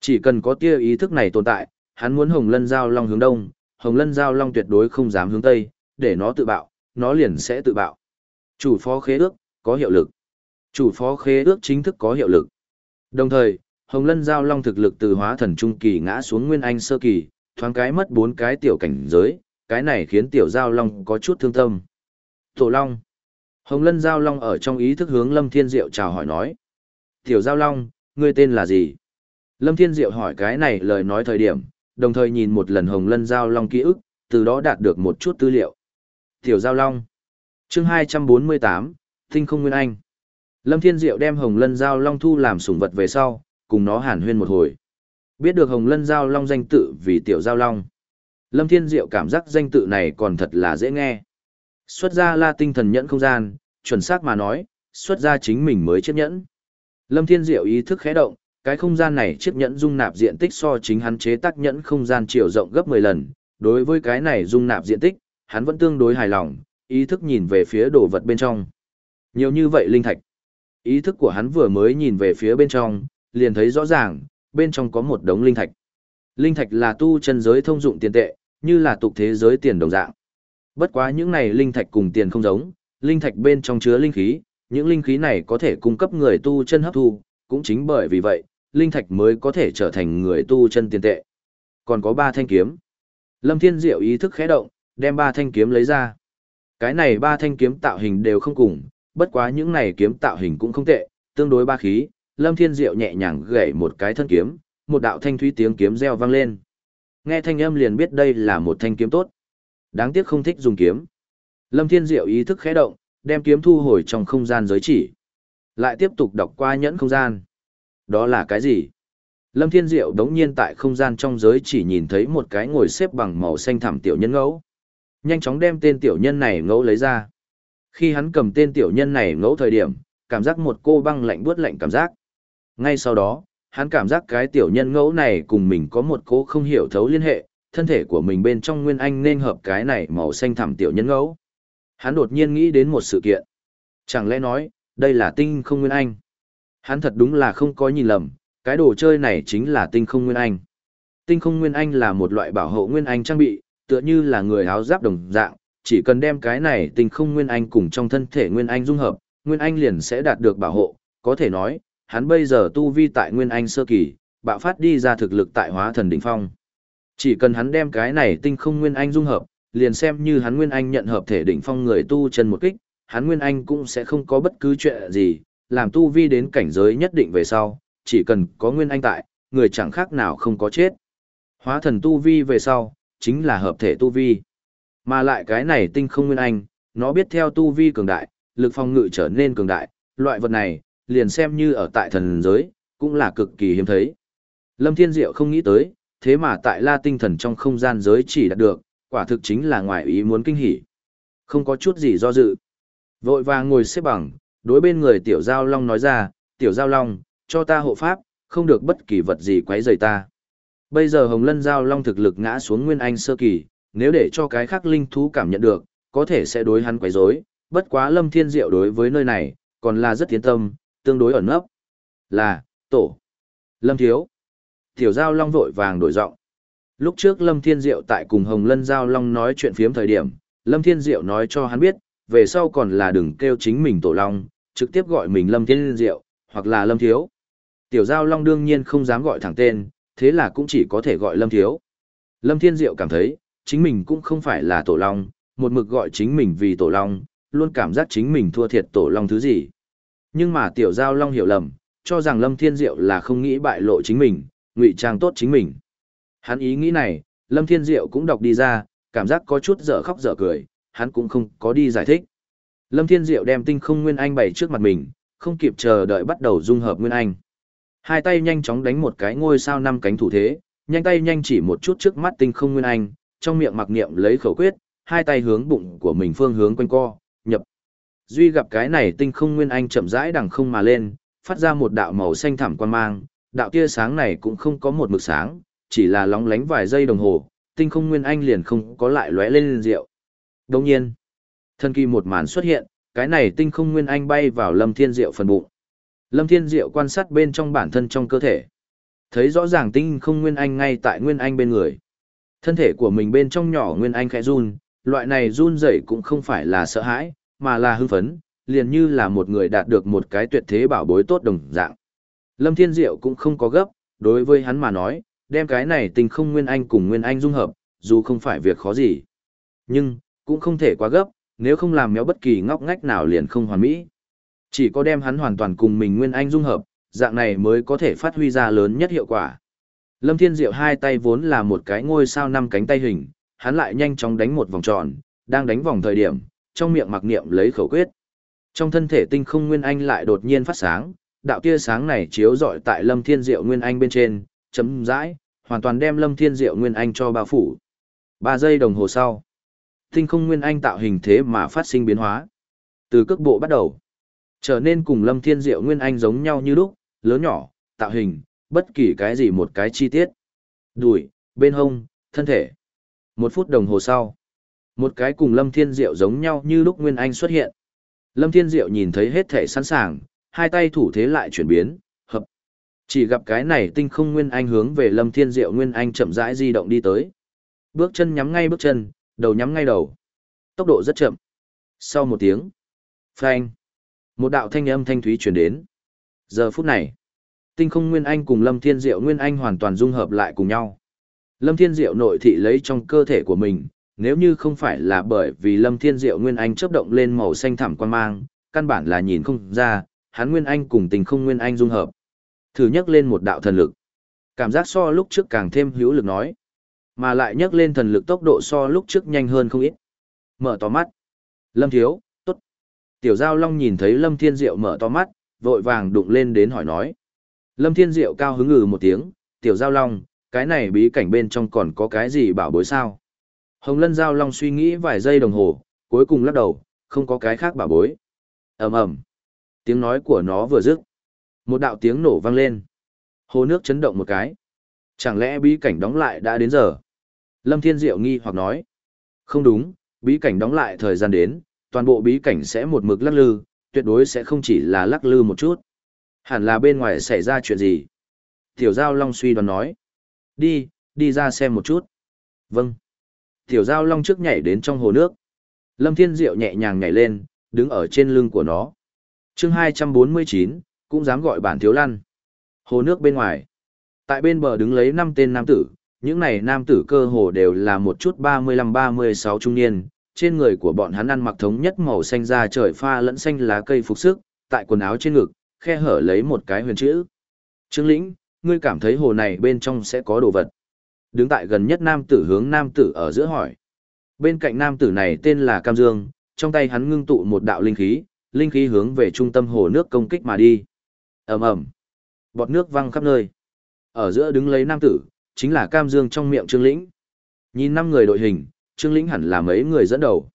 Chỉ cần có tia ý thức này tồn tại, hắn muốn Hồng Lân Giao Long hướng đông, Hồng Lân Giao Long tuyệt đối không dám hướng tây, để nó tự bạo, nó liền sẽ tự bạo. Chủ phó khế ước, có hiệu lực. Chủ phó khế ước chính thức có hiệu lực. Đồng thời, Hồng Lân Giao Long thực lực từ hóa thần trung kỳ ngã xuống nguyên anh sơ kỳ, thoáng cái mất bốn cái tiểu cảnh giới, cái này khiến tiểu Giao Long có chút thương tâm. Tổ Long. Hồng Lân Giao Long ở trong ý thức hướng Lâm Thiên Diệu chào hỏi nói. Tiểu Giao Long, ngươi tên là gì? Lâm Thiên Diệu hỏi cái này lời nói thời điểm, đồng thời nhìn một lần Hồng Lân Giao Long ký ức, từ đó đạt được một chút tư liệu. Tiểu Giao Long chương 248, Tinh không Nguyên Anh Lâm Thiên Diệu đem Hồng Lân Giao Long thu làm sủng vật về sau, cùng nó hàn huyên một hồi. Biết được Hồng Lân Giao Long danh tự vì Tiểu Giao Long. Lâm Thiên Diệu cảm giác danh tự này còn thật là dễ nghe. Xuất ra la tinh thần nhẫn không gian, chuẩn xác mà nói, xuất ra chính mình mới chấp nhẫn. Lâm Thiên Diệu ý thức khẽ động, cái không gian này chiếc nhẫn dung nạp diện tích so chính hắn chế tác nhẫn không gian chiều rộng gấp 10 lần. Đối với cái này dung nạp diện tích, hắn vẫn tương đối hài lòng, ý thức nhìn về phía đồ vật bên trong. Nhiều như vậy linh thạch. Ý thức của hắn vừa mới nhìn về phía bên trong, liền thấy rõ ràng, bên trong có một đống linh thạch. Linh thạch là tu chân giới thông dụng tiền tệ, như là tục thế giới tiền đồng dạng. Bất quá những này linh thạch cùng tiền không giống, linh thạch bên trong chứa linh khí, những linh khí này có thể cung cấp người tu chân hấp thu, cũng chính bởi vì vậy, linh thạch mới có thể trở thành người tu chân tiền tệ. Còn có ba thanh kiếm. Lâm Thiên Diệu ý thức khẽ động, đem ba thanh kiếm lấy ra. Cái này ba thanh kiếm tạo hình đều không cùng, bất quá những này kiếm tạo hình cũng không tệ, tương đối ba khí. Lâm Thiên Diệu nhẹ nhàng gảy một cái thân kiếm, một đạo thanh thúy tiếng kiếm reo vang lên. Nghe thanh âm liền biết đây là một thanh kiếm tốt. Đáng tiếc không thích dùng kiếm. Lâm Thiên Diệu ý thức khẽ động, đem kiếm thu hồi trong không gian giới chỉ. Lại tiếp tục đọc qua nhẫn không gian. Đó là cái gì? Lâm Thiên Diệu đống nhiên tại không gian trong giới chỉ nhìn thấy một cái ngồi xếp bằng màu xanh thẳm tiểu nhân ngẫu. Nhanh chóng đem tên tiểu nhân này ngẫu lấy ra. Khi hắn cầm tên tiểu nhân này ngẫu thời điểm, cảm giác một cô băng lạnh buốt lạnh cảm giác. Ngay sau đó, hắn cảm giác cái tiểu nhân ngẫu này cùng mình có một cô không hiểu thấu liên hệ, thân thể của mình bên trong nguyên anh nên hợp cái này màu xanh thẳm tiểu nhân ngẫu. Hắn đột nhiên nghĩ đến một sự kiện. Chẳng lẽ nói, đây là tinh không nguyên anh? Hắn thật đúng là không có nhìn lầm, cái đồ chơi này chính là tinh không nguyên anh. Tinh không nguyên anh là một loại bảo hộ nguyên anh trang bị, tựa như là người áo giáp đồng dạng, chỉ cần đem cái này tinh không nguyên anh cùng trong thân thể nguyên anh dung hợp, nguyên anh liền sẽ đạt được bảo hộ, có thể nói, hắn bây giờ tu vi tại nguyên anh sơ kỳ, bạo phát đi ra thực lực tại hóa thần đỉnh phong. Chỉ cần hắn đem cái này tinh không nguyên anh dung hợp, liền xem như hắn nguyên anh nhận hợp thể đỉnh phong người tu chân một kích, hắn nguyên anh cũng sẽ không có bất cứ chuyện gì, làm tu vi đến cảnh giới nhất định về sau, chỉ cần có nguyên anh tại, người chẳng khác nào không có chết. Hóa thần tu vi về sau, chính là hợp thể tu vi. Mà lại cái này tinh không nguyên anh, nó biết theo tu vi cường đại, lực phòng ngự trở nên cường đại, loại vật này, liền xem như ở tại thần giới, cũng là cực kỳ hiếm thấy. Lâm Thiên Diệu không nghĩ tới, thế mà tại la tinh thần trong không gian giới chỉ đạt được, quả thực chính là ngoài ý muốn kinh hỉ. Không có chút gì do dự. Vội vàng ngồi xếp bằng, đối bên người tiểu giao long nói ra, tiểu giao long, cho ta hộ pháp, không được bất kỳ vật gì quấy rầy ta. Bây giờ hồng lân giao long thực lực ngã xuống nguyên anh sơ kỳ, nếu để cho cái khác linh thú cảm nhận được, có thể sẽ đối hắn quấy rối. bất quá lâm thiên diệu đối với nơi này, còn là rất tiến tâm, tương đối ẩn nấp. Là, tổ. Lâm thiếu. Tiểu giao long vội vàng đổi giọng. Lúc trước Lâm Thiên Diệu tại cùng Hồng Lân Giao Long nói chuyện phiếm thời điểm, Lâm Thiên Diệu nói cho hắn biết, về sau còn là đừng kêu chính mình tổ long, trực tiếp gọi mình Lâm Thiên Diệu, hoặc là Lâm Thiếu. Tiểu Giao Long đương nhiên không dám gọi thẳng tên, thế là cũng chỉ có thể gọi Lâm Thiếu. Lâm Thiên Diệu cảm thấy, chính mình cũng không phải là tổ long, một mực gọi chính mình vì tổ long, luôn cảm giác chính mình thua thiệt tổ long thứ gì. Nhưng mà Tiểu Giao Long hiểu lầm, cho rằng Lâm Thiên Diệu là không nghĩ bại lộ chính mình, ngụy trang tốt chính mình. Hắn ý nghĩ này, Lâm Thiên Diệu cũng đọc đi ra, cảm giác có chút dở khóc dở cười, hắn cũng không có đi giải thích. Lâm Thiên Diệu đem tinh không nguyên anh bày trước mặt mình, không kịp chờ đợi bắt đầu dung hợp nguyên anh. Hai tay nhanh chóng đánh một cái ngôi sao năm cánh thủ thế, nhanh tay nhanh chỉ một chút trước mắt tinh không nguyên anh, trong miệng mặc niệm lấy khẩu quyết, hai tay hướng bụng của mình phương hướng quanh co, nhập. Duy gặp cái này tinh không nguyên anh chậm rãi đằng không mà lên, phát ra một đạo màu xanh thẳm quan mang, đạo tia sáng này cũng không có một mực sáng, chỉ là lóng lánh vài giây đồng hồ, tinh không nguyên anh liền không có lại lóe lên rượu. Đồng nhiên, thân kỳ một màn xuất hiện, cái này tinh không nguyên anh bay vào lâm thiên diệu phần bụng. Lâm thiên diệu quan sát bên trong bản thân trong cơ thể. Thấy rõ ràng tinh không nguyên anh ngay tại nguyên anh bên người. Thân thể của mình bên trong nhỏ nguyên anh khẽ run, loại này run rẩy cũng không phải là sợ hãi, mà là hưng phấn, liền như là một người đạt được một cái tuyệt thế bảo bối tốt đồng dạng. Lâm Thiên Diệu cũng không có gấp, đối với hắn mà nói, đem cái này tình không nguyên anh cùng nguyên anh dung hợp, dù không phải việc khó gì. Nhưng, cũng không thể quá gấp, nếu không làm méo bất kỳ ngóc ngách nào liền không hoàn mỹ. Chỉ có đem hắn hoàn toàn cùng mình nguyên anh dung hợp, dạng này mới có thể phát huy ra lớn nhất hiệu quả. Lâm Thiên Diệu hai tay vốn là một cái ngôi sao năm cánh tay hình, hắn lại nhanh chóng đánh một vòng tròn, đang đánh vòng thời điểm, trong miệng mặc niệm lấy khẩu quyết. Trong thân thể tinh không nguyên anh lại đột nhiên phát sáng, đạo tia sáng này chiếu rọi tại Lâm Thiên Diệu nguyên anh bên trên, chấm dãi, hoàn toàn đem Lâm Thiên Diệu nguyên anh cho bao phủ. Ba giây đồng hồ sau, tinh không nguyên anh tạo hình thế mà phát sinh biến hóa. Từ cước bộ bắt đầu, trở nên cùng Lâm Thiên Diệu nguyên anh giống nhau như lúc, lớn nhỏ, tạo hình, bất kỳ cái gì một cái chi tiết. Đùi, bên hông, thân thể. Một phút đồng hồ sau, một cái cùng Lâm Thiên Diệu giống nhau như lúc Nguyên Anh xuất hiện. Lâm Thiên Diệu nhìn thấy hết thể sẵn sàng, hai tay thủ thế lại chuyển biến, hợp. Chỉ gặp cái này tinh không Nguyên Anh hướng về Lâm Thiên Diệu Nguyên Anh chậm rãi di động đi tới. Bước chân nhắm ngay bước chân, đầu nhắm ngay đầu. Tốc độ rất chậm. Sau một tiếng, phanh, một đạo thanh âm thanh thúy truyền đến. Giờ phút này, tinh không Nguyên Anh cùng Lâm Thiên Diệu Nguyên Anh hoàn toàn dung hợp lại cùng nhau. Lâm Thiên Diệu nội thị lấy trong cơ thể của mình, nếu như không phải là bởi vì Lâm Thiên Diệu Nguyên Anh chớp động lên màu xanh thẳm quan mang, căn bản là nhìn không ra, hắn Nguyên Anh cùng tình không Nguyên Anh dung hợp. Thử nhắc lên một đạo thần lực. Cảm giác so lúc trước càng thêm hữu lực nói. Mà lại nhấc lên thần lực tốc độ so lúc trước nhanh hơn không ít. Mở to mắt. Lâm Thiếu, tốt. Tiểu Giao Long nhìn thấy Lâm Thiên Diệu mở to mắt, vội vàng đụng lên đến hỏi nói. Lâm Thiên Diệu cao hứng ngừ một tiếng, Tiểu Giao Long, cái này bí cảnh bên trong còn có cái gì bảo bối sao? Hồng Lân Giao Long suy nghĩ vài giây đồng hồ, cuối cùng lắc đầu, không có cái khác bảo bối. ầm ầm, tiếng nói của nó vừa dứt, một đạo tiếng nổ vang lên. Hồ nước chấn động một cái. Chẳng lẽ bí cảnh đóng lại đã đến giờ? Lâm Thiên Diệu nghi hoặc nói. Không đúng, bí cảnh đóng lại thời gian đến, toàn bộ bí cảnh sẽ một mực lắc lư, tuyệt đối sẽ không chỉ là lắc lư một chút. Hẳn là bên ngoài xảy ra chuyện gì? Tiểu Giao Long suy đoán nói. Đi, đi ra xem một chút. Vâng. Tiểu Giao Long trước nhảy đến trong hồ nước. Lâm Thiên Diệu nhẹ nhàng nhảy lên, đứng ở trên lưng của nó. chương 249, cũng dám gọi bản thiếu lăn. Hồ nước bên ngoài. Tại bên bờ đứng lấy năm tên nam tử, những này nam tử cơ hồ đều là một chút 35-36 trung niên, trên người của bọn hắn ăn mặc thống nhất màu xanh da trời pha lẫn xanh lá cây phục sức, tại quần áo trên ngực, khe hở lấy một cái huyền chữ. Trương lĩnh, ngươi cảm thấy hồ này bên trong sẽ có đồ vật. Đứng tại gần nhất nam tử hướng nam tử ở giữa hỏi. Bên cạnh nam tử này tên là Cam Dương, trong tay hắn ngưng tụ một đạo linh khí, linh khí hướng về trung tâm hồ nước công kích mà đi. ầm ầm, bọt nước văng khắp nơi. Ở giữa đứng lấy nam tử, chính là Cam Dương trong miệng Trương Lĩnh. Nhìn năm người đội hình, Trương Lĩnh hẳn là mấy người dẫn đầu.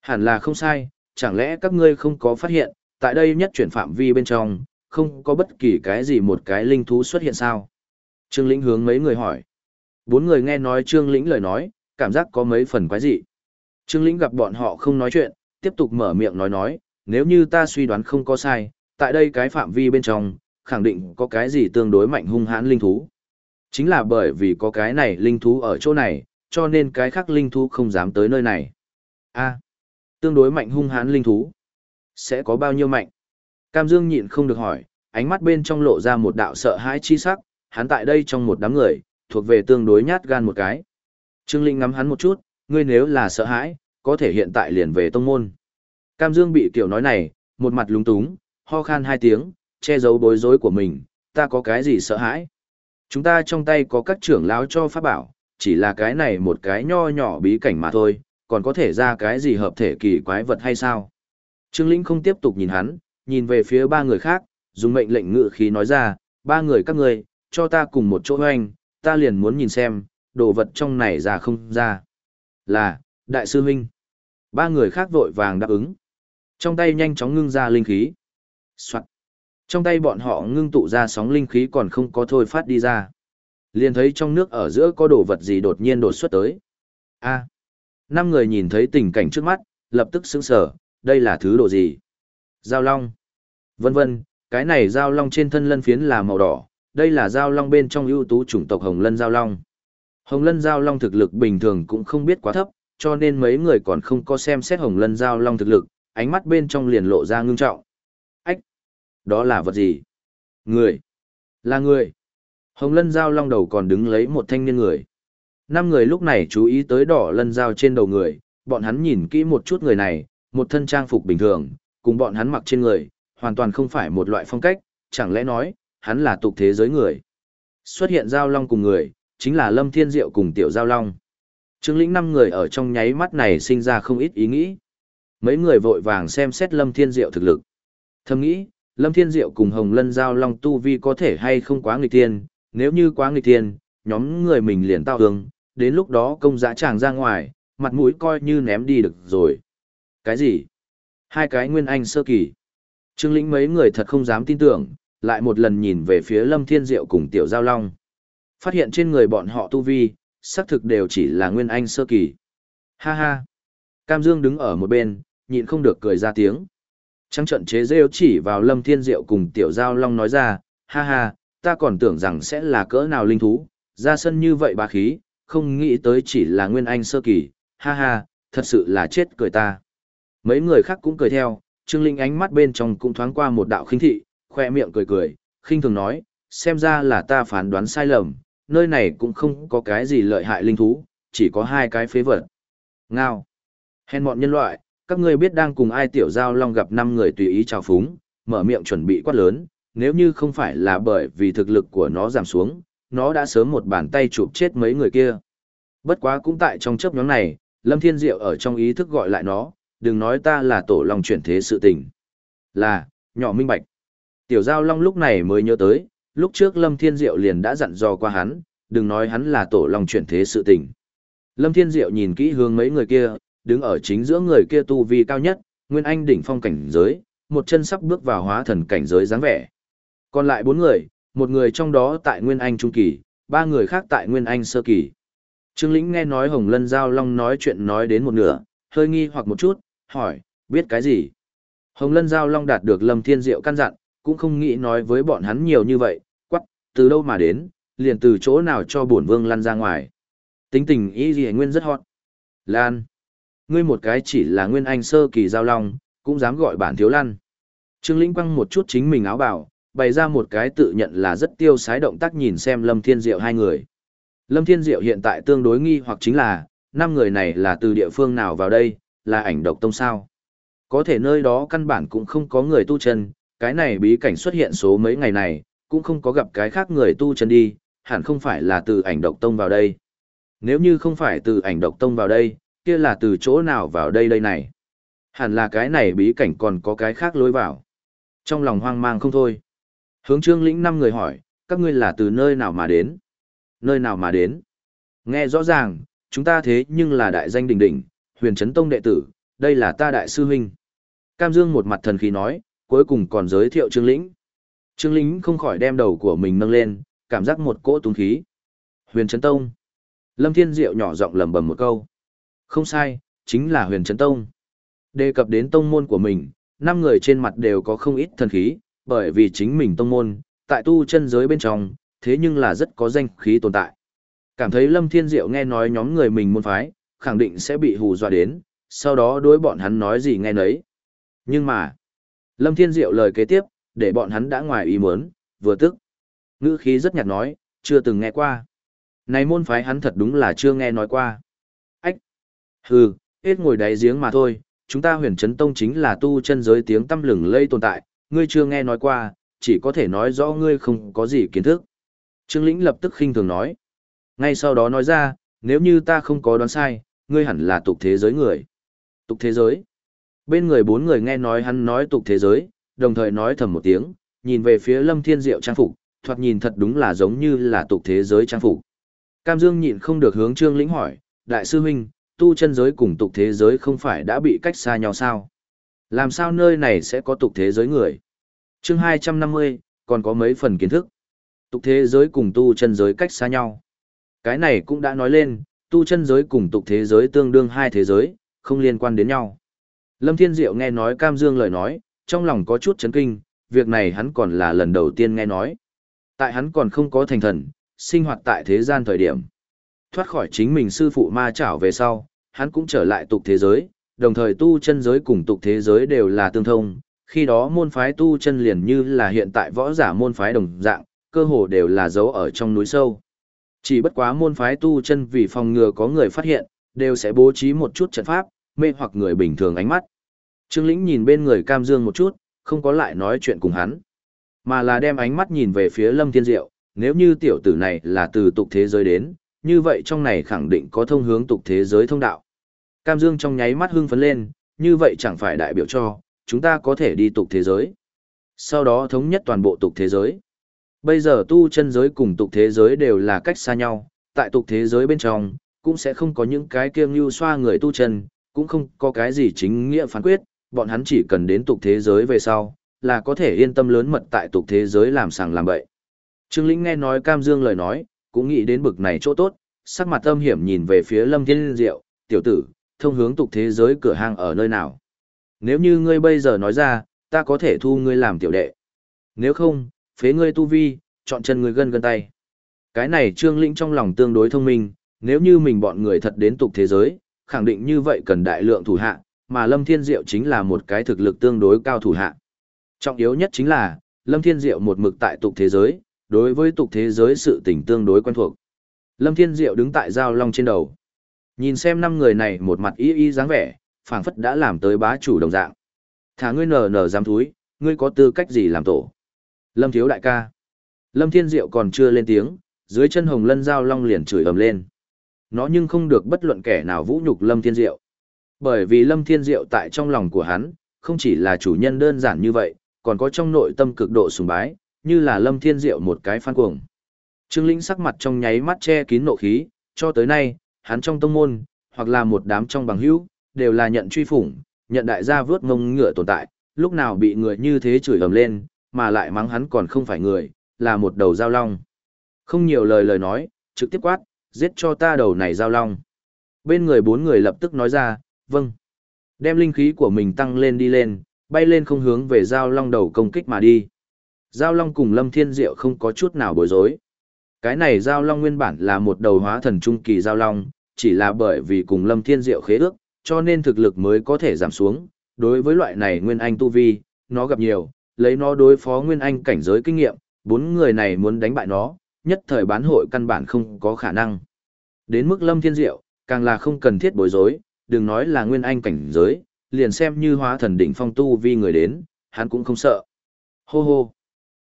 Hẳn là không sai, chẳng lẽ các ngươi không có phát hiện, tại đây nhất chuyển phạm vi bên trong, không có bất kỳ cái gì một cái linh thú xuất hiện sao? Trương Lĩnh hướng mấy người hỏi. Bốn người nghe nói Trương Lĩnh lời nói, cảm giác có mấy phần quái dị. Trương Lĩnh gặp bọn họ không nói chuyện, tiếp tục mở miệng nói nói, nếu như ta suy đoán không có sai, tại đây cái phạm vi bên trong, khẳng định có cái gì tương đối mạnh hung hãn linh thú. Chính là bởi vì có cái này linh thú ở chỗ này, cho nên cái khác linh thú không dám tới nơi này. A, tương đối mạnh hung hãn linh thú, sẽ có bao nhiêu mạnh? Cam Dương nhịn không được hỏi, ánh mắt bên trong lộ ra một đạo sợ hãi chi sắc, hắn tại đây trong một đám người, thuộc về tương đối nhát gan một cái. Trương Linh ngắm hắn một chút, ngươi nếu là sợ hãi, có thể hiện tại liền về tông môn. Cam Dương bị kiểu nói này, một mặt lúng túng, ho khan hai tiếng, che giấu bối rối của mình, ta có cái gì sợ hãi. Chúng ta trong tay có các trưởng lão cho pháp bảo, chỉ là cái này một cái nho nhỏ bí cảnh mà thôi, còn có thể ra cái gì hợp thể kỳ quái vật hay sao. Trương Linh không tiếp tục nhìn hắn, nhìn về phía ba người khác, dùng mệnh lệnh ngự khí nói ra, ba người các người, cho ta cùng một chỗ hoanh, ta liền muốn nhìn xem, đồ vật trong này ra không ra. Là, đại sư huynh. Ba người khác vội vàng đáp ứng. Trong tay nhanh chóng ngưng ra linh khí. Soạn. Trong tay bọn họ ngưng tụ ra sóng linh khí còn không có thôi phát đi ra. Liền thấy trong nước ở giữa có đồ vật gì đột nhiên đột xuất tới. A. Năm người nhìn thấy tình cảnh trước mắt, lập tức sững sờ, đây là thứ đồ gì? Giao long. Vân vân, cái này giao long trên thân lân phiến là màu đỏ, đây là giao long bên trong ưu tú chủng tộc Hồng Lân Giao Long. Hồng Lân Giao Long thực lực bình thường cũng không biết quá thấp, cho nên mấy người còn không có xem xét Hồng Lân Giao Long thực lực, ánh mắt bên trong liền lộ ra ngưng trọng. Đó là vật gì? Người! Là người! Hồng Lân Giao Long đầu còn đứng lấy một thanh niên người. Năm người lúc này chú ý tới đỏ lân giao trên đầu người, bọn hắn nhìn kỹ một chút người này, một thân trang phục bình thường, cùng bọn hắn mặc trên người, hoàn toàn không phải một loại phong cách, chẳng lẽ nói, hắn là tục thế giới người. Xuất hiện giao long cùng người, chính là Lâm Thiên Diệu cùng Tiểu Giao Long. Trương lĩnh năm người ở trong nháy mắt này sinh ra không ít ý nghĩ. Mấy người vội vàng xem xét Lâm Thiên Diệu thực lực. Thầm nghĩ, Lâm Thiên Diệu cùng Hồng Lân Giao Long tu vi có thể hay không quá nghịch thiên, nếu như quá nghịch thiên, nhóm người mình liền tao hương, đến lúc đó công dã tràng ra ngoài, mặt mũi coi như ném đi được rồi. Cái gì? Hai cái nguyên anh sơ kỳ. Trương lĩnh mấy người thật không dám tin tưởng, lại một lần nhìn về phía Lâm Thiên Diệu cùng Tiểu Giao Long. Phát hiện trên người bọn họ tu vi, xác thực đều chỉ là nguyên anh sơ kỳ. Ha ha. Cam Dương đứng ở một bên, nhịn không được cười ra tiếng. Trăng trận chế rêu chỉ vào Lâm Thiên Diệu cùng Tiểu Giao Long nói ra, ha ha, ta còn tưởng rằng sẽ là cỡ nào linh thú, ra sân như vậy bá khí, không nghĩ tới chỉ là nguyên anh sơ kỳ, ha ha, thật sự là chết cười ta. Mấy người khác cũng cười theo, Trương Linh ánh mắt bên trong cũng thoáng qua một đạo khinh thị, khoe miệng cười cười, khinh thường nói, xem ra là ta phán đoán sai lầm, nơi này cũng không có cái gì lợi hại linh thú, chỉ có hai cái phế vật. Ngao. Hèn mọn nhân loại, các ngươi biết đang cùng ai tiểu giao long gặp năm người tùy ý chào phúng, mở miệng chuẩn bị quát lớn, nếu như không phải là bởi vì thực lực của nó giảm xuống, nó đã sớm một bàn tay chụp chết mấy người kia. Bất quá cũng tại trong chớp nhóm này, Lâm Thiên Diệu ở trong ý thức gọi lại nó, đừng nói ta là tổ long chuyển thế sự tình. Là, nhỏ minh bạch. Tiểu giao long lúc này mới nhớ tới, lúc trước Lâm Thiên Diệu liền đã dặn dò qua hắn, đừng nói hắn là tổ long chuyển thế sự tình. Lâm Thiên Diệu nhìn kỹ hướng mấy người kia, đứng ở chính giữa người kia tu vi cao nhất, Nguyên Anh đỉnh phong cảnh giới, một chân sắp bước vào hóa thần cảnh giới dáng vẻ. Còn lại bốn người, một người trong đó tại Nguyên Anh trung kỳ, ba người khác tại Nguyên Anh sơ kỳ. Trương Lĩnh nghe nói Hồng Lân Giao Long nói chuyện nói đến một nửa, hơi nghi hoặc một chút, hỏi, biết cái gì? Hồng Lân Giao Long đạt được Lâm Thiên Diệu căn dặn, cũng không nghĩ nói với bọn hắn nhiều như vậy, quắc, từ đâu mà đến, liền từ chỗ nào cho bổn vương lăn ra ngoài. Tính tình y gì nguyên rất hot. Lan. Ngươi một cái chỉ là nguyên anh sơ kỳ giao long, cũng dám gọi bản thiếu lăn. Trương Lĩnh quăng một chút chính mình áo bảo, bày ra một cái tự nhận là rất tiêu sái động tác nhìn xem Lâm Thiên Diệu hai người. Lâm Thiên Diệu hiện tại tương đối nghi hoặc chính là, năm người này là từ địa phương nào vào đây, là ảnh độc tông sao. Có thể nơi đó căn bản cũng không có người tu chân, cái này bí cảnh xuất hiện số mấy ngày này, cũng không có gặp cái khác người tu chân đi, hẳn không phải là từ ảnh độc tông vào đây. Nếu như không phải từ ảnh độc tông vào đây, kia là từ chỗ nào vào đây đây này. Hẳn là cái này bí cảnh còn có cái khác lối vào. Trong lòng hoang mang không thôi. Hướng trương lĩnh năm người hỏi, các ngươi là từ nơi nào mà đến? Nơi nào mà đến? Nghe rõ ràng, chúng ta thế nhưng là đại danh đỉnh đỉnh, huyền chấn tông đệ tử, đây là ta đại sư huynh. Cam Dương một mặt thần khí nói, cuối cùng còn giới thiệu trương lĩnh. Trương lĩnh không khỏi đem đầu của mình nâng lên, cảm giác một cỗ túng khí. Huyền trấn tông. Lâm Thiên Diệu nhỏ giọng lầm bầm một câu. Không sai, chính là huyền trấn tông. Đề cập đến tông môn của mình, năm người trên mặt đều có không ít thần khí, bởi vì chính mình tông môn, tại tu chân giới bên trong, thế nhưng là rất có danh khí tồn tại. Cảm thấy Lâm Thiên Diệu nghe nói nhóm người mình môn phái, khẳng định sẽ bị hù dọa đến, sau đó đối bọn hắn nói gì nghe nấy. Nhưng mà, Lâm Thiên Diệu lời kế tiếp, để bọn hắn đã ngoài ý muốn, vừa tức. Ngữ khí rất nhạt nói, chưa từng nghe qua. Này môn phái hắn thật đúng là chưa nghe nói qua. Hừ, hết ngồi đáy giếng mà thôi, chúng ta huyền chấn tông chính là tu chân giới tiếng tâm lừng lây tồn tại, ngươi chưa nghe nói qua, chỉ có thể nói rõ ngươi không có gì kiến thức. Trương Lĩnh lập tức khinh thường nói. Ngay sau đó nói ra, nếu như ta không có đoán sai, ngươi hẳn là tục thế giới người. Tục thế giới. Bên người bốn người nghe nói hắn nói tục thế giới, đồng thời nói thầm một tiếng, nhìn về phía Lâm Thiên Diệu trang phục, thoạt nhìn thật đúng là giống như là tục thế giới trang phục. Cam Dương nhịn không được hướng Trương Lĩnh hỏi, Đại sư huynh, tu chân giới cùng tục thế giới không phải đã bị cách xa nhau sao? Làm sao nơi này sẽ có tục thế giới người? chương 250, còn có mấy phần kiến thức. Tục thế giới cùng tu chân giới cách xa nhau. Cái này cũng đã nói lên, tu chân giới cùng tục thế giới tương đương hai thế giới, không liên quan đến nhau. Lâm Thiên Diệu nghe nói Cam Dương lời nói, trong lòng có chút chấn kinh, việc này hắn còn là lần đầu tiên nghe nói. Tại hắn còn không có thành thần, sinh hoạt tại thế gian thời điểm. Thoát khỏi chính mình sư phụ ma chảo về sau, hắn cũng trở lại tục thế giới, đồng thời tu chân giới cùng tục thế giới đều là tương thông, khi đó môn phái tu chân liền như là hiện tại võ giả môn phái đồng dạng, cơ hồ đều là giấu ở trong núi sâu. Chỉ bất quá môn phái tu chân vì phòng ngừa có người phát hiện, đều sẽ bố trí một chút trận pháp, mê hoặc người bình thường ánh mắt. Trương Lĩnh nhìn bên người Cam Dương một chút, không có lại nói chuyện cùng hắn. mà là đem ánh mắt nhìn về phía Lâm Thiên Diệu, nếu như tiểu tử này là từ tục thế giới đến, như vậy trong này khẳng định có thông hướng tục thế giới thông đạo. Cam Dương trong nháy mắt hưng phấn lên, như vậy chẳng phải đại biểu cho, chúng ta có thể đi tục thế giới. Sau đó thống nhất toàn bộ tục thế giới. Bây giờ tu chân giới cùng tục thế giới đều là cách xa nhau, tại tục thế giới bên trong, cũng sẽ không có những cái kiêng như xoa người tu chân, cũng không có cái gì chính nghĩa phán quyết, bọn hắn chỉ cần đến tục thế giới về sau, là có thể yên tâm lớn mật tại tục thế giới làm sàng làm bậy. Trương Lĩnh nghe nói Cam Dương lời nói, cũng nghĩ đến bực này chỗ tốt, sắc mặt âm hiểm nhìn về phía Lâm Thiên Diệu, tiểu tử, thông hướng tục thế giới cửa hàng ở nơi nào. Nếu như ngươi bây giờ nói ra, ta có thể thu ngươi làm tiểu đệ. Nếu không, phế ngươi tu vi, chọn chân ngươi gân gân tay. Cái này Trương Lĩnh trong lòng tương đối thông minh, nếu như mình bọn người thật đến tục thế giới, khẳng định như vậy cần đại lượng thủ hạ, mà Lâm Thiên Diệu chính là một cái thực lực tương đối cao thủ hạ. Trọng yếu nhất chính là, Lâm Thiên Diệu một mực tại tục thế giới, đối với tục thế giới sự tình tương đối quen thuộc. Lâm Thiên Diệu đứng tại giao long trên đầu. Nhìn xem năm người này một mặt y y dáng vẻ, phảng phất đã làm tới bá chủ đồng dạng. Thả ngươi nở nở dám thúi, ngươi có tư cách gì làm tổ? Lâm Thiếu đại ca. Lâm Thiên Diệu còn chưa lên tiếng, dưới chân hồng lân giao long liền chửi ầm lên. Nó nhưng không được bất luận kẻ nào vũ nhục Lâm Thiên Diệu. Bởi vì Lâm Thiên Diệu tại trong lòng của hắn, không chỉ là chủ nhân đơn giản như vậy, còn có trong nội tâm cực độ sùng bái, như là Lâm Thiên Diệu một cái phan cuồng. Trương Lĩnh sắc mặt trong nháy mắt che kín nộ khí, cho tới nay, hắn trong tông môn, hoặc là một đám trong bằng hữu, đều là nhận truy phủng, nhận đại gia vướt ngông ngựa tồn tại, lúc nào bị người như thế chửi ầm lên, mà lại mắng hắn còn không phải người, là một đầu giao long. Không nhiều lời lời nói, trực tiếp quát, giết cho ta đầu này giao long. Bên người bốn người lập tức nói ra, vâng. Đem linh khí của mình tăng lên đi lên, bay lên không hướng về giao long đầu công kích mà đi. Giao long cùng lâm thiên diệu không có chút nào bối rối. Cái này giao long nguyên bản là một đầu hóa thần trung kỳ giao long, chỉ là bởi vì cùng lâm thiên diệu khế ước, cho nên thực lực mới có thể giảm xuống. Đối với loại này nguyên anh tu vi, nó gặp nhiều, lấy nó đối phó nguyên anh cảnh giới kinh nghiệm, bốn người này muốn đánh bại nó, nhất thời bán hội căn bản không có khả năng. Đến mức lâm thiên diệu, càng là không cần thiết bối rối, đừng nói là nguyên anh cảnh giới, liền xem như hóa thần đỉnh phong tu vi người đến, hắn cũng không sợ. Hô hô.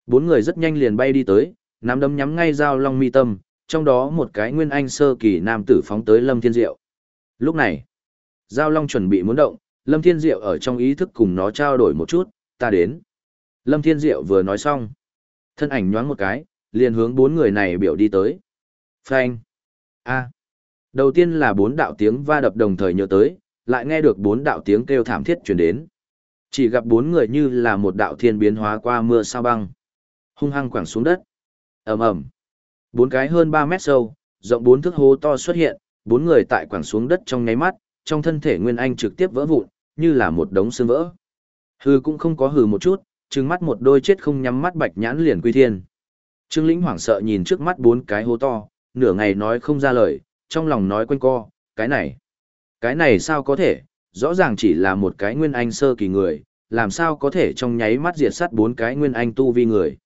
Bốn người rất nhanh liền bay đi tới, nắm đấm nhắm ngay dao long mi tâm, trong đó một cái nguyên anh sơ kỳ nam tử phóng tới Lâm Thiên Diệu. Lúc này, dao long chuẩn bị muốn động, Lâm Thiên Diệu ở trong ý thức cùng nó trao đổi một chút, ta đến. Lâm Thiên Diệu vừa nói xong, thân ảnh nhoáng một cái, liền hướng bốn người này biểu đi tới. Phanh. A. Đầu tiên là bốn đạo tiếng va đập đồng thời nhớ tới, lại nghe được bốn đạo tiếng kêu thảm thiết truyền đến. Chỉ gặp bốn người như là một đạo thiên biến hóa qua mưa sao băng. Hung hăng quẳng xuống đất. ầm ầm Bốn cái hơn 3 mét sâu, rộng bốn thước hố to xuất hiện, bốn người tại quẳng xuống đất trong nháy mắt, trong thân thể Nguyên Anh trực tiếp vỡ vụn, như là một đống xương vỡ. Hừ cũng không có hừ một chút, trừng mắt một đôi chết không nhắm mắt bạch nhãn liền quy thiên. Trương Lĩnh hoảng sợ nhìn trước mắt bốn cái hố to, nửa ngày nói không ra lời, trong lòng nói quanh co, cái này, cái này sao có thể, rõ ràng chỉ là một cái nguyên anh sơ kỳ người, làm sao có thể trong nháy mắt diệt sát bốn cái nguyên anh tu vi người.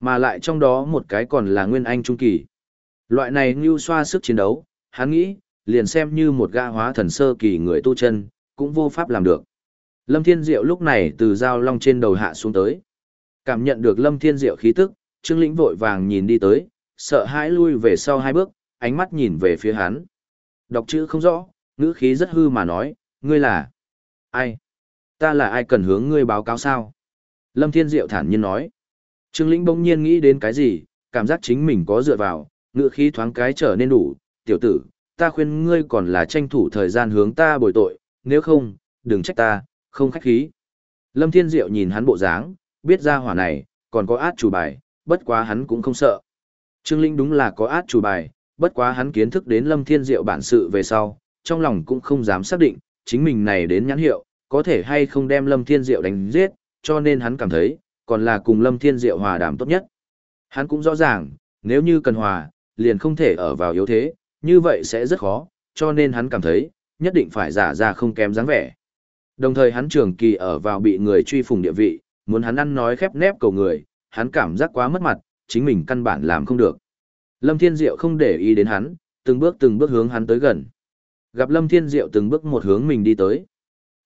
Mà lại trong đó một cái còn là nguyên anh trung kỳ. Loại này như xoa sức chiến đấu, hắn nghĩ, liền xem như một gã hóa thần sơ kỳ người tu chân, cũng vô pháp làm được. Lâm Thiên Diệu lúc này từ dao long trên đầu hạ xuống tới. Cảm nhận được Lâm Thiên Diệu khí tức, Trương Lĩnh vội vàng nhìn đi tới, sợ hãi lui về sau hai bước, ánh mắt nhìn về phía hắn. Đọc chữ không rõ, ngữ khí rất hư mà nói, ngươi là... Ai? Ta là ai cần hướng ngươi báo cáo sao? Lâm Thiên Diệu thản nhiên nói. Trương Lĩnh bỗng nhiên nghĩ đến cái gì, cảm giác chính mình có dựa vào, ngựa khí thoáng cái trở nên đủ, tiểu tử, ta khuyên ngươi còn là tranh thủ thời gian hướng ta bồi tội, nếu không, đừng trách ta, không khách khí. Lâm Thiên Diệu nhìn hắn bộ dáng, biết ra hỏa này, còn có át chủ bài, bất quá hắn cũng không sợ. Trương Linh đúng là có át chủ bài, bất quá hắn kiến thức đến Lâm Thiên Diệu bản sự về sau, trong lòng cũng không dám xác định, chính mình này đến nhãn hiệu, có thể hay không đem Lâm Thiên Diệu đánh giết, cho nên hắn cảm thấy, còn là cùng Lâm Thiên Diệu hòa đàm tốt nhất. Hắn cũng rõ ràng, nếu như cần hòa, liền không thể ở vào yếu thế, như vậy sẽ rất khó, cho nên hắn cảm thấy, nhất định phải giả ra không kém dáng vẻ. Đồng thời hắn trường kỳ ở vào bị người truy phùng địa vị, muốn hắn ăn nói khép nép cầu người, hắn cảm giác quá mất mặt, chính mình căn bản làm không được. Lâm Thiên Diệu không để ý đến hắn, từng bước từng bước hướng hắn tới gần. Gặp Lâm Thiên Diệu từng bước một hướng mình đi tới.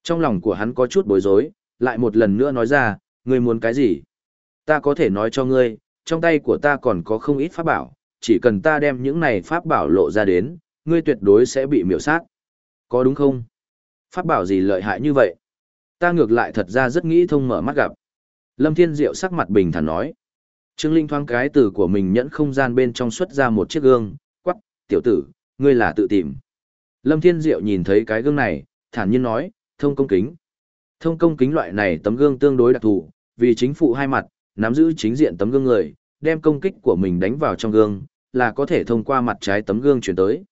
Trong lòng của hắn có chút bối rối, lại một lần nữa nói ra, ngươi muốn cái gì? Ta có thể nói cho ngươi, trong tay của ta còn có không ít pháp bảo, chỉ cần ta đem những này pháp bảo lộ ra đến, ngươi tuyệt đối sẽ bị miểu sát. Có đúng không? Pháp bảo gì lợi hại như vậy? Ta ngược lại thật ra rất nghĩ thông mở mắt gặp. Lâm Thiên Diệu sắc mặt bình thản nói. Trương Linh thoáng cái từ của mình nhẫn không gian bên trong xuất ra một chiếc gương, quắc, tiểu tử, ngươi là tự tìm. Lâm Thiên Diệu nhìn thấy cái gương này, thản nhiên nói, thông công kính. Thông công kính loại này tấm gương tương đối đặc thù, vì chính phụ hai mặt, nắm giữ chính diện tấm gương người, đem công kích của mình đánh vào trong gương, là có thể thông qua mặt trái tấm gương chuyển tới.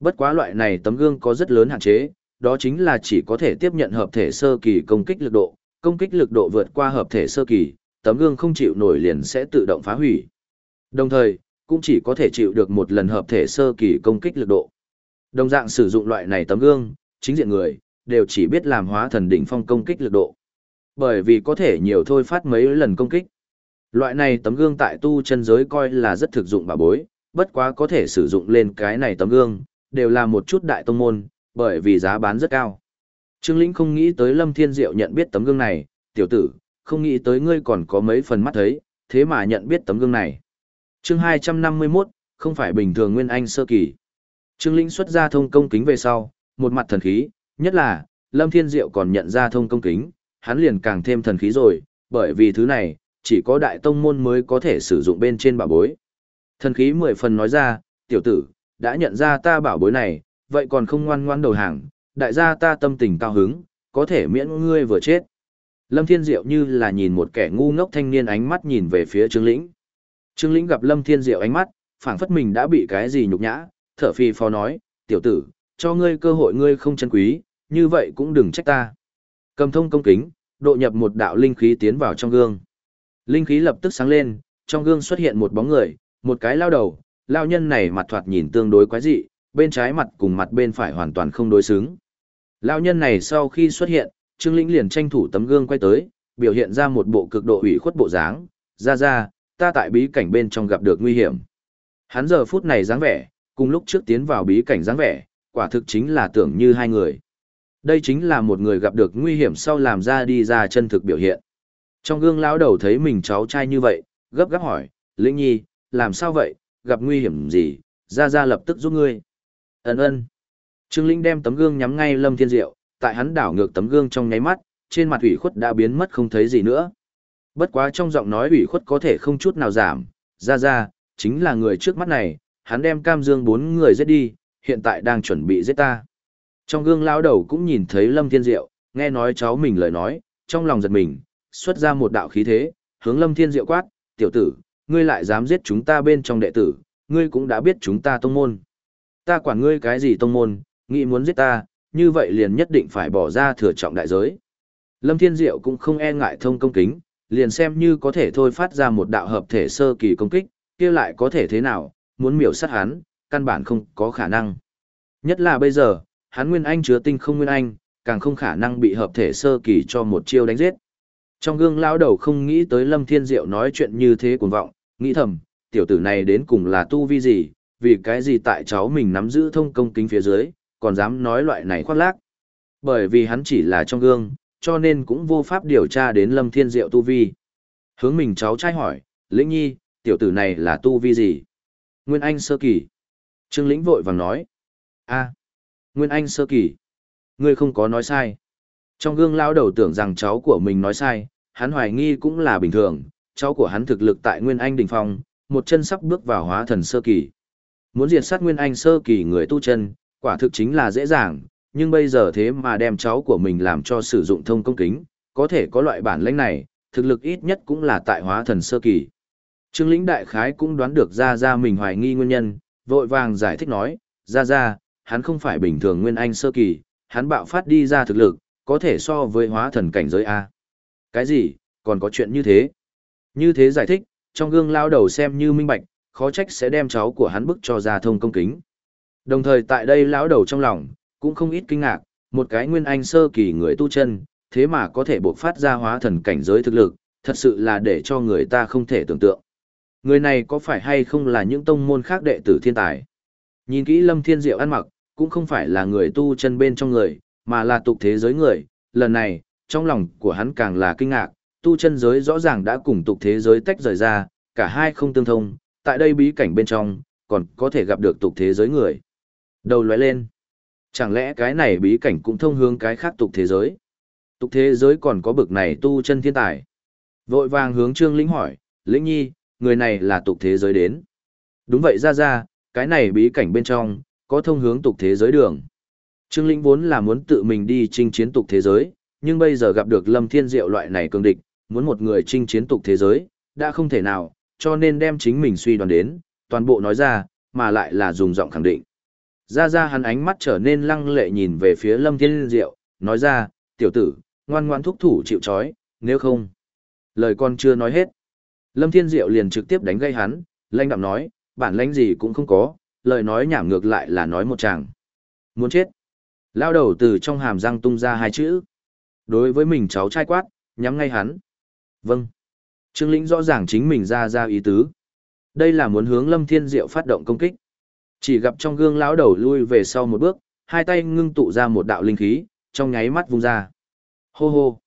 Bất quá loại này tấm gương có rất lớn hạn chế, đó chính là chỉ có thể tiếp nhận hợp thể sơ kỳ công kích lực độ, công kích lực độ vượt qua hợp thể sơ kỳ, tấm gương không chịu nổi liền sẽ tự động phá hủy. Đồng thời, cũng chỉ có thể chịu được một lần hợp thể sơ kỳ công kích lực độ. Đồng dạng sử dụng loại này tấm gương, chính diện người, đều chỉ biết làm hóa thần đỉnh phong công kích lực độ. Bởi vì có thể nhiều thôi phát mấy lần công kích. Loại này tấm gương tại tu chân giới coi là rất thực dụng bà bối, bất quá có thể sử dụng lên cái này tấm gương, đều là một chút đại tông môn, bởi vì giá bán rất cao. Trương Lĩnh không nghĩ tới Lâm Thiên Diệu nhận biết tấm gương này, tiểu tử, không nghĩ tới ngươi còn có mấy phần mắt thấy, thế mà nhận biết tấm gương này. Chương 251, không phải bình thường Nguyên Anh sơ kỳ. Trương Lĩnh xuất ra thông công kính về sau, một mặt thần khí, nhất là, Lâm Thiên Diệu còn nhận ra thông công kính, hắn liền càng thêm thần khí rồi, bởi vì thứ này, chỉ có đại tông môn mới có thể sử dụng bên trên bảo bối. Thần khí mười phần nói ra, tiểu tử, đã nhận ra ta bảo bối này, vậy còn không ngoan ngoan đầu hàng, đại gia ta tâm tình cao hứng, có thể miễn ngươi vừa chết. Lâm Thiên Diệu như là nhìn một kẻ ngu ngốc thanh niên ánh mắt nhìn về phía Trương Lĩnh. Trương Lĩnh gặp Lâm Thiên Diệu ánh mắt, phảng phất mình đã bị cái gì nhục nhã, thở phì phò nói, tiểu tử, cho ngươi cơ hội ngươi không chân quý, như vậy cũng đừng trách ta. Cầm thông công kính, độ nhập một đạo linh khí tiến vào trong gương. Linh khí lập tức sáng lên, trong gương xuất hiện một bóng người, một cái lao đầu, lao nhân này mặt thoạt nhìn tương đối quái dị, bên trái mặt cùng mặt bên phải hoàn toàn không đối xứng. Lao nhân này sau khi xuất hiện, Trương Lĩnh liền tranh thủ tấm gương quay tới, biểu hiện ra một bộ cực độ ủy khuất bộ dáng, ra ra, ta tại bí cảnh bên trong gặp được nguy hiểm. Hắn giờ phút này dáng vẻ, cùng lúc trước tiến vào bí cảnh dáng vẻ, quả thực chính là tưởng như hai người. Đây chính là một người gặp được nguy hiểm sau làm ra đi ra chân thực biểu hiện. Trong gương lão đầu thấy mình cháu trai như vậy, gấp gáp hỏi, Lĩnh Nhi, làm sao vậy, gặp nguy hiểm gì, ra ra lập tức giúp ngươi. Ấn ơn. Trương Linh đem tấm gương nhắm ngay Lâm Thiên Diệu, tại hắn đảo ngược tấm gương trong nháy mắt, trên mặt ủy khuất đã biến mất không thấy gì nữa. Bất quá trong giọng nói ủy khuất có thể không chút nào giảm, ra ra, chính là người trước mắt này, hắn đem cam dương bốn người giết đi, hiện tại đang chuẩn bị giết ta. Trong gương lão đầu cũng nhìn thấy Lâm Thiên Diệu, nghe nói cháu mình lời nói, trong lòng giật mình, xuất ra một đạo khí thế, hướng Lâm Thiên Diệu quát, tiểu tử, ngươi lại dám giết chúng ta bên trong đệ tử, ngươi cũng đã biết chúng ta tông môn. Ta quản ngươi cái gì tông môn, nghĩ muốn giết ta, như vậy liền nhất định phải bỏ ra thừa trọng đại giới. Lâm Thiên Diệu cũng không e ngại thông công kính, liền xem như có thể thôi phát ra một đạo hợp thể sơ kỳ công kích, kia lại có thể thế nào, muốn miểu sát hắn, căn bản không có khả năng. Nhất là bây giờ, hắn Nguyên Anh chứa tinh không Nguyên Anh, càng không khả năng bị hợp thể sơ kỳ cho một chiêu đánh giết. Trong gương lão đầu không nghĩ tới Lâm Thiên Diệu nói chuyện như thế cuồng vọng, nghĩ thầm, tiểu tử này đến cùng là tu vi gì, vì cái gì tại cháu mình nắm giữ thông công kính phía dưới, còn dám nói loại này khoác lác. Bởi vì hắn chỉ là trong gương, cho nên cũng vô pháp điều tra đến Lâm Thiên Diệu tu vi. Hướng mình cháu trai hỏi, Lĩnh Nhi, tiểu tử này là tu vi gì? Nguyên Anh sơ kỳ. Trương Lĩnh vội vàng nói. a Nguyên Anh sơ kỳ. Ngươi không có nói sai. Trong gương lão đầu tưởng rằng cháu của mình nói sai, hắn hoài nghi cũng là bình thường, cháu của hắn thực lực tại Nguyên Anh đỉnh phong, một chân sắp bước vào hóa thần sơ kỳ. Muốn diệt sát Nguyên Anh sơ kỳ người tu chân, quả thực chính là dễ dàng, nhưng bây giờ thế mà đem cháu của mình làm cho sử dụng thông công kính, có thể có loại bản lĩnh này, thực lực ít nhất cũng là tại hóa thần sơ kỳ. Trương lĩnh đại khái cũng đoán được ra ra mình hoài nghi nguyên nhân, vội vàng giải thích nói, ra ra, hắn không phải bình thường nguyên anh sơ kỳ, hắn bạo phát đi ra thực lực, có thể so với hóa thần cảnh giới A. Cái gì, còn có chuyện như thế? Như thế giải thích, trong gương lao đầu xem như minh bạch, khó trách sẽ đem cháu của hắn bức cho ra thông công kính. Đồng thời tại đây lão đầu trong lòng, cũng không ít kinh ngạc, một cái nguyên anh sơ kỳ người tu chân, thế mà có thể buộc phát ra hóa thần cảnh giới thực lực, thật sự là để cho người ta không thể tưởng tượng. Người này có phải hay không là những tông môn khác đệ tử thiên tài? Nhìn kỹ Lâm Thiên Diệu ăn mặc, cũng không phải là người tu chân bên trong người, mà là tục thế giới người, lần này, trong lòng của hắn càng là kinh ngạc, tu chân giới rõ ràng đã cùng tục thế giới tách rời ra, cả hai không tương thông, tại đây bí cảnh bên trong, còn có thể gặp được tục thế giới người. Đầu lóe lên. Chẳng lẽ cái này bí cảnh cũng thông hướng cái khác tục thế giới? Tục thế giới còn có bực này tu chân thiên tài. Vội vàng hướng Trương Lĩnh hỏi, Lĩnh Nhi, người này là tục thế giới đến. Đúng vậy ra ra, cái này bí cảnh bên trong, có thông hướng tục thế giới đường. Trương Lĩnh vốn là muốn tự mình đi chinh chiến tục thế giới, nhưng bây giờ gặp được Lâm Thiên Diệu loại này cường địch, muốn một người chinh chiến tục thế giới, đã không thể nào, cho nên đem chính mình suy đoán đến, toàn bộ nói ra, mà lại là dùng giọng khẳng định. Ra ra hắn ánh mắt trở nên lăng lệ nhìn về phía Lâm Thiên Diệu, nói ra, tiểu tử, ngoan ngoan thúc thủ chịu chói, nếu không. Lời con chưa nói hết. Lâm Thiên Diệu liền trực tiếp đánh gây hắn, lanh đạm nói, bản lãnh gì cũng không có, lời nói nhảm ngược lại là nói một chàng. Muốn chết. Lao đầu từ trong hàm răng tung ra hai chữ. Đối với mình cháu trai quát, nhắm ngay hắn. Vâng. Trương Lĩnh rõ ràng chính mình ra ra ý tứ. Đây là muốn hướng Lâm Thiên Diệu phát động công kích. Chỉ gặp trong gương lão đầu lui về sau một bước, hai tay ngưng tụ ra một đạo linh khí, trong nháy mắt vung ra. Hô hô.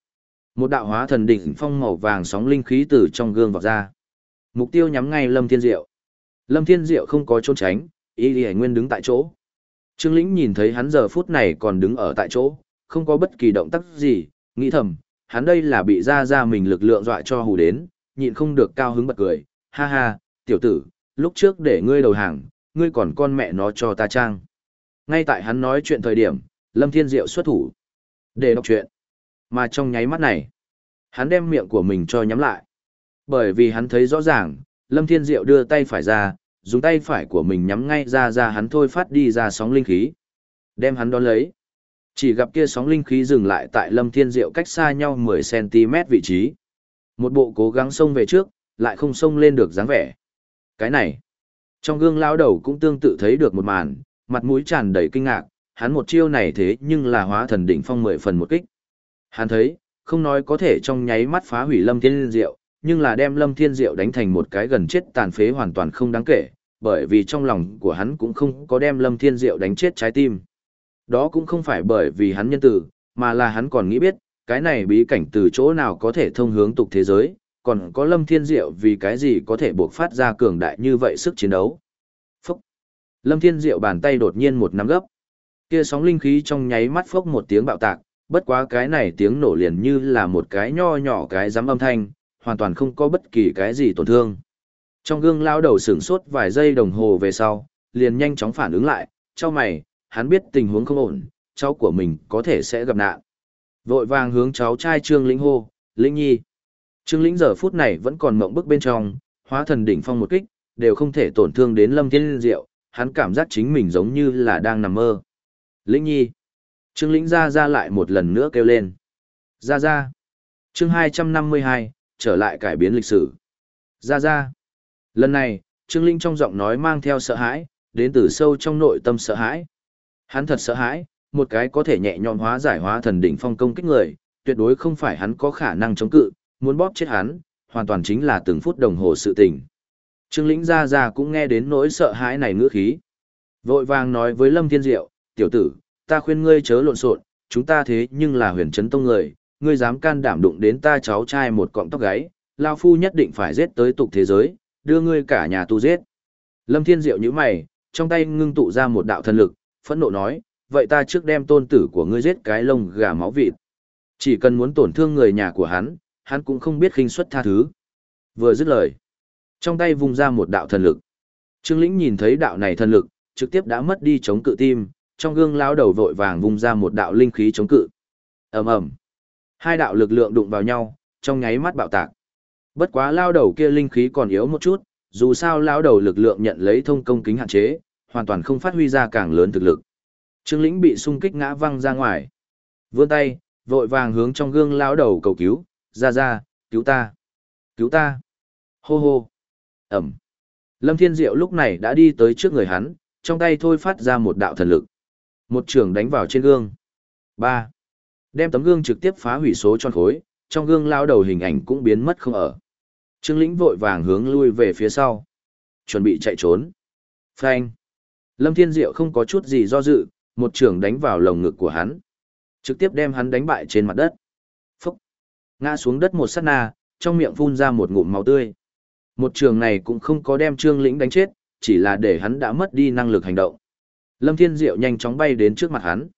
Một đạo hóa thần đỉnh phong màu vàng sóng linh khí từ trong gương vọt ra. Mục tiêu nhắm ngay Lâm Thiên Diệu. Lâm Thiên Diệu không có trốn tránh, y lì nguyên đứng tại chỗ. Trương Lĩnh nhìn thấy hắn giờ phút này còn đứng ở tại chỗ, không có bất kỳ động tác gì, nghĩ thầm, hắn đây là bị ra ra mình lực lượng dọa cho hù đến, nhịn không được cao hứng bật cười, ha ha, tiểu tử, lúc trước để ngươi đầu hàng, ngươi còn con mẹ nó cho ta trang. Ngay tại hắn nói chuyện thời điểm, Lâm Thiên Diệu xuất thủ, để đọc chuyện. Mà trong nháy mắt này, hắn đem miệng của mình cho nhắm lại. Bởi vì hắn thấy rõ ràng, Lâm Thiên Diệu đưa tay phải ra, dùng tay phải của mình nhắm ngay ra ra hắn thôi phát đi ra sóng linh khí. Đem hắn đón lấy. Chỉ gặp kia sóng linh khí dừng lại tại Lâm Thiên Diệu cách xa nhau 10cm vị trí. Một bộ cố gắng xông về trước, lại không xông lên được dáng vẻ. Cái này, trong gương lão đầu cũng tương tự thấy được một màn, mặt mũi tràn đầy kinh ngạc, hắn một chiêu này thế nhưng là hóa thần đỉnh phong 10 phần một kích. Hắn thấy, không nói có thể trong nháy mắt phá hủy Lâm Thiên Diệu, nhưng là đem Lâm Thiên Diệu đánh thành một cái gần chết tàn phế hoàn toàn không đáng kể, bởi vì trong lòng của hắn cũng không có đem Lâm Thiên Diệu đánh chết trái tim. Đó cũng không phải bởi vì hắn nhân tử, mà là hắn còn nghĩ biết, cái này bí cảnh từ chỗ nào có thể thông hướng tục thế giới, còn có Lâm Thiên Diệu vì cái gì có thể buộc phát ra cường đại như vậy sức chiến đấu. Phốc. Lâm Thiên Diệu bàn tay đột nhiên một nắm gấp. Kia sóng linh khí trong nháy mắt phốc một tiếng bạo tạc, bất quá cái này tiếng nổ liền như là một cái nho nhỏ cái giám âm thanh, hoàn toàn không có bất kỳ cái gì tổn thương. Trong gương lao đầu sửng sốt vài giây đồng hồ về sau, liền nhanh chóng phản ứng lại, cho mày, hắn biết tình huống không ổn, cháu của mình có thể sẽ gặp nạn. Vội vàng hướng cháu trai Trương Lĩnh hô, Lĩnh Nhi. Trương Lĩnh giờ phút này vẫn còn mộng bức bên trong, hóa thần đỉnh phong một kích, đều không thể tổn thương đến Lâm Thiên Diệu, hắn cảm giác chính mình giống như là đang nằm mơ. Lĩnh Nhi. Trương Lĩnh ra ra lại một lần nữa kêu lên. Ra ra. Chương 252, trở lại cải biến lịch sử. Ra ra. Lần này, Trương Linh trong giọng nói mang theo sợ hãi, đến từ sâu trong nội tâm sợ hãi. Hắn thật sợ hãi, một cái có thể nhẹ nhõm hóa giải hóa thần đỉnh phong công kích người, tuyệt đối không phải hắn có khả năng chống cự, muốn bóp chết hắn, hoàn toàn chính là từng phút đồng hồ sự tình. Trương Lĩnh ra ra cũng nghe đến nỗi sợ hãi này ngữ khí. Vội vàng nói với Lâm Thiên Diệu, tiểu tử, ta khuyên ngươi chớ lộn xộn, chúng ta thế nhưng là huyền chấn tông người, ngươi dám can đảm đụng đến ta cháu trai một cọng tóc gáy, Lao Phu nhất định phải giết tới tục thế giới, đưa ngươi cả nhà tu giết. Lâm Thiên Diệu như mày, trong tay ngưng tụ ra một đạo thần lực, phẫn nộ nói, vậy ta trước đem tôn tử của ngươi giết cái lông gà máu vịt. Chỉ cần muốn tổn thương người nhà của hắn, hắn cũng không biết khinh suất tha thứ. Vừa dứt lời, trong tay vung ra một đạo thần lực. Trương Lĩnh nhìn thấy đạo này thần lực, trực tiếp đã mất đi chống cự tim, trong gương lão đầu vội vàng vung ra một đạo linh khí chống cự. Ầm ầm. Hai đạo lực lượng đụng vào nhau, trong nháy mắt bạo tạc. Bất quá lao đầu kia linh khí còn yếu một chút, dù sao lao đầu lực lượng nhận lấy thông công kính hạn chế, hoàn toàn không phát huy ra càng lớn thực lực. Trương Lĩnh bị xung kích ngã văng ra ngoài. Vươn tay, vội vàng hướng trong gương lao đầu cầu cứu, ra ra, cứu ta, cứu ta. Hô hô. Ẩm. Lâm Thiên Diệu lúc này đã đi tới trước người hắn, trong tay thôi phát ra một đạo thần lực. Một trường đánh vào trên gương. 3. Đem tấm gương trực tiếp phá hủy số tròn khối, trong gương lao đầu hình ảnh cũng biến mất không ở. Trương Lĩnh vội vàng hướng lui về phía sau. Chuẩn bị chạy trốn. Phanh. Lâm Thiên Diệu không có chút gì do dự, một trường đánh vào lồng ngực của hắn. Trực tiếp đem hắn đánh bại trên mặt đất. Phúc. Ngã xuống đất một sát na, trong miệng phun ra một ngụm máu tươi. Một trường này cũng không có đem Trương Lĩnh đánh chết, chỉ là để hắn đã mất đi năng lực hành động. Lâm Thiên Diệu nhanh chóng bay đến trước mặt hắn.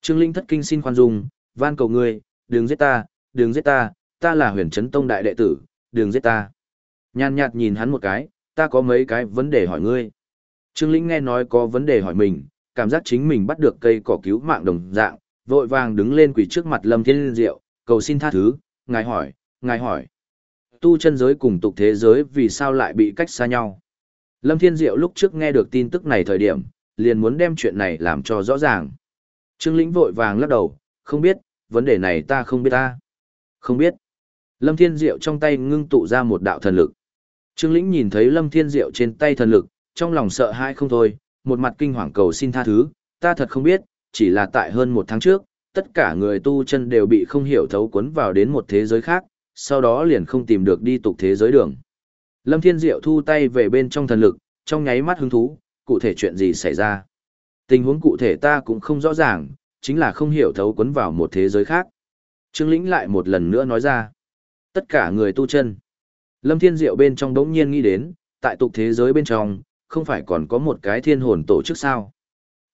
Trương Lĩnh thất kinh xin khoan dung, van cầu ngươi, đừng giết ta, đừng giết ta, ta là huyền chấn tông đại đệ tử, đừng giết ta. Nhàn nhạt nhìn hắn một cái, ta có mấy cái vấn đề hỏi ngươi. Trương Lĩnh nghe nói có vấn đề hỏi mình, cảm giác chính mình bắt được cây cỏ cứu mạng đồng dạng, vội vàng đứng lên quỳ trước mặt Lâm Thiên Diệu, cầu xin tha thứ, ngài hỏi, ngài hỏi. Tu chân giới cùng tục thế giới vì sao lại bị cách xa nhau? Lâm Thiên Diệu lúc trước nghe được tin tức này thời điểm, liền muốn đem chuyện này làm cho rõ ràng. Trương Lĩnh vội vàng lắc đầu, không biết, vấn đề này ta không biết ta. Không biết. Lâm Thiên Diệu trong tay ngưng tụ ra một đạo thần lực. Trương Lĩnh nhìn thấy Lâm Thiên Diệu trên tay thần lực, trong lòng sợ hãi không thôi, một mặt kinh hoàng cầu xin tha thứ, ta thật không biết, chỉ là tại hơn một tháng trước, tất cả người tu chân đều bị không hiểu thấu cuốn vào đến một thế giới khác, sau đó liền không tìm được đi tục thế giới đường. Lâm Thiên Diệu thu tay về bên trong thần lực, trong nháy mắt hứng thú, cụ thể chuyện gì xảy ra. Tình huống cụ thể ta cũng không rõ ràng, chính là không hiểu thấu cuốn vào một thế giới khác. Trương Lĩnh lại một lần nữa nói ra. Tất cả người tu chân. Lâm Thiên Diệu bên trong đống nhiên nghĩ đến, tại tục thế giới bên trong, không phải còn có một cái thiên hồn tổ chức sao.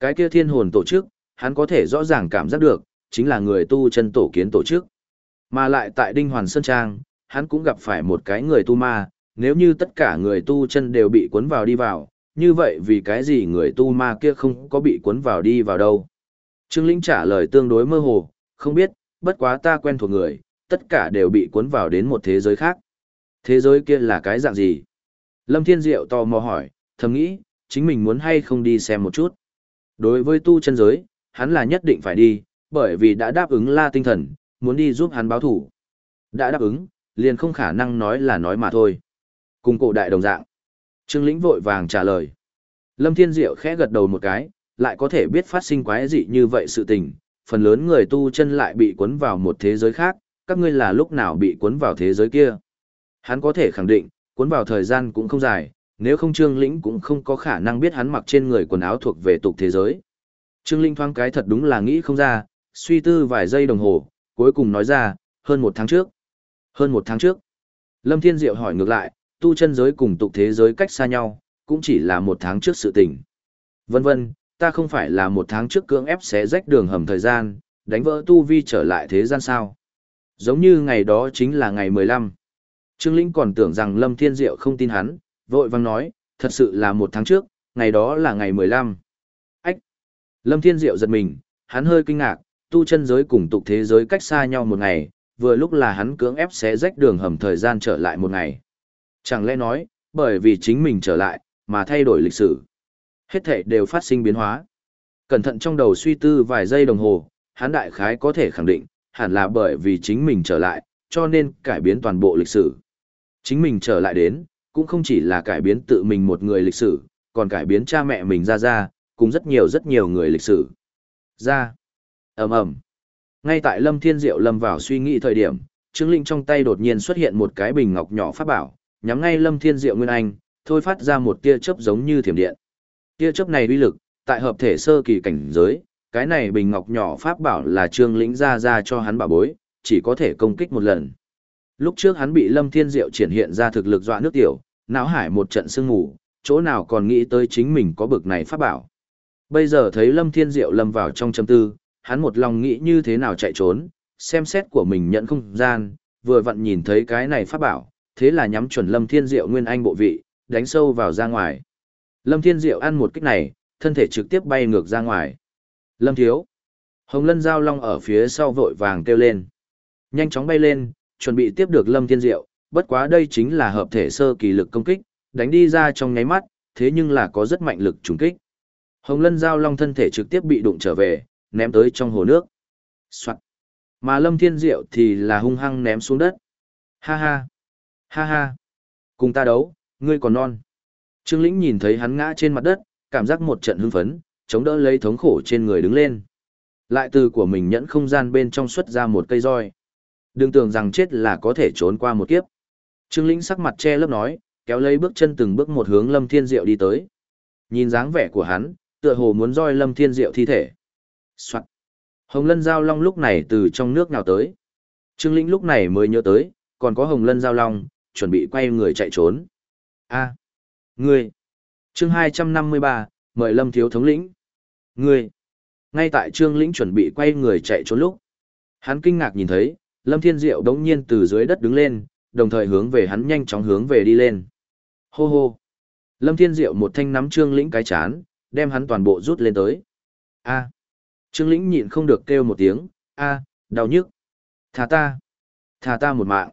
Cái kia thiên hồn tổ chức, hắn có thể rõ ràng cảm giác được, chính là người tu chân tổ kiến tổ chức. Mà lại tại Đinh Hoàn Sơn Trang, hắn cũng gặp phải một cái người tu ma, nếu như tất cả người tu chân đều bị cuốn vào đi vào, như vậy vì cái gì người tu ma kia không có bị cuốn vào đi vào đâu. Trương Linh trả lời tương đối mơ hồ, không biết, bất quá ta quen thuộc người, tất cả đều bị cuốn vào đến một thế giới khác. Thế giới kia là cái dạng gì? Lâm Thiên Diệu tò mò hỏi, thầm nghĩ, chính mình muốn hay không đi xem một chút. Đối với tu chân giới, hắn là nhất định phải đi, bởi vì đã đáp ứng la tinh thần, muốn đi giúp hắn báo thủ. Đã đáp ứng, liền không khả năng nói là nói mà thôi. Cùng cổ đại đồng dạng. Trương Lĩnh vội vàng trả lời. Lâm Thiên Diệu khẽ gật đầu một cái, lại có thể biết phát sinh quái dị như vậy sự tình, phần lớn người tu chân lại bị cuốn vào một thế giới khác, các ngươi là lúc nào bị cuốn vào thế giới kia. Hắn có thể khẳng định, cuốn vào thời gian cũng không dài, nếu không Trương Lĩnh cũng không có khả năng biết hắn mặc trên người quần áo thuộc về tục thế giới. Trương Linh thoáng cái thật đúng là nghĩ không ra, suy tư vài giây đồng hồ, cuối cùng nói ra, hơn một tháng trước. Hơn một tháng trước. Lâm Thiên Diệu hỏi ngược lại, tu chân giới cùng tục thế giới cách xa nhau, cũng chỉ là một tháng trước sự tình. Vân vân, ta không phải là một tháng trước cưỡng ép xé rách đường hầm thời gian, đánh vỡ tu vi trở lại thế gian sao. Giống như ngày đó chính là ngày 15. Trương Linh còn tưởng rằng Lâm Thiên Diệu không tin hắn, vội vang nói, thật sự là một tháng trước, ngày đó là ngày 15. Ách! Lâm Thiên Diệu giật mình, hắn hơi kinh ngạc, tu chân giới cùng tục thế giới cách xa nhau một ngày, vừa lúc là hắn cưỡng ép xé rách đường hầm thời gian trở lại một ngày. Chẳng lẽ nói, bởi vì chính mình trở lại, mà thay đổi lịch sử. Hết thể đều phát sinh biến hóa. Cẩn thận trong đầu suy tư vài giây đồng hồ, hắn đại khái có thể khẳng định, hẳn là bởi vì chính mình trở lại, cho nên cải biến toàn bộ lịch sử. Chính mình trở lại đến, cũng không chỉ là cải biến tự mình một người lịch sử, còn cải biến cha mẹ mình ra ra, cùng rất nhiều rất nhiều người lịch sử. Ra. ầm ầm Ngay tại Lâm Thiên Diệu lâm vào suy nghĩ thời điểm, Trương Linh trong tay đột nhiên xuất hiện một cái bình ngọc nhỏ pháp bảo, nhắm ngay Lâm Thiên Diệu Nguyên Anh, thôi phát ra một tia chớp giống như thiểm điện. Tia chớp này uy lực, tại hợp thể sơ kỳ cảnh giới, cái này bình ngọc nhỏ pháp bảo là Trương Lĩnh ra ra cho hắn bảo bối, chỉ có thể công kích một lần. Lúc trước hắn bị Lâm Thiên Diệu triển hiện ra thực lực dọa nước tiểu, não hải một trận sương ngủ, chỗ nào còn nghĩ tới chính mình có bực này pháp bảo. Bây giờ thấy Lâm Thiên Diệu lâm vào trong châm tư, hắn một lòng nghĩ như thế nào chạy trốn, xem xét của mình nhận không gian, vừa vặn nhìn thấy cái này pháp bảo, thế là nhắm chuẩn Lâm Thiên Diệu nguyên anh bộ vị, đánh sâu vào ra ngoài. Lâm Thiên Diệu ăn một kích này, thân thể trực tiếp bay ngược ra ngoài. Lâm Thiếu. Hồng Lân Giao Long ở phía sau vội vàng kêu lên. Nhanh chóng bay lên, chuẩn bị tiếp được Lâm Thiên Diệu, bất quá đây chính là hợp thể sơ kỳ lực công kích, đánh đi ra trong nháy mắt, thế nhưng là có rất mạnh lực trùng kích. Hồng Lân Giao Long thân thể trực tiếp bị đụng trở về, ném tới trong hồ nước. Soạn. Mà Lâm Thiên Diệu thì là hung hăng ném xuống đất. Ha ha. Ha ha. Cùng ta đấu, ngươi còn non. Trương Lĩnh nhìn thấy hắn ngã trên mặt đất, cảm giác một trận hưng phấn, chống đỡ lấy thống khổ trên người đứng lên. Lại từ của mình nhẫn không gian bên trong xuất ra một cây roi. Đừng tưởng rằng chết là có thể trốn qua một kiếp. Trương Lĩnh sắc mặt che lớp nói, kéo lấy bước chân từng bước một hướng Lâm Thiên Diệu đi tới. Nhìn dáng vẻ của hắn, tựa hồ muốn roi Lâm Thiên Diệu thi thể. Soạn. Hồng Lân Giao Long lúc này từ trong nước nào tới. Trương Lĩnh lúc này mới nhớ tới, còn có Hồng Lân Giao Long, chuẩn bị quay người chạy trốn. a ngươi. chương 253, mời Lâm Thiếu Thống lĩnh. Ngươi. Ngay tại Trương Lĩnh chuẩn bị quay người chạy trốn lúc. Hắn kinh ngạc nhìn thấy, Lâm Thiên Diệu đống nhiên từ dưới đất đứng lên, đồng thời hướng về hắn nhanh chóng hướng về đi lên. Hô hô. Lâm Thiên Diệu một thanh nắm Trương Lĩnh cái chán, đem hắn toàn bộ rút lên tới. A. Trương Lĩnh nhịn không được kêu một tiếng, a, đau nhức. Thả ta. Thả ta một mạng.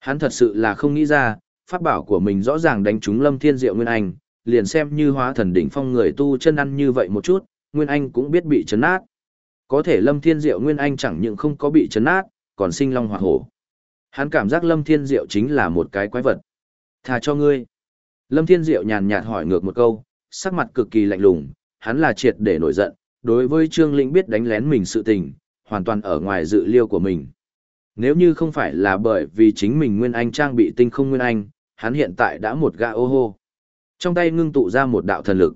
Hắn thật sự là không nghĩ ra, pháp bảo của mình rõ ràng đánh trúng Lâm Thiên Diệu Nguyên Anh, liền xem như hóa thần đỉnh phong người tu chân ăn như vậy một chút, Nguyên Anh cũng biết bị chấn nát. Có thể Lâm Thiên Diệu Nguyên Anh chẳng những không có bị chấn nát, còn sinh long hỏa hổ. Hắn cảm giác Lâm Thiên Diệu chính là một cái quái vật. Thà cho ngươi. Lâm Thiên Diệu nhàn nhạt hỏi ngược một câu, sắc mặt cực kỳ lạnh lùng, hắn là triệt để nổi giận, đối với Trương Lĩnh biết đánh lén mình sự tình, hoàn toàn ở ngoài dự liêu của mình. Nếu như không phải là bởi vì chính mình Nguyên Anh trang bị tinh không Nguyên Anh, hắn hiện tại đã một gã ô hô. Trong tay ngưng tụ ra một đạo thần lực.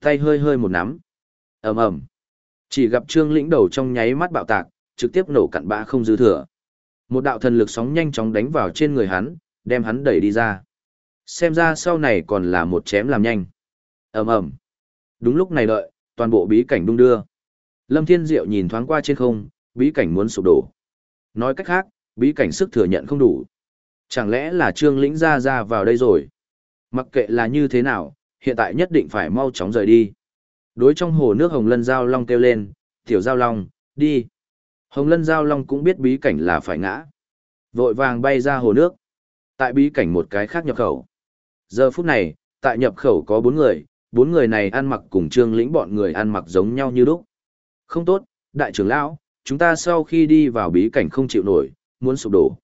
Tay hơi hơi một nắm. ầm ầm Chỉ gặp Trương Lĩnh đầu trong nháy mắt bạo tạc, trực tiếp nổ cặn bã không dư thừa. Một đạo thần lực sóng nhanh chóng đánh vào trên người hắn, đem hắn đẩy đi ra. Xem ra sau này còn là một chém làm nhanh. ầm ầm Đúng lúc này đợi, toàn bộ bí cảnh đung đưa. Lâm Thiên Diệu nhìn thoáng qua trên không, bí cảnh muốn sụp đổ. Nói cách khác, bí cảnh sức thừa nhận không đủ. Chẳng lẽ là Trương Lĩnh ra ra vào đây rồi? Mặc kệ là như thế nào, hiện tại nhất định phải mau chóng rời đi. Đối trong hồ nước Hồng Lân Giao Long kêu lên, tiểu Giao Long, đi. Hồng Lân Giao Long cũng biết bí cảnh là phải ngã. Vội vàng bay ra hồ nước. Tại bí cảnh một cái khác nhập khẩu. Giờ phút này, tại nhập khẩu có bốn người, bốn người này ăn mặc cùng trương lĩnh bọn người ăn mặc giống nhau như lúc. Không tốt, đại trưởng lão, chúng ta sau khi đi vào bí cảnh không chịu nổi, muốn sụp đổ.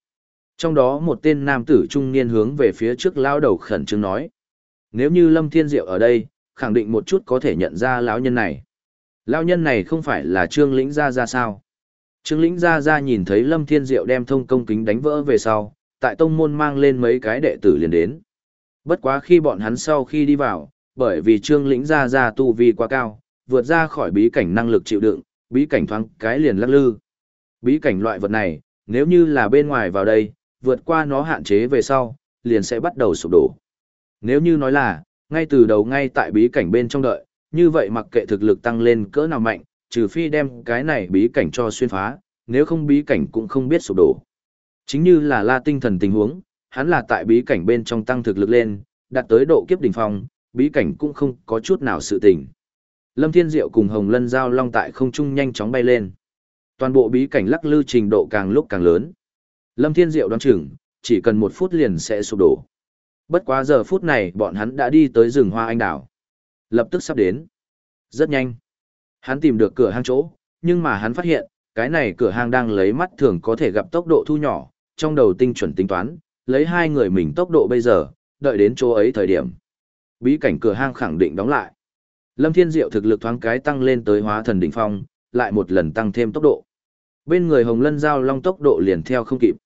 Trong đó một tên nam tử trung niên hướng về phía trước lão đầu khẩn trương nói. Nếu như Lâm Thiên Diệu ở đây, khẳng định một chút có thể nhận ra lão nhân này. Lão nhân này không phải là Trương Lĩnh Gia Gia sao? Trương Lĩnh Gia Gia nhìn thấy Lâm Thiên Diệu đem thông công kính đánh vỡ về sau, tại tông môn mang lên mấy cái đệ tử liền đến. Bất quá khi bọn hắn sau khi đi vào, bởi vì Trương Lĩnh Gia Gia tu vi quá cao, vượt ra khỏi bí cảnh năng lực chịu đựng, bí cảnh thoáng cái liền lắc lư. Bí cảnh loại vật này, nếu như là bên ngoài vào đây, vượt qua nó hạn chế về sau, liền sẽ bắt đầu sụp đổ. Nếu như nói là, ngay từ đầu ngay tại bí cảnh bên trong đợi, như vậy mặc kệ thực lực tăng lên cỡ nào mạnh, trừ phi đem cái này bí cảnh cho xuyên phá, nếu không bí cảnh cũng không biết sụp đổ. Chính như là la tinh thần tình huống, hắn là tại bí cảnh bên trong tăng thực lực lên, đạt tới độ kiếp đỉnh phong, bí cảnh cũng không có chút nào sự tình. Lâm Thiên Diệu cùng Hồng Lân Giao Long tại không trung nhanh chóng bay lên. Toàn bộ bí cảnh lắc lư trình độ càng lúc càng lớn. Lâm Thiên Diệu đoán chừng, chỉ cần một phút liền sẽ sụp đổ. Bất quá giờ phút này bọn hắn đã đi tới rừng hoa anh đào. Lập tức sắp đến. Rất nhanh. Hắn tìm được cửa hang chỗ, nhưng mà hắn phát hiện, cái này cửa hang đang lấy mắt thường có thể gặp tốc độ thu nhỏ, trong đầu tinh chuẩn tính toán, lấy hai người mình tốc độ bây giờ, đợi đến chỗ ấy thời điểm. Bí cảnh cửa hang khẳng định đóng lại. Lâm Thiên Diệu thực lực thoáng cái tăng lên tới hóa thần đỉnh phong, lại một lần tăng thêm tốc độ. Bên người Hồng Lân Giao Long tốc độ liền theo không kịp.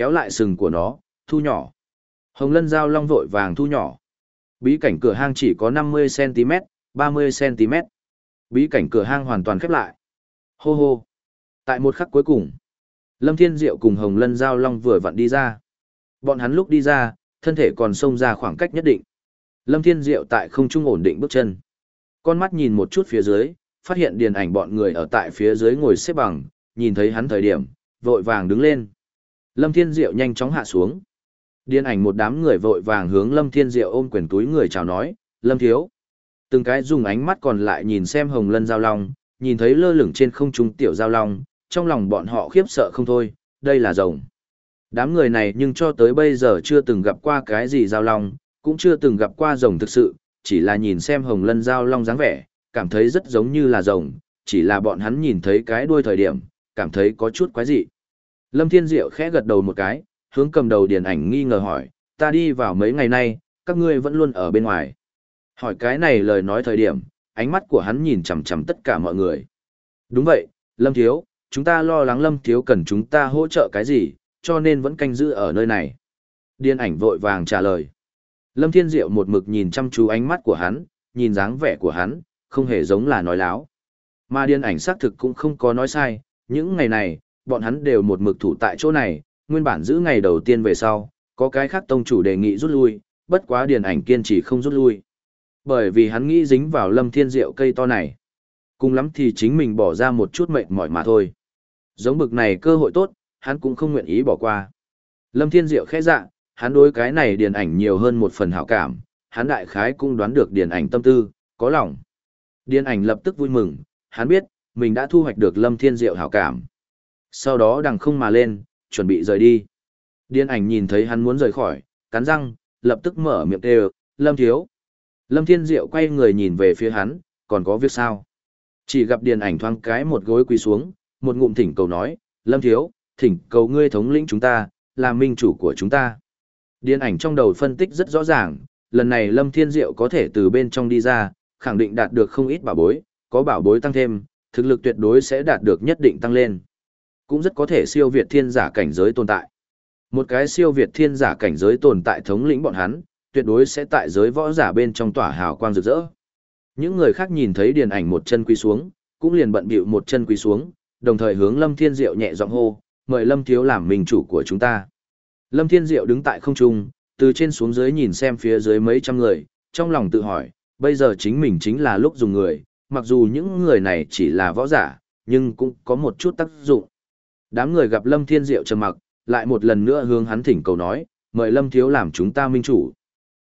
Kéo lại sừng của nó, thu nhỏ. Hồng Lân Giao Long vội vàng thu nhỏ. Bí cảnh cửa hang chỉ có 50cm, 30cm. Bí cảnh cửa hang hoàn toàn khép lại. Hô hô. Tại một khắc cuối cùng, Lâm Thiên Diệu cùng Hồng Lân Giao Long vừa vặn đi ra. Bọn hắn lúc đi ra, thân thể còn xông ra khoảng cách nhất định. Lâm Thiên Diệu tại không trung ổn định bước chân. Con mắt nhìn một chút phía dưới, phát hiện điền ảnh bọn người ở tại phía dưới ngồi xếp bằng, nhìn thấy hắn thời điểm, vội vàng đứng lên. Lâm Thiên Diệu nhanh chóng hạ xuống. Điên ảnh một đám người vội vàng hướng Lâm Thiên Diệu ôm quyền túi người chào nói, Lâm Thiếu. Từng cái dùng ánh mắt còn lại nhìn xem Hồng Lân Giao Long, nhìn thấy lơ lửng trên không trung tiểu Giao Long, trong lòng bọn họ khiếp sợ không thôi, đây là rồng. Đám người này nhưng cho tới bây giờ chưa từng gặp qua cái gì Giao Long, cũng chưa từng gặp qua rồng thực sự, chỉ là nhìn xem hồng lân giao long dáng vẻ, cảm thấy rất giống như là rồng, chỉ là bọn hắn nhìn thấy cái đuôi thời điểm, cảm thấy có chút quái dị. Lâm Thiên Diệu khẽ gật đầu một cái, hướng cầm đầu điền ảnh nghi ngờ hỏi, ta đi vào mấy ngày nay, các ngươi vẫn luôn ở bên ngoài. Hỏi cái này lời nói thời điểm, ánh mắt của hắn nhìn chằm chằm tất cả mọi người. Đúng vậy, Lâm Thiếu, chúng ta lo lắng Lâm Thiếu cần chúng ta hỗ trợ cái gì, cho nên vẫn canh giữ ở nơi này. Điền ảnh vội vàng trả lời. Lâm Thiên Diệu một mực nhìn chăm chú ánh mắt của hắn, nhìn dáng vẻ của hắn, không hề giống là nói láo. Mà điên ảnh xác thực cũng không có nói sai, những ngày này, bọn hắn đều một mực thủ tại chỗ này, nguyên bản giữ ngày đầu tiên về sau, có cái khác tông chủ đề nghị rút lui, bất quá điền ảnh kiên trì không rút lui. Bởi vì hắn nghĩ dính vào lâm thiên diệu cây to này. Cùng lắm thì chính mình bỏ ra một chút mệnh mỏi mà thôi. Giống bực này cơ hội tốt, hắn cũng không nguyện ý bỏ qua. Lâm thiên diệu khẽ dạ, hắn đối cái này điền ảnh nhiều hơn một phần hảo cảm, hắn đại khái cũng đoán được điền ảnh tâm tư, có lòng. Điền ảnh lập tức vui mừng, hắn biết, mình đã thu hoạch được lâm thiên diệu hảo cảm. Sau đó đằng không mà lên, chuẩn bị rời đi. Điền ảnh nhìn thấy hắn muốn rời khỏi, cắn răng, lập tức mở miệng kêu, lâm thiếu. Lâm thiên diệu quay người nhìn về phía hắn, còn có việc sao? Chỉ gặp điền ảnh thoáng cái một gối quỳ xuống, một ngụm thỉnh cầu nói, lâm thiếu, thỉnh cầu ngươi thống lĩnh chúng ta, là minh chủ của chúng ta. Điền ảnh trong đầu phân tích rất rõ ràng, lần này Lâm Thiên Diệu có thể từ bên trong đi ra, khẳng định đạt được không ít bảo bối, có bảo bối tăng thêm, thực lực tuyệt đối sẽ đạt được nhất định tăng lên. Cũng rất có thể siêu việt thiên giả cảnh giới tồn tại. Một cái siêu việt thiên giả cảnh giới tồn tại thống lĩnh bọn hắn, tuyệt đối sẽ tại giới võ giả bên trong tỏa hào quang rực rỡ. Những người khác nhìn thấy điền ảnh một chân quỳ xuống, cũng liền bận bịu một chân quỳ xuống, đồng thời hướng Lâm Thiên Diệu nhẹ giọng hô, mời Lâm thiếu làm minh chủ của chúng ta. Lâm Thiên Diệu đứng tại không trung, từ trên xuống dưới nhìn xem phía dưới mấy trăm người, trong lòng tự hỏi, bây giờ chính mình chính là lúc dùng người, mặc dù những người này chỉ là võ giả, nhưng cũng có một chút tác dụng. Đám người gặp Lâm Thiên Diệu trầm mặc, lại một lần nữa hướng hắn thỉnh cầu nói, mời Lâm Thiếu làm chúng ta minh chủ.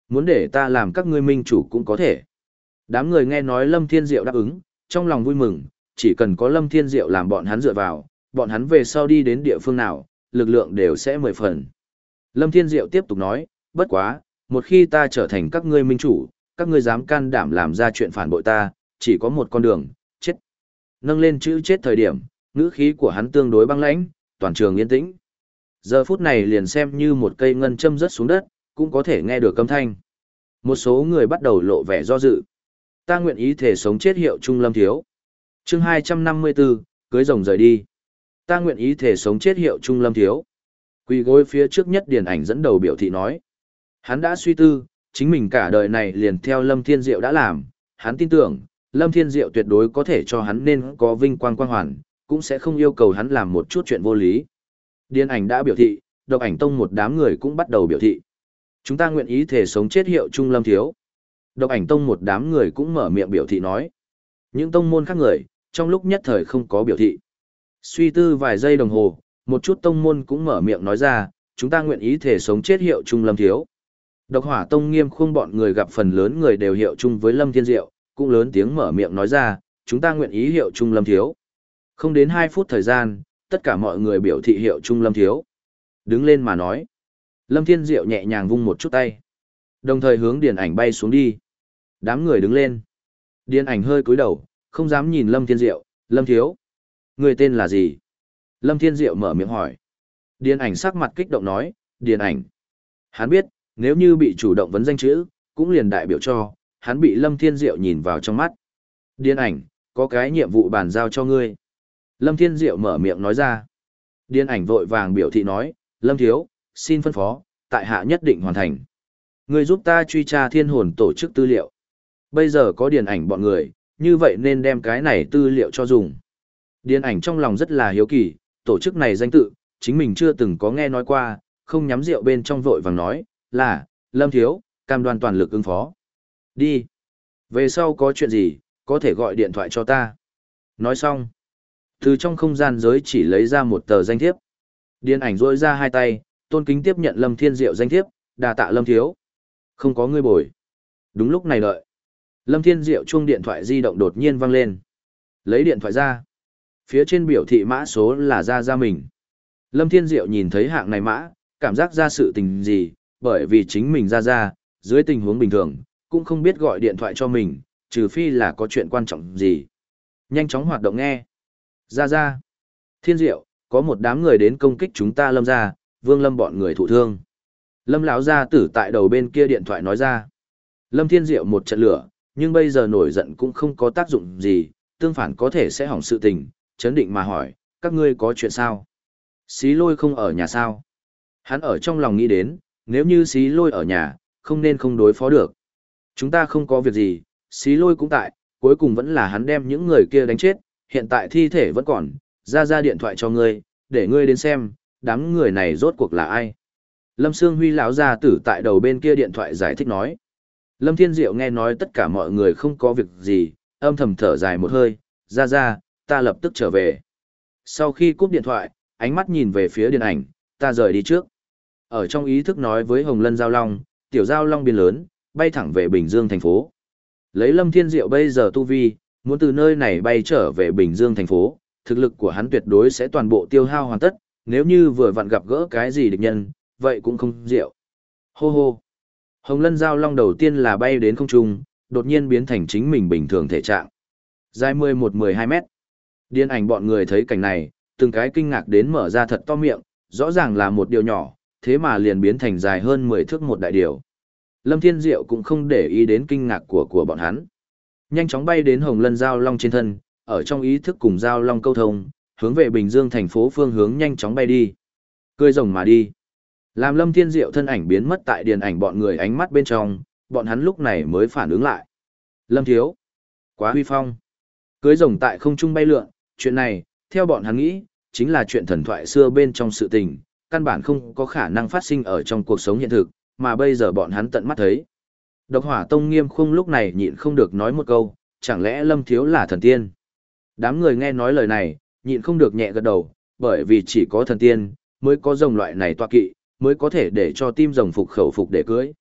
Muốn để ta làm các ngươi minh chủ cũng có thể. Đám người nghe nói Lâm Thiên Diệu đáp ứng, trong lòng vui mừng, chỉ cần có Lâm Thiên Diệu làm bọn hắn dựa vào, bọn hắn về sau đi đến địa phương nào, lực lượng đều sẽ mười phần. Lâm Thiên Diệu tiếp tục nói, bất quá, một khi ta trở thành các ngươi minh chủ, các ngươi dám can đảm làm ra chuyện phản bội ta, chỉ có một con đường, chết. Nâng lên chữ chết thời điểm, ngữ khí của hắn tương đối băng lãnh, toàn trường yên tĩnh. Giờ phút này liền xem như một cây ngân châm rớt xuống đất, cũng có thể nghe được âm thanh. Một số người bắt đầu lộ vẻ do dự. Ta nguyện ý thể sống chết hiệu trung lâm thiếu. chương 254, cưới rồng rời đi. Ta nguyện ý thể sống chết hiệu trung lâm thiếu. Quỳ gối phía trước nhất điển ảnh dẫn đầu biểu thị nói. Hắn đã suy tư, chính mình cả đời này liền theo Lâm Thiên Diệu đã làm, hắn tin tưởng, Lâm Thiên Diệu tuyệt đối có thể cho hắn nên có vinh quang quang hoàn, cũng sẽ không yêu cầu hắn làm một chút chuyện vô lý. Điên ảnh đã biểu thị, độc ảnh tông một đám người cũng bắt đầu biểu thị. Chúng ta nguyện ý thể sống chết hiệu trung Lâm Thiếu. Độc ảnh tông một đám người cũng mở miệng biểu thị nói. Những tông môn khác người, trong lúc nhất thời không có biểu thị. Suy tư vài giây đồng hồ, một chút tông môn cũng mở miệng nói ra, chúng ta nguyện ý thể sống chết hiệu trung lâm thiếu. Độc hỏa tông nghiêm khung bọn người gặp phần lớn người đều hiệu chung với lâm thiên diệu, cũng lớn tiếng mở miệng nói ra, chúng ta nguyện ý hiệu trung lâm thiếu. Không đến 2 phút thời gian, tất cả mọi người biểu thị hiệu trung lâm thiếu. Đứng lên mà nói. Lâm thiên diệu nhẹ nhàng vung một chút tay. Đồng thời hướng điền ảnh bay xuống đi. Đám người đứng lên. Điền ảnh hơi cúi đầu, không dám nhìn lâm thiên diệu, lâm thiếu. Người tên là gì? Lâm Thiên Diệu mở miệng hỏi. Điền ảnh sắc mặt kích động nói, điền ảnh. Hắn biết, nếu như bị chủ động vấn danh chữ, cũng liền đại biểu cho, hắn bị Lâm Thiên Diệu nhìn vào trong mắt. Điền ảnh, có cái nhiệm vụ bàn giao cho ngươi. Lâm Thiên Diệu mở miệng nói ra. Điền ảnh vội vàng biểu thị nói, Lâm Thiếu, xin phân phó, tại hạ nhất định hoàn thành. Ngươi giúp ta truy tra thiên hồn tổ chức tư liệu. Bây giờ có điền ảnh bọn người, như vậy nên đem cái này tư liệu cho dùng. Điền ảnh trong lòng rất là hiếu kỳ, tổ chức này danh tự, chính mình chưa từng có nghe nói qua, không nhắm rượu bên trong vội vàng nói, là, Lâm Thiếu, cam đoan toàn lực ứng phó. Đi. Về sau có chuyện gì, có thể gọi điện thoại cho ta. Nói xong. Từ trong không gian giới chỉ lấy ra một tờ danh thiếp. Điên ảnh rôi ra hai tay, tôn kính tiếp nhận Lâm Thiên Diệu danh thiếp, đà tạ Lâm Thiếu. Không có người bồi. Đúng lúc này đợi. Lâm Thiên Diệu chuông điện thoại di động đột nhiên vang lên. Lấy điện thoại ra. Phía trên biểu thị mã số là ra ra mình. Lâm Thiên Diệu nhìn thấy hạng này mã, cảm giác ra sự tình gì, bởi vì chính mình ra ra, dưới tình huống bình thường, cũng không biết gọi điện thoại cho mình, trừ phi là có chuyện quan trọng gì. Nhanh chóng hoạt động nghe. Ra ra. Thiên Diệu, có một đám người đến công kích chúng ta lâm ra, vương lâm bọn người thụ thương. Lâm lão gia tử tại đầu bên kia điện thoại nói ra. Lâm Thiên Diệu một trận lửa, nhưng bây giờ nổi giận cũng không có tác dụng gì, tương phản có thể sẽ hỏng sự tình, chấn định mà hỏi, các ngươi có chuyện sao? Xí lôi không ở nhà sao? Hắn ở trong lòng nghĩ đến, nếu như xí lôi ở nhà, không nên không đối phó được. Chúng ta không có việc gì, xí lôi cũng tại, cuối cùng vẫn là hắn đem những người kia đánh chết, hiện tại thi thể vẫn còn, ra ra điện thoại cho ngươi, để ngươi đến xem, đám người này rốt cuộc là ai. Lâm Sương Huy lão gia tử tại đầu bên kia điện thoại giải thích nói. Lâm Thiên Diệu nghe nói tất cả mọi người không có việc gì, âm thầm thở dài một hơi, ra ra, ta lập tức trở về. Sau khi cúp điện thoại, ánh mắt nhìn về phía điện ảnh, ta rời đi trước. Ở trong ý thức nói với Hồng Lân Giao Long, tiểu Giao Long biên lớn, bay thẳng về Bình Dương thành phố. Lấy Lâm Thiên Diệu bây giờ tu vi, muốn từ nơi này bay trở về Bình Dương thành phố, thực lực của hắn tuyệt đối sẽ toàn bộ tiêu hao hoàn tất, nếu như vừa vặn gặp gỡ cái gì địch nhân, vậy cũng không diệu. Hô hô. Hồng Lân Giao Long đầu tiên là bay đến không trung, đột nhiên biến thành chính mình bình thường thể trạng. Dài 11-12 mét. Điên ảnh bọn người thấy cảnh này, từng cái kinh ngạc đến mở ra thật to miệng, rõ ràng là một điều nhỏ, thế mà liền biến thành dài hơn 10 thước một đại điều. Lâm Thiên Diệu cũng không để ý đến kinh ngạc của của bọn hắn. Nhanh chóng bay đến Hồng Lân Giao Long trên thân, ở trong ý thức cùng Giao Long câu thông, hướng về Bình Dương thành phố phương hướng nhanh chóng bay đi. Cười rồng mà đi. Làm Lâm Thiên Diệu thân ảnh biến mất tại điền ảnh bọn người ánh mắt bên trong, bọn hắn lúc này mới phản ứng lại. Lâm Thiếu. Quá huy phong. Cưới rồng tại không trung bay lượn, chuyện này, theo bọn hắn nghĩ, chính là chuyện thần thoại xưa bên trong sự tình, căn bản không có khả năng phát sinh ở trong cuộc sống hiện thực, mà bây giờ bọn hắn tận mắt thấy. Độc hỏa tông nghiêm khung lúc này nhịn không được nói một câu, chẳng lẽ lâm thiếu là thần tiên. Đám người nghe nói lời này, nhịn không được nhẹ gật đầu, bởi vì chỉ có thần tiên, mới có rồng loại này toa kỵ, mới có thể để cho tim rồng phục khẩu phục để cưới.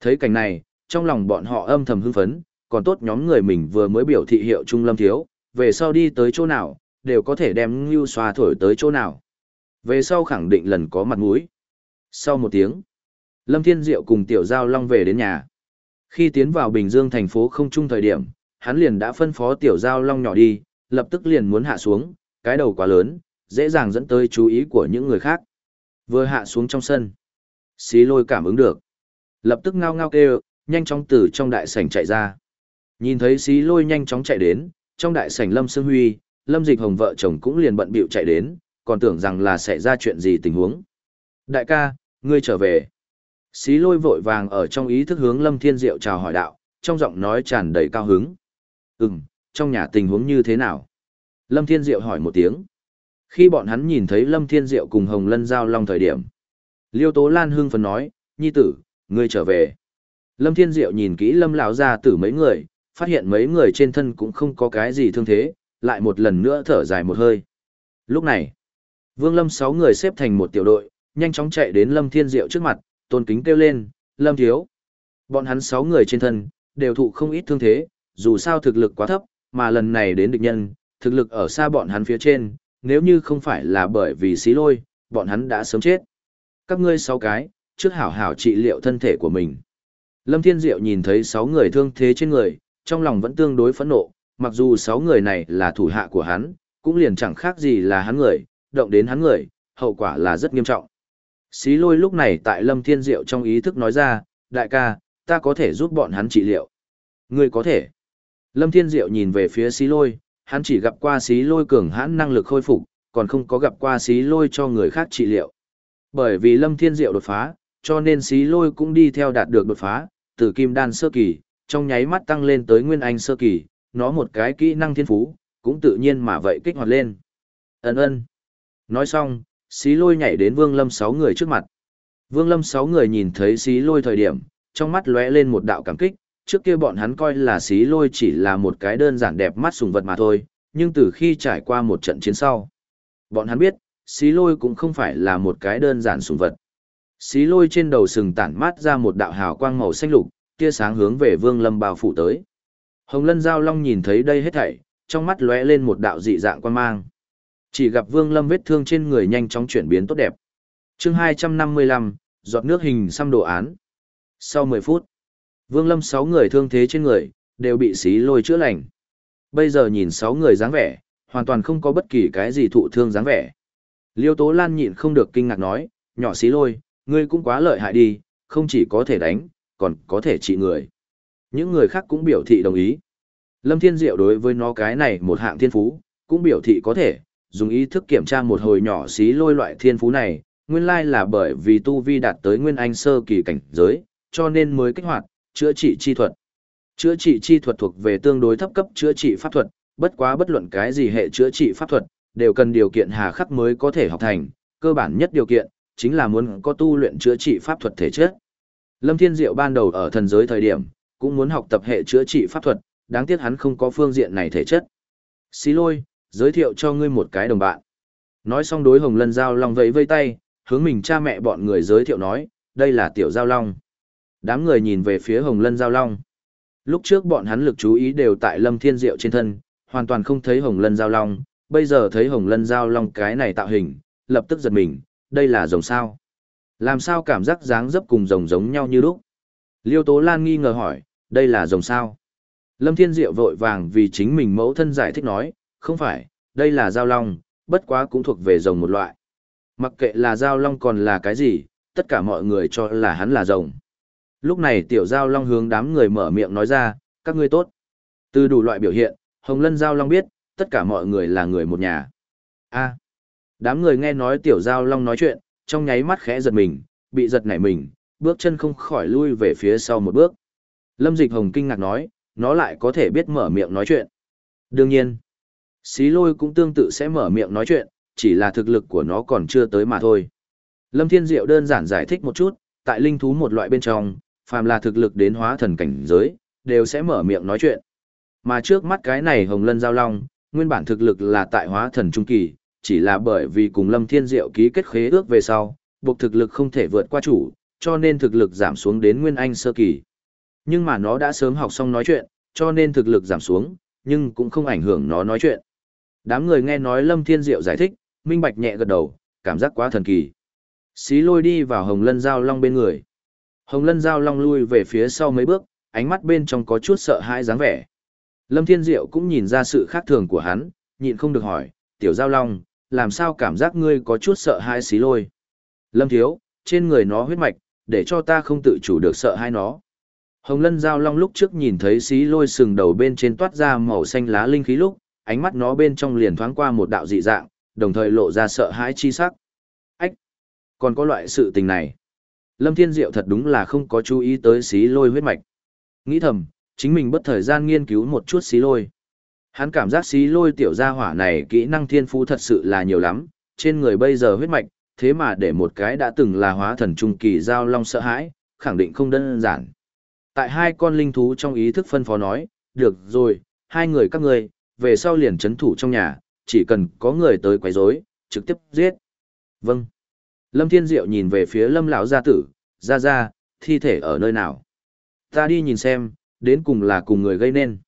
Thấy cảnh này, trong lòng bọn họ âm thầm hưng phấn, còn tốt nhóm người mình vừa mới biểu thị hiệu trung lâm thiếu, về sau đi tới chỗ nào, đều có thể đem ngưu xoa thổi tới chỗ nào. Về sau khẳng định lần có mặt mũi. Sau một tiếng, Lâm Thiên Diệu cùng Tiểu Giao Long về đến nhà. Khi tiến vào Bình Dương thành phố không chung thời điểm, hắn liền đã phân phó Tiểu Giao Long nhỏ đi, lập tức liền muốn hạ xuống, cái đầu quá lớn, dễ dàng dẫn tới chú ý của những người khác. Vừa hạ xuống trong sân, xí lôi cảm ứng được. Lập tức ngao ngao kêu, nhanh chóng từ trong đại sảnh chạy ra. Nhìn thấy xí lôi nhanh chóng chạy đến, trong đại sảnh Lâm Sương Huy, Lâm Dịch Hồng vợ chồng cũng liền bận bịu chạy đến, còn tưởng rằng là sẽ ra chuyện gì tình huống. Đại ca, ngươi trở về. Xí lôi vội vàng ở trong ý thức hướng Lâm Thiên Diệu chào hỏi đạo, trong giọng nói tràn đầy cao hứng. Ừm, trong nhà tình huống như thế nào? Lâm Thiên Diệu hỏi một tiếng. Khi bọn hắn nhìn thấy Lâm Thiên Diệu cùng Hồng Lân giao long thời điểm, Liêu Tố Lan hưng phấn nói, nhi tử, ngươi trở về. Lâm Thiên Diệu nhìn kỹ Lâm lão gia tử mấy người, phát hiện mấy người trên thân cũng không có cái gì thương thế, lại một lần nữa thở dài một hơi. Lúc này, Vương Lâm sáu người xếp thành một tiểu đội, nhanh chóng chạy đến Lâm Thiên Diệu trước mặt, tôn kính kêu lên, Lâm Thiếu. Bọn hắn sáu người trên thân, đều thụ không ít thương thế, dù sao thực lực quá thấp, mà lần này đến địch nhân, thực lực ở xa bọn hắn phía trên, nếu như không phải là bởi vì xí lôi, bọn hắn đã sớm chết. Các ngươi sáu cái, trước hảo hảo trị liệu thân thể của mình. Lâm Thiên Diệu nhìn thấy sáu người thương thế trên người, trong lòng vẫn tương đối phẫn nộ, mặc dù sáu người này là thủ hạ của hắn, cũng liền chẳng khác gì là hắn người, động đến hắn người, hậu quả là rất nghiêm trọng. Xí lôi lúc này tại Lâm Thiên Diệu trong ý thức nói ra, đại ca, ta có thể giúp bọn hắn trị liệu. Ngươi có thể. Lâm Thiên Diệu nhìn về phía xí lôi, hắn chỉ gặp qua xí lôi cường hãn năng lực khôi phục, còn không có gặp qua xí lôi cho người khác trị liệu. Bởi vì Lâm Thiên Diệu đột phá, cho nên xí lôi cũng đi theo đạt được đột phá, từ kim đan sơ kỳ, trong nháy mắt tăng lên tới nguyên anh sơ kỳ, nó một cái kỹ năng thiên phú, cũng tự nhiên mà vậy kích hoạt lên. Ấn ơn. Nói xong, xí lôi nhảy đến vương lâm sáu người trước mặt. Vương lâm sáu người nhìn thấy xí lôi thời điểm, trong mắt lóe lên một đạo cảm kích, trước kia bọn hắn coi là xí lôi chỉ là một cái đơn giản đẹp mắt sùng vật mà thôi, nhưng từ khi trải qua một trận chiến sau, bọn hắn biết, xí lôi cũng không phải là một cái đơn giản sùng vật. Xí lôi trên đầu sừng tản mát ra một đạo hào quang màu xanh lục, tia sáng hướng về vương lâm bao phủ tới. Hồng lân giao long nhìn thấy đây hết thảy, trong mắt lóe lên một đạo dị dạng quan mang. Chỉ gặp vương lâm vết thương trên người nhanh chóng chuyển biến tốt đẹp. chương 255, giọt nước hình xăm đồ án. Sau 10 phút, Vương Lâm sáu người thương thế trên người, đều bị xí lôi chữa lành. Bây giờ nhìn sáu người dáng vẻ, hoàn toàn không có bất kỳ cái gì thụ thương dáng vẻ. Liêu Tố Lan nhịn không được kinh ngạc nói, nhỏ xí lôi, ngươi cũng quá lợi hại đi, không chỉ có thể đánh, còn có thể trị người. Những người khác cũng biểu thị đồng ý. Lâm Thiên Diệu đối với nó cái này một hạng thiên phú, cũng biểu thị có thể, dùng ý thức kiểm tra một hồi nhỏ xí lôi loại thiên phú này, nguyên lai là bởi vì tu vi đạt tới nguyên anh sơ kỳ cảnh giới, cho nên mới kích hoạt, chữa trị chi thuật. Chữa trị chi thuật thuộc về tương đối thấp cấp chữa trị pháp thuật, bất quá bất luận cái gì hệ chữa trị pháp thuật, đều cần điều kiện hà khắc mới có thể học thành, cơ bản nhất điều kiện, chính là muốn có tu luyện chữa trị pháp thuật thể chất. Lâm Thiên Diệu ban đầu ở thần giới thời điểm, cũng muốn học tập hệ chữa trị pháp thuật, đáng tiếc hắn không có phương diện này thể chất. Xí lôi, giới thiệu cho ngươi một cái đồng bạn. Nói xong đối Hồng Lân Giao Long vẫy vây tay, hướng mình cha mẹ bọn người giới thiệu nói, đây là Tiểu Giao Long. Đám người nhìn về phía Hồng Lân Giao Long. Lúc trước bọn hắn lực chú ý đều tại Lâm Thiên Diệu trên thân, hoàn toàn không thấy Hồng Lân Giao Long, bây giờ thấy Hồng Lân Giao Long cái này tạo hình, lập tức giật mình, đây là rồng sao. Làm sao cảm giác dáng dấp cùng rồng giống nhau như lúc? Liêu Tố Lan nghi ngờ hỏi, đây là rồng sao? Lâm Thiên Diệu vội vàng vì chính mình mẫu thân giải thích nói, không phải, đây là giao long, bất quá cũng thuộc về rồng một loại. Mặc kệ là giao long còn là cái gì, tất cả mọi người cho là hắn là rồng. Lúc này tiểu giao long hướng đám người mở miệng nói ra, các ngươi tốt. Từ đủ loại biểu hiện, Hồng Lân giao long biết, tất cả mọi người là người một nhà. A. đám người nghe nói tiểu giao long nói chuyện, trong nháy mắt khẽ giật mình, bị giật nảy mình, bước chân không khỏi lui về phía sau một bước. Lâm Dịch Hồng kinh ngạc nói, nó lại có thể biết mở miệng nói chuyện. Đương nhiên, xí lôi cũng tương tự sẽ mở miệng nói chuyện, chỉ là thực lực của nó còn chưa tới mà thôi. Lâm Thiên Diệu đơn giản giải thích một chút, tại linh thú một loại bên trong, phàm là thực lực đến hóa thần cảnh giới, đều sẽ mở miệng nói chuyện. Mà trước mắt cái này Hồng Lân Giao Long, nguyên bản thực lực là tại hóa thần trung kỳ, chỉ là bởi vì cùng Lâm Thiên Diệu ký kết khế ước về sau, buộc thực lực không thể vượt qua chủ, cho nên thực lực giảm xuống đến nguyên anh sơ kỳ. Nhưng mà nó đã sớm học xong nói chuyện, cho nên thực lực giảm xuống, nhưng cũng không ảnh hưởng nó nói chuyện. Đám người nghe nói Lâm Thiên Diệu giải thích, minh bạch nhẹ gật đầu, cảm giác quá thần kỳ. Xí lôi đi vào Hồng Lân Giao Long bên người. Hồng Lân Giao Long lui về phía sau mấy bước, ánh mắt bên trong có chút sợ hãi dáng vẻ. Lâm Thiên Diệu cũng nhìn ra sự khác thường của hắn, nhịn không được hỏi, tiểu Giao Long, làm sao cảm giác ngươi có chút sợ hãi xí lôi? Lâm Thiếu, trên người nó huyết mạch, để cho ta không tự chủ được sợ hãi nó. Hồng Lân Giao Long lúc trước nhìn thấy xí lôi sừng đầu bên trên toát ra màu xanh lá linh khí lúc, ánh mắt nó bên trong liền thoáng qua một đạo dị dạng, đồng thời lộ ra sợ hãi chi sắc. Ách! Còn có loại sự tình này. Lâm Thiên Diệu thật đúng là không có chú ý tới xí lôi huyết mạch. Nghĩ thầm, chính mình bất thời gian nghiên cứu một chút xí lôi. Hắn cảm giác xí lôi tiểu gia hỏa này kỹ năng thiên phú thật sự là nhiều lắm, trên người bây giờ huyết mạch, thế mà để một cái đã từng là hóa thần trung kỳ giao long sợ hãi, khẳng định không đơn giản. Tại hai con linh thú trong ý thức phân phó nói, được rồi, hai người các ngươi, về sau liền chấn thủ trong nhà, chỉ cần có người tới quấy rối, trực tiếp giết. Vâng. Lâm Thiên Diệu nhìn về phía Lâm lão gia tử, "Gia gia, thi thể ở nơi nào?" "Ta đi nhìn xem, đến cùng là cùng người gây nên."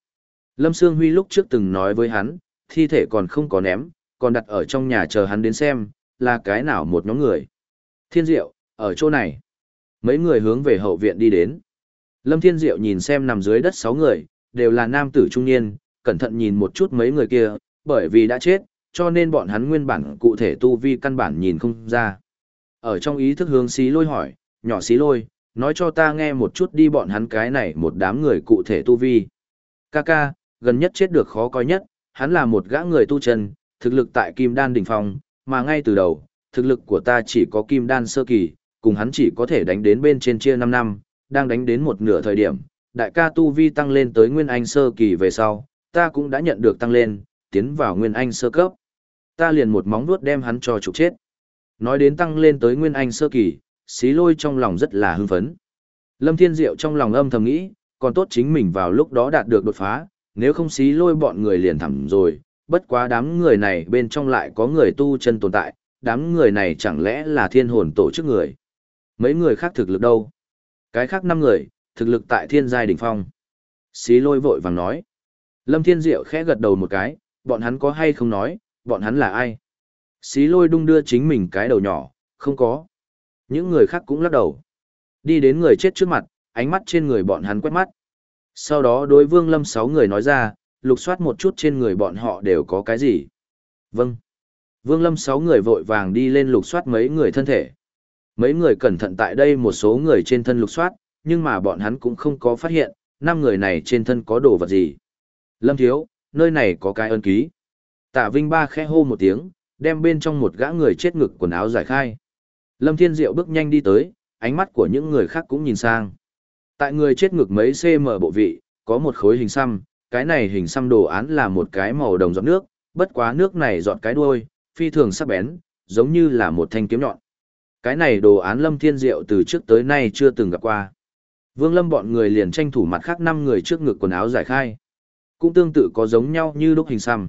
Lâm Sương Huy lúc trước từng nói với hắn, thi thể còn không có ném, còn đặt ở trong nhà chờ hắn đến xem, là cái nào một nhóm người. Thiên Diệu, ở chỗ này. Mấy người hướng về hậu viện đi đến. Lâm Thiên Diệu nhìn xem nằm dưới đất sáu người, đều là nam tử trung niên, cẩn thận nhìn một chút mấy người kia, bởi vì đã chết, cho nên bọn hắn nguyên bản cụ thể tu vi căn bản nhìn không ra. Ở trong ý thức hướng xí lôi hỏi, nhỏ xí lôi, nói cho ta nghe một chút đi bọn hắn cái này một đám người cụ thể tu vi. Kaka, gần nhất chết được khó coi nhất, hắn là một gã người tu chân, thực lực tại kim đan đỉnh phong, mà ngay từ đầu, thực lực của ta chỉ có kim đan sơ kỳ, cùng hắn chỉ có thể đánh đến bên trên chia 5 năm, đang đánh đến một nửa thời điểm, đại ca tu vi tăng lên tới nguyên anh sơ kỳ về sau, ta cũng đã nhận được tăng lên, tiến vào nguyên anh sơ cấp. Ta liền một móng vuốt đem hắn cho trục chết. Nói đến tăng lên tới nguyên anh sơ kỳ, xí lôi trong lòng rất là hưng phấn. Lâm Thiên Diệu trong lòng âm thầm nghĩ, còn tốt chính mình vào lúc đó đạt được đột phá, nếu không xí lôi bọn người liền thẳng rồi, bất quá đám người này bên trong lại có người tu chân tồn tại, đám người này chẳng lẽ là thiên hồn tổ chức người. Mấy người khác thực lực đâu? Cái khác năm người, thực lực tại thiên giai đỉnh phong. Xí lôi vội vàng nói. Lâm Thiên Diệu khẽ gật đầu một cái, bọn hắn có hay không nói, bọn hắn là ai? Xí lôi đung đưa chính mình cái đầu nhỏ, không có. Những người khác cũng lắc đầu. Đi đến người chết trước mặt, ánh mắt trên người bọn hắn quét mắt. Sau đó đối vương lâm sáu người nói ra, lục soát một chút trên người bọn họ đều có cái gì. Vâng. Vương lâm sáu người vội vàng đi lên lục soát mấy người thân thể. Mấy người cẩn thận tại đây một số người trên thân lục soát, nhưng mà bọn hắn cũng không có phát hiện, năm người này trên thân có đồ vật gì. Lâm thiếu, nơi này có cái ân ký. Tạ Vinh Ba khẽ hô một tiếng, đem bên trong một gã người chết ngực quần áo giải khai. Lâm Thiên Diệu bước nhanh đi tới, ánh mắt của những người khác cũng nhìn sang. Tại người chết ngực mấy cm bộ vị, có một khối hình xăm, cái này hình xăm đồ án là một cái màu đồng giọt nước, bất quá nước này giọt cái đuôi, phi thường sắc bén, giống như là một thanh kiếm nhọn. Cái này đồ án Lâm Thiên Diệu từ trước tới nay chưa từng gặp qua. Vương Lâm bọn người liền tranh thủ mặt khác năm người trước ngực quần áo giải khai. Cũng tương tự có giống nhau như lúc hình xăm.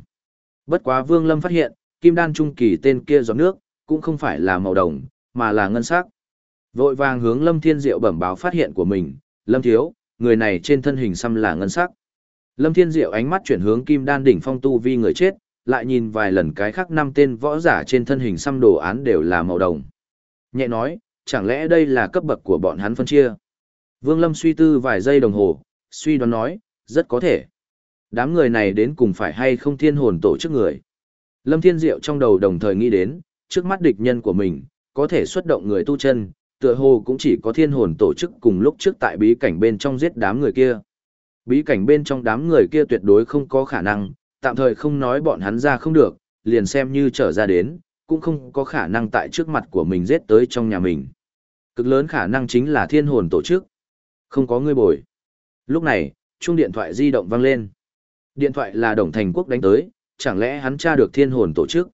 Bất quá Vương Lâm phát hiện, kim đan trung kỳ tên kia giọt nước, cũng không phải là màu đồng, mà là ngân sắc. Vội vàng hướng Lâm Thiên Diệu bẩm báo phát hiện của mình, Lâm Thiếu, người này trên thân hình xăm là ngân sắc. Lâm Thiên Diệu ánh mắt chuyển hướng kim đan đỉnh phong tu vi người chết, lại nhìn vài lần cái khác năm tên võ giả trên thân hình xăm đồ án đều là màu đồng. Nhẹ nói, chẳng lẽ đây là cấp bậc của bọn hắn phân chia? Vương Lâm suy tư vài giây đồng hồ, suy đoán nói, rất có thể. Đám người này đến cùng phải hay không thiên hồn tổ chức người. Lâm Thiên Diệu trong đầu đồng thời nghĩ đến, trước mắt địch nhân của mình, có thể xuất động người tu chân, tựa hồ cũng chỉ có thiên hồn tổ chức cùng lúc trước tại bí cảnh bên trong giết đám người kia. Bí cảnh bên trong đám người kia tuyệt đối không có khả năng, tạm thời không nói bọn hắn ra không được, liền xem như trở ra đến, cũng không có khả năng tại trước mặt của mình giết tới trong nhà mình. Cực lớn khả năng chính là thiên hồn tổ chức. Không có người bồi. Lúc này, chuông điện thoại di động vang lên. Điện thoại là Đồng Thành Quốc đánh tới, chẳng lẽ hắn tra được thiên hồn tổ chức?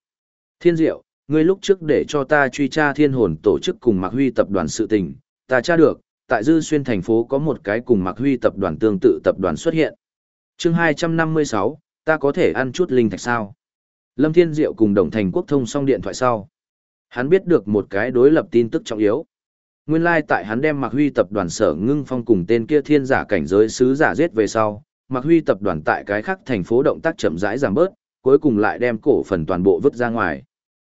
Thiên Diệu, ngươi lúc trước để cho ta truy tra thiên hồn tổ chức cùng Mạc Huy tập đoàn sự tình, ta tra được, tại Dư Xuyên thành phố có một cái cùng Mạc Huy tập đoàn tương tự tập đoàn xuất hiện. chương 256, ta có thể ăn chút linh thạch sao? Lâm Thiên Diệu cùng Đồng Thành Quốc thông xong điện thoại sau. Hắn biết được một cái đối lập tin tức trọng yếu. Nguyên lai like tại hắn đem Mạc Huy tập đoàn sở ngưng phong cùng tên kia thiên giả cảnh giới sứ giả giết về sau, Mạc Huy tập đoàn tại cái khác thành phố động tác chậm rãi giảm bớt, cuối cùng lại đem cổ phần toàn bộ vứt ra ngoài.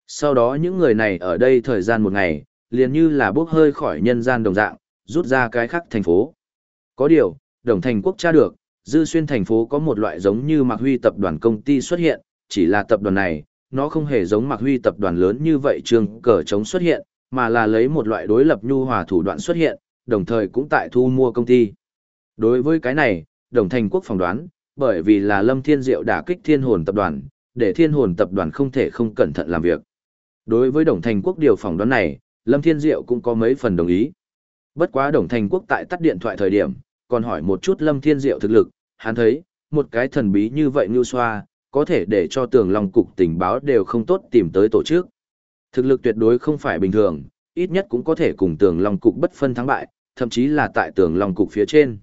Sau đó những người này ở đây thời gian một ngày, liền như là bốc hơi khỏi nhân gian đồng dạng, rút ra cái khác thành phố. Có điều, đồng thành quốc tra được, dư xuyên thành phố có một loại giống như Mạc Huy tập đoàn công ty xuất hiện, chỉ là tập đoàn này, nó không hề giống Mạc Huy tập đoàn lớn như vậy trường cờ chống xuất hiện, mà là lấy một loại đối lập nhu hòa thủ đoạn xuất hiện, đồng thời cũng tại thu mua công ty. Đối với cái này, đồng thành quốc phỏng đoán, bởi vì là Lâm Thiên Diệu đả kích thiên hồn tập đoàn, để thiên hồn tập đoàn không thể không cẩn thận làm việc. Đối với đồng thành quốc điều phỏng đoán này, Lâm Thiên Diệu cũng có mấy phần đồng ý. Bất quá đồng thành quốc tại tắt điện thoại thời điểm, còn hỏi một chút Lâm Thiên Diệu thực lực, hắn thấy, một cái thần bí như vậy như xoa, có thể để cho tường lòng cục tình báo đều không tốt tìm tới tổ chức. Thực lực tuyệt đối không phải bình thường, ít nhất cũng có thể cùng tường lòng cục bất phân thắng bại, thậm chí là tại tường lòng cục phía trên.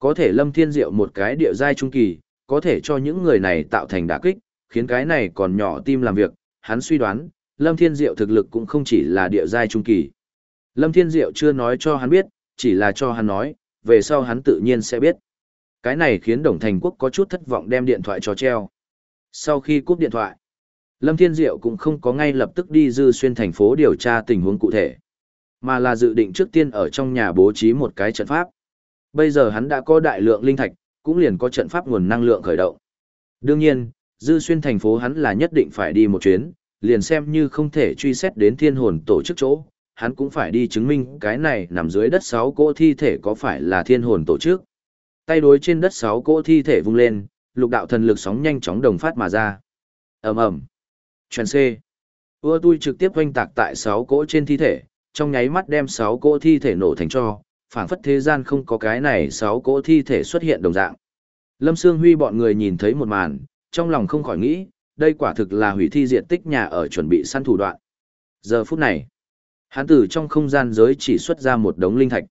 Có thể lâm thiên diệu một cái địa giai trung kỳ, có thể cho những người này tạo thành đả kích, khiến cái này còn nhỏ tim làm việc, hắn suy đoán, lâm thiên diệu thực lực cũng không chỉ là địa giai trung kỳ. Lâm thiên diệu chưa nói cho hắn biết, chỉ là cho hắn nói, về sau hắn tự nhiên sẽ biết. Cái này khiến Đồng Thành Quốc có chút thất vọng đem điện thoại cho treo. Sau khi cúp điện thoại, Lâm Thiên Diệu cũng không có ngay lập tức đi dư xuyên thành phố điều tra tình huống cụ thể, mà là dự định trước tiên ở trong nhà bố trí một cái trận pháp. Bây giờ hắn đã có đại lượng linh thạch, cũng liền có trận pháp nguồn năng lượng khởi động. Đương nhiên, dư xuyên thành phố hắn là nhất định phải đi một chuyến, liền xem như không thể truy xét đến thiên hồn tổ chức chỗ, hắn cũng phải đi chứng minh cái này nằm dưới đất sáu cỗ thi thể có phải là thiên hồn tổ chức. Tay đối trên đất sáu cỗ thi thể vung lên, lục đạo thần lực sóng nhanh chóng đồng phát mà ra. ầm ầm, Truyền C. Ưa tui trực tiếp oanh tạc tại sáu cỗ trên thi thể, trong nháy mắt đem sáu cỗ thi thể nổ thành cho, phảng phất thế gian không có cái này sáu cỗ thi thể xuất hiện đồng dạng. Lâm Sương Huy bọn người nhìn thấy một màn, trong lòng không khỏi nghĩ, đây quả thực là hủy thi diện tích nhà ở chuẩn bị săn thủ đoạn. Giờ phút này, hắn tử trong không gian giới chỉ xuất ra một đống linh thạch.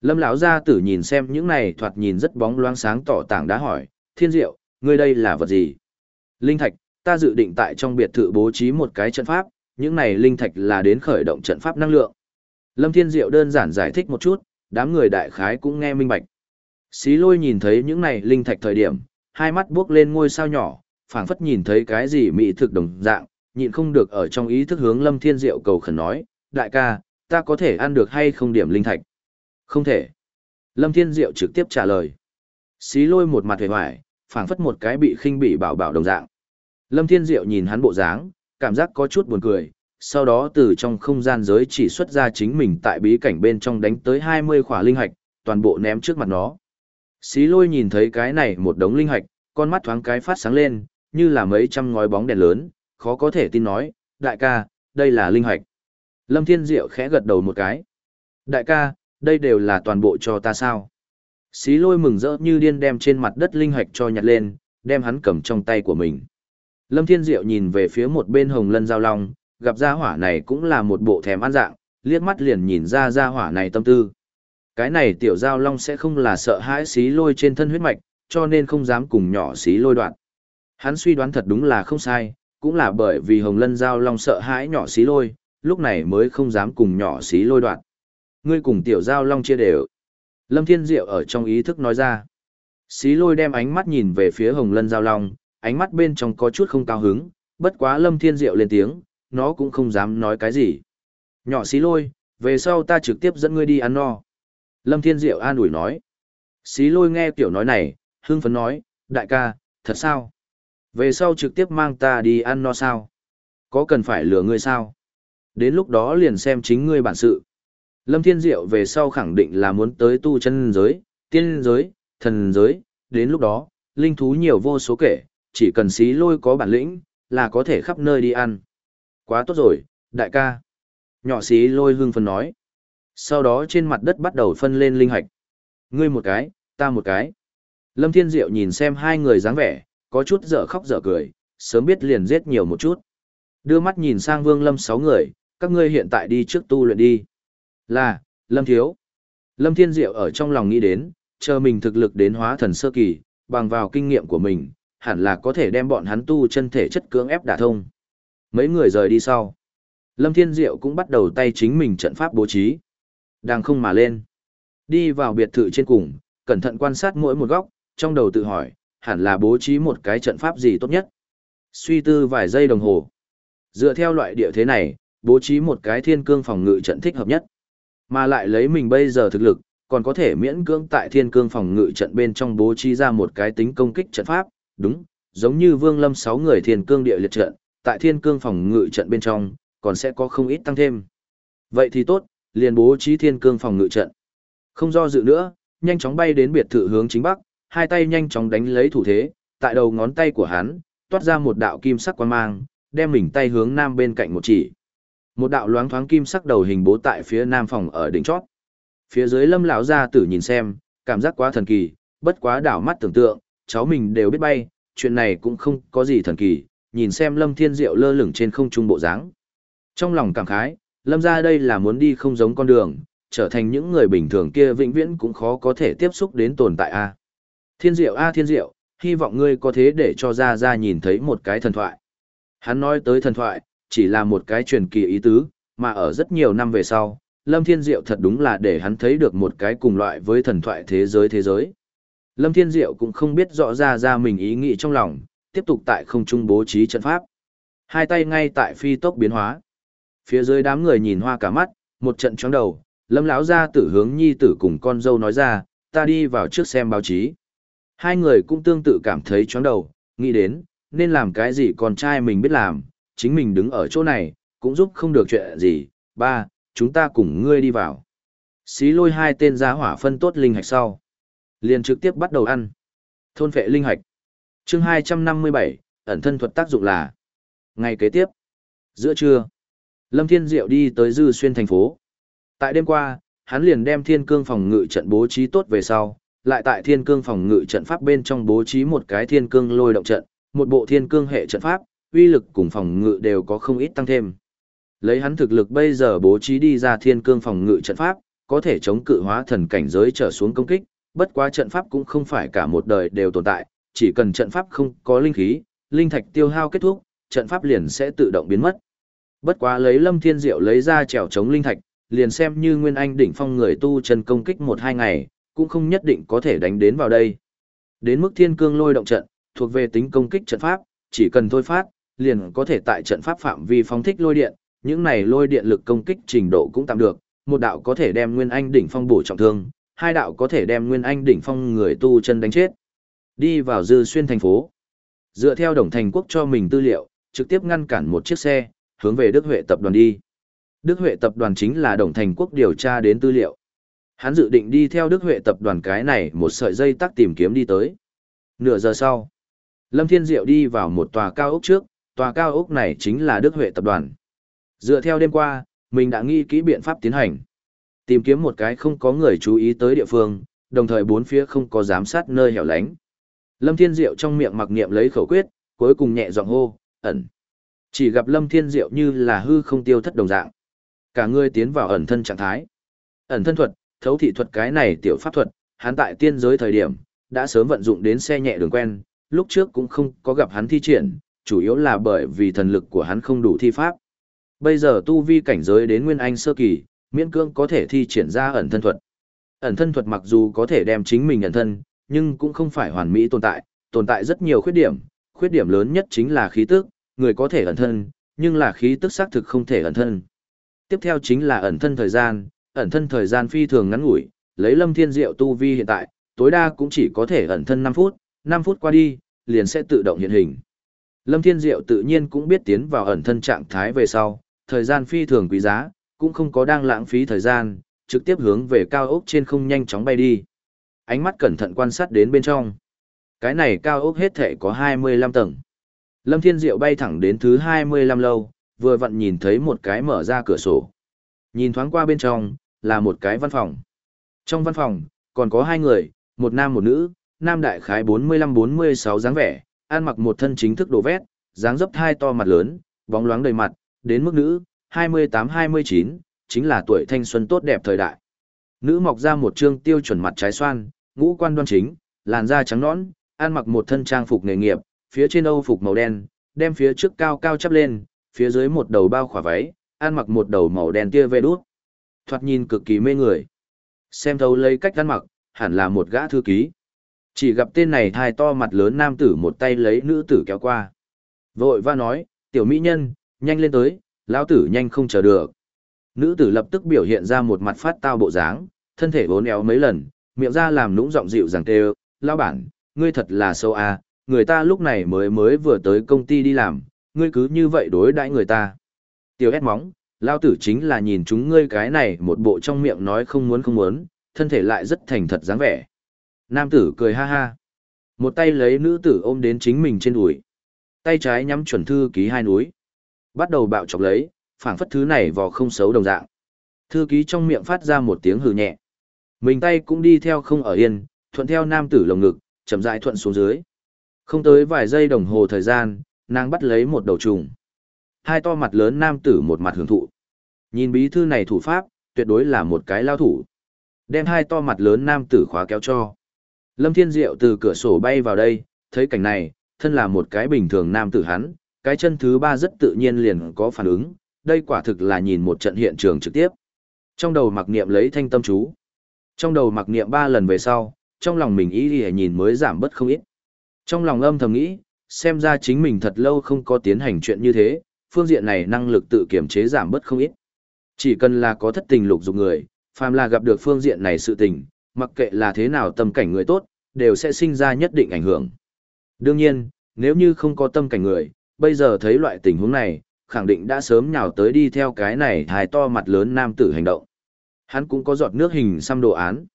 Lâm lão gia tử nhìn xem những này thoạt nhìn rất bóng loáng sáng tỏ tảng đá hỏi, "Thiên Diệu, ngươi đây là vật gì?" "Linh thạch, ta dự định tại trong biệt thự bố trí một cái trận pháp, những này linh thạch là đến khởi động trận pháp năng lượng." Lâm Thiên Diệu đơn giản giải thích một chút, đám người đại khái cũng nghe minh bạch. Xí lôi nhìn thấy những này linh thạch thời điểm, hai mắt buốc lên ngôi sao nhỏ, phảng phất nhìn thấy cái gì mỹ thực đồng dạng, nhịn không được ở trong ý thức hướng Lâm Thiên Diệu cầu khẩn nói, đại ca, ta có thể ăn được hay không điểm linh thạch? Không thể. Lâm Thiên Diệu trực tiếp trả lời. Xí lôi một mặt hề hoài, phảng phất một cái bị khinh bị bảo bảo đồng dạng. Lâm Thiên Diệu nhìn hắn bộ dáng, cảm giác có chút buồn cười, sau đó từ trong không gian giới chỉ xuất ra chính mình tại bí cảnh bên trong đánh tới 20 khỏa linh hạch, toàn bộ ném trước mặt nó. Xí lôi nhìn thấy cái này một đống linh hạch, con mắt thoáng cái phát sáng lên, như là mấy trăm ngói bóng đèn lớn, khó có thể tin nói, đại ca, đây là linh hạch. Lâm Thiên Diệu khẽ gật đầu một cái. Đại ca, đây đều là toàn bộ cho ta sao? Xí lôi mừng rỡ như điên đem trên mặt đất linh hạch cho nhặt lên, đem hắn cầm trong tay của mình. Lâm Thiên Diệu nhìn về phía một bên hồng lân giao long, gặp gia hỏa này cũng là một bộ thèm ăn dạng, liếc mắt liền nhìn ra gia hỏa này tâm tư. Cái này tiểu giao long sẽ không là sợ hãi xí lôi trên thân huyết mạch, cho nên không dám cùng nhỏ xí lôi đoạn. Hắn suy đoán thật đúng là không sai, cũng là bởi vì hồng lân giao long sợ hãi nhỏ xí lôi, lúc này mới không dám cùng nhỏ xí lôi đoạn. Ngươi cùng tiểu giao long chia đều. Lâm Thiên Diệu ở trong ý thức nói ra. Xí lôi đem ánh mắt nhìn về phía hồng lân giao long, ánh mắt bên trong có chút không cao hứng, bất quá Lâm Thiên Diệu lên tiếng, nó cũng không dám nói cái gì. Nhỏ xí lôi, về sau ta trực tiếp dẫn ngươi đi ăn no. Lâm Thiên Diệu an ủi nói. Xí lôi nghe tiểu nói này, hưng phấn nói, đại ca, thật sao? Về sau trực tiếp mang ta đi ăn no sao? Có cần phải lừa ngươi sao? Đến lúc đó liền xem chính ngươi bản sự. Lâm Thiên Diệu về sau khẳng định là muốn tới tu chân giới, tiên giới, thần giới, đến lúc đó, linh thú nhiều vô số kể, chỉ cần xí lôi có bản lĩnh, là có thể khắp nơi đi ăn. Quá tốt rồi, đại ca. Nhỏ xí lôi hương phân nói. Sau đó trên mặt đất bắt đầu phân lên linh hạch. Ngươi một cái, ta một cái. Lâm Thiên Diệu nhìn xem hai người dáng vẻ, có chút dở khóc dở cười, sớm biết liền giết nhiều một chút. Đưa mắt nhìn sang Vương Lâm sáu người, các ngươi hiện tại đi trước tu luyện đi. Là, Lâm Thiếu. Lâm Thiên Diệu ở trong lòng nghĩ đến, chờ mình thực lực đến hóa thần sơ kỳ, bằng vào kinh nghiệm của mình, hẳn là có thể đem bọn hắn tu chân thể chất cưỡng ép đả thông. Mấy người rời đi sau. Lâm Thiên Diệu cũng bắt đầu tay chính mình trận pháp bố trí. Đang không mà lên. Đi vào biệt thự trên cùng, cẩn thận quan sát mỗi một góc, trong đầu tự hỏi, hẳn là bố trí một cái trận pháp gì tốt nhất. Suy tư vài giây đồng hồ. Dựa theo loại địa thế này, bố trí một cái thiên cương phòng ngự trận thích hợp nhất. Mà lại lấy mình bây giờ thực lực, còn có thể miễn cưỡng tại thiên cương phòng ngự trận bên trong bố trí ra một cái tính công kích trận pháp, đúng, giống như Vương Lâm sáu người thiên cương địa liệt trận, tại thiên cương phòng ngự trận bên trong, còn sẽ có không ít tăng thêm. Vậy thì tốt, liền bố trí thiên cương phòng ngự trận. Không do dự nữa, nhanh chóng bay đến biệt thự hướng chính bắc, hai tay nhanh chóng đánh lấy thủ thế, tại đầu ngón tay của hắn, toát ra một đạo kim sắc quang mang, đem mình tay hướng nam bên cạnh một chỉ. Một đạo loáng thoáng kim sắc đầu hình bố tại phía nam phòng ở đỉnh chót. Phía dưới Lâm lão gia tử nhìn xem, cảm giác quá thần kỳ, bất quá đảo mắt tưởng tượng, cháu mình đều biết bay, chuyện này cũng không có gì thần kỳ, nhìn xem Lâm Thiên Diệu lơ lửng trên không trung bộ dáng. Trong lòng cảm khái, Lâm gia đây là muốn đi không giống con đường, trở thành những người bình thường kia vĩnh viễn cũng khó có thể tiếp xúc đến tồn tại a. Thiên Diệu a Thiên Diệu, hy vọng ngươi có thế để cho gia gia nhìn thấy một cái thần thoại. Hắn nói tới thần thoại, chỉ là một cái truyền kỳ ý tứ, mà ở rất nhiều năm về sau, Lâm Thiên Diệu thật đúng là để hắn thấy được một cái cùng loại với thần thoại thế giới thế giới. Lâm Thiên Diệu cũng không biết rõ ra ra mình ý nghĩ trong lòng, tiếp tục tại không trung bố trí trận pháp. Hai tay ngay tại phi tốc biến hóa. Phía dưới đám người nhìn hoa cả mắt, một trận chóng đầu, Lâm lão ra tử hướng nhi tử cùng con dâu nói ra, ta đi vào trước xem báo chí. Hai người cũng tương tự cảm thấy chóng đầu, nghĩ đến, nên làm cái gì con trai mình biết làm, chính mình đứng ở chỗ này, cũng giúp không được chuyện gì. Ba, chúng ta cùng ngươi đi vào. Xí lôi hai tên giá hỏa phân tốt linh hạch sau. Liền trực tiếp bắt đầu ăn. Thôn phệ linh hạch chương 257, ẩn thân thuật tác dụng là. Ngày kế tiếp. Giữa trưa. Lâm Thiên Diệu đi tới Dư Xuyên thành phố. Tại đêm qua, hắn liền đem thiên cương phòng ngự trận bố trí tốt về sau, lại tại thiên cương phòng ngự trận pháp bên trong bố trí một cái thiên cương lôi động trận, một bộ thiên cương hệ trận pháp, uy lực cùng phòng ngự đều có không ít tăng thêm. Lấy hắn thực lực bây giờ bố trí đi ra thiên cương phòng ngự trận pháp, có thể chống cự hóa thần cảnh giới trở xuống công kích, bất quá trận pháp cũng không phải cả một đời đều tồn tại, chỉ cần trận pháp không có linh khí, linh thạch tiêu hao kết thúc, trận pháp liền sẽ tự động biến mất. Bất quá lấy Lâm Thiên Diệu lấy ra trèo chống linh thạch, liền xem như Nguyên Anh đỉnh phong người tu chân công kích một hai ngày, cũng không nhất định có thể đánh đến vào đây. Đến mức thiên cương lôi động trận, thuộc về tính công kích trận pháp, chỉ cần thôi phát, liền có thể tại trận pháp phạm vi phóng thích lôi điện, những này lôi điện lực công kích trình độ cũng tạm được, một đạo có thể đem Nguyên Anh đỉnh phong bổ trọng thương, hai đạo có thể đem Nguyên Anh đỉnh phong người tu chân đánh chết. Đi vào dư xuyên thành phố. Dựa theo đồng thành quốc cho mình tư liệu, trực tiếp ngăn cản một chiếc xe, hướng về Đức Huệ tập đoàn đi. Đức Huệ tập đoàn chính là đồng thành quốc điều tra đến tư liệu. Hắn dự định đi theo Đức Huệ tập đoàn cái này một sợi dây tắc tìm kiếm đi tới. Nửa giờ sau, Lâm Thiên Diệu đi vào một tòa cao ốc trước, tòa cao ốc này chính là Đức Huệ tập đoàn. Dựa theo đêm qua, mình đã nghi kỹ biện pháp tiến hành. Tìm kiếm một cái không có người chú ý tới địa phương, đồng thời bốn phía không có giám sát nơi hẻo lánh. Lâm Thiên Diệu trong miệng mặc niệm lấy khẩu quyết, cuối cùng nhẹ giọng hô, ẩn. Chỉ gặp Lâm Thiên Diệu như là hư không tiêu thất đồng dạng. Cả người tiến vào ẩn thân trạng thái. Ẩn thân thuật, thấu thị thuật cái này tiểu pháp thuật, hắn tại tiên giới thời điểm, đã sớm vận dụng đến xe nhẹ đường quen, lúc trước cũng không có gặp hắn thi triển, chủ yếu là bởi vì thần lực của hắn không đủ thi pháp. Bây giờ tu vi cảnh giới đến nguyên anh sơ kỳ, miễn cương có thể thi triển ra ẩn thân thuật. Ẩn thân thuật mặc dù có thể đem chính mình ẩn thân, nhưng cũng không phải hoàn mỹ tồn tại, tồn tại rất nhiều khuyết điểm, khuyết điểm lớn nhất chính là khí tức, người có thể ẩn thân, nhưng là khí tức xác thực không thể ẩn thân. Tiếp theo chính là ẩn thân thời gian, ẩn thân thời gian phi thường ngắn ngủi, lấy Lâm Thiên Diệu tu vi hiện tại, tối đa cũng chỉ có thể ẩn thân 5 phút, 5 phút qua đi, liền sẽ tự động hiện hình. Lâm Thiên Diệu tự nhiên cũng biết tiến vào ẩn thân trạng thái về sau, thời gian phi thường quý giá, cũng không có đang lãng phí thời gian, trực tiếp hướng về cao ốc trên không nhanh chóng bay đi. Ánh mắt cẩn thận quan sát đến bên trong. Cái này cao ốc hết thể có 25 tầng. Lâm Thiên Diệu bay thẳng đến thứ 25 lâu, vừa vặn nhìn thấy một cái mở ra cửa sổ. Nhìn thoáng qua bên trong, là một cái văn phòng. Trong văn phòng, còn có hai người, một nam một nữ, nam đại khái 45-46 dáng vẻ, ăn mặc một thân chính thức đồ vét, dáng dấp hai to mặt lớn, bóng loáng đầy mặt, đến mức nữ, 28-29, chính là tuổi thanh xuân tốt đẹp thời đại. Nữ mọc ra một trương tiêu chuẩn mặt trái xoan, ngũ quan đoan chính, làn da trắng nõn, ăn mặc một thân trang phục nghề nghiệp, phía trên âu phục màu đen, đem phía trước cao cao chắp lên, phía dưới một đầu bao khỏa váy, ăn mặc một đầu màu đen tia vê đút. Thoạt nhìn cực kỳ mê người. Xem thấu lấy cách ăn mặc, hẳn là một gã thư ký. Chỉ gặp tên này thai to mặt lớn nam tử một tay lấy nữ tử kéo qua. Vội va nói, tiểu mỹ nhân, nhanh lên tới, lão tử nhanh không chờ được. Nữ tử lập tức biểu hiện ra một mặt phát tao bộ dáng, thân thể vốn éo mấy lần, miệng ra làm nũng giọng dịu dàng kêu, lão bản, ngươi thật là sâu à, người ta lúc này mới mới vừa tới công ty đi làm, ngươi cứ như vậy đối đãi người ta. Tiểu ép móng, lao tử chính là nhìn chúng ngươi cái này một bộ trong miệng nói không muốn không muốn, thân thể lại rất thành thật dáng vẻ. Nam tử cười ha ha. Một tay lấy nữ tử ôm đến chính mình trên đùi. Tay trái nhắm chuẩn thư ký hai núi. Bắt đầu bạo chọc lấy, phảng phất thứ này vò không xấu đồng dạng. Thư ký trong miệng phát ra một tiếng hừ nhẹ. Mình tay cũng đi theo không ở yên, thuận theo nam tử lồng ngực, chậm rãi thuận xuống dưới. Không tới vài giây đồng hồ thời gian, nàng bắt lấy một đầu trùng. Hai to mặt lớn nam tử một mặt hưởng thụ. Nhìn bí thư này thủ pháp, tuyệt đối là một cái lao thủ. Đem hai to mặt lớn nam tử khóa kéo cho. Lâm Thiên Diệu từ cửa sổ bay vào đây, thấy cảnh này, thân là một cái bình thường nam tử hắn, cái chân thứ ba rất tự nhiên liền có phản ứng, đây quả thực là nhìn một trận hiện trường trực tiếp. Trong đầu mặc niệm lấy thanh tâm chú. Trong đầu mặc niệm ba lần về sau, trong lòng mình ý thì nhìn mới giảm bớt không ít. Trong lòng âm thầm nghĩ, xem ra chính mình thật lâu không có tiến hành chuyện như thế, phương diện này năng lực tự kiểm chế giảm bớt không ít. Chỉ cần là có thất tình lục dục người, phàm là gặp được phương diện này sự tình, mặc kệ là thế nào tâm cảnh người tốt, đều sẽ sinh ra nhất định ảnh hưởng. Đương nhiên, nếu như không có tâm cảnh người, bây giờ thấy loại tình huống này, khẳng định đã sớm nhào tới đi theo cái này hài to mặt lớn nam tử hành động. Hắn cũng có giọt nước hình xăm đồ án.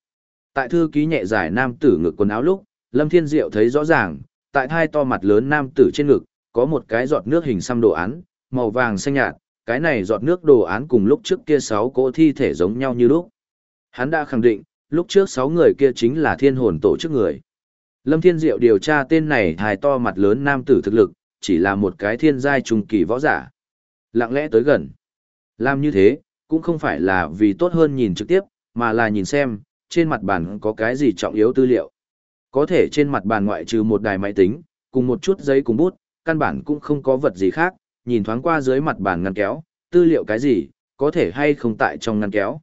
Tại thư ký nhẹ giải nam tử ngực quần áo lúc, Lâm Thiên Diệu thấy rõ ràng, tại hai to mặt lớn nam tử trên ngực, có một cái giọt nước hình xăm đồ án, màu vàng xanh nhạt, cái này giọt nước đồ án cùng lúc trước kia sáu cỗ thi thể giống nhau như lúc. Hắn đã khẳng định, lúc trước sáu người kia chính là thiên hồn tổ chức người. Lâm Thiên Diệu điều tra tên này hài to mặt lớn nam tử thực lực, chỉ là một cái thiên giai trung kỳ võ giả. Lặng lẽ tới gần. Làm như thế, cũng không phải là vì tốt hơn nhìn trực tiếp, mà là nhìn xem, trên mặt bàn có cái gì trọng yếu tư liệu. Có thể trên mặt bàn ngoại trừ một đài máy tính, cùng một chút giấy cùng bút, căn bản cũng không có vật gì khác, nhìn thoáng qua dưới mặt bàn ngăn kéo, tư liệu cái gì, có thể hay không tại trong ngăn kéo.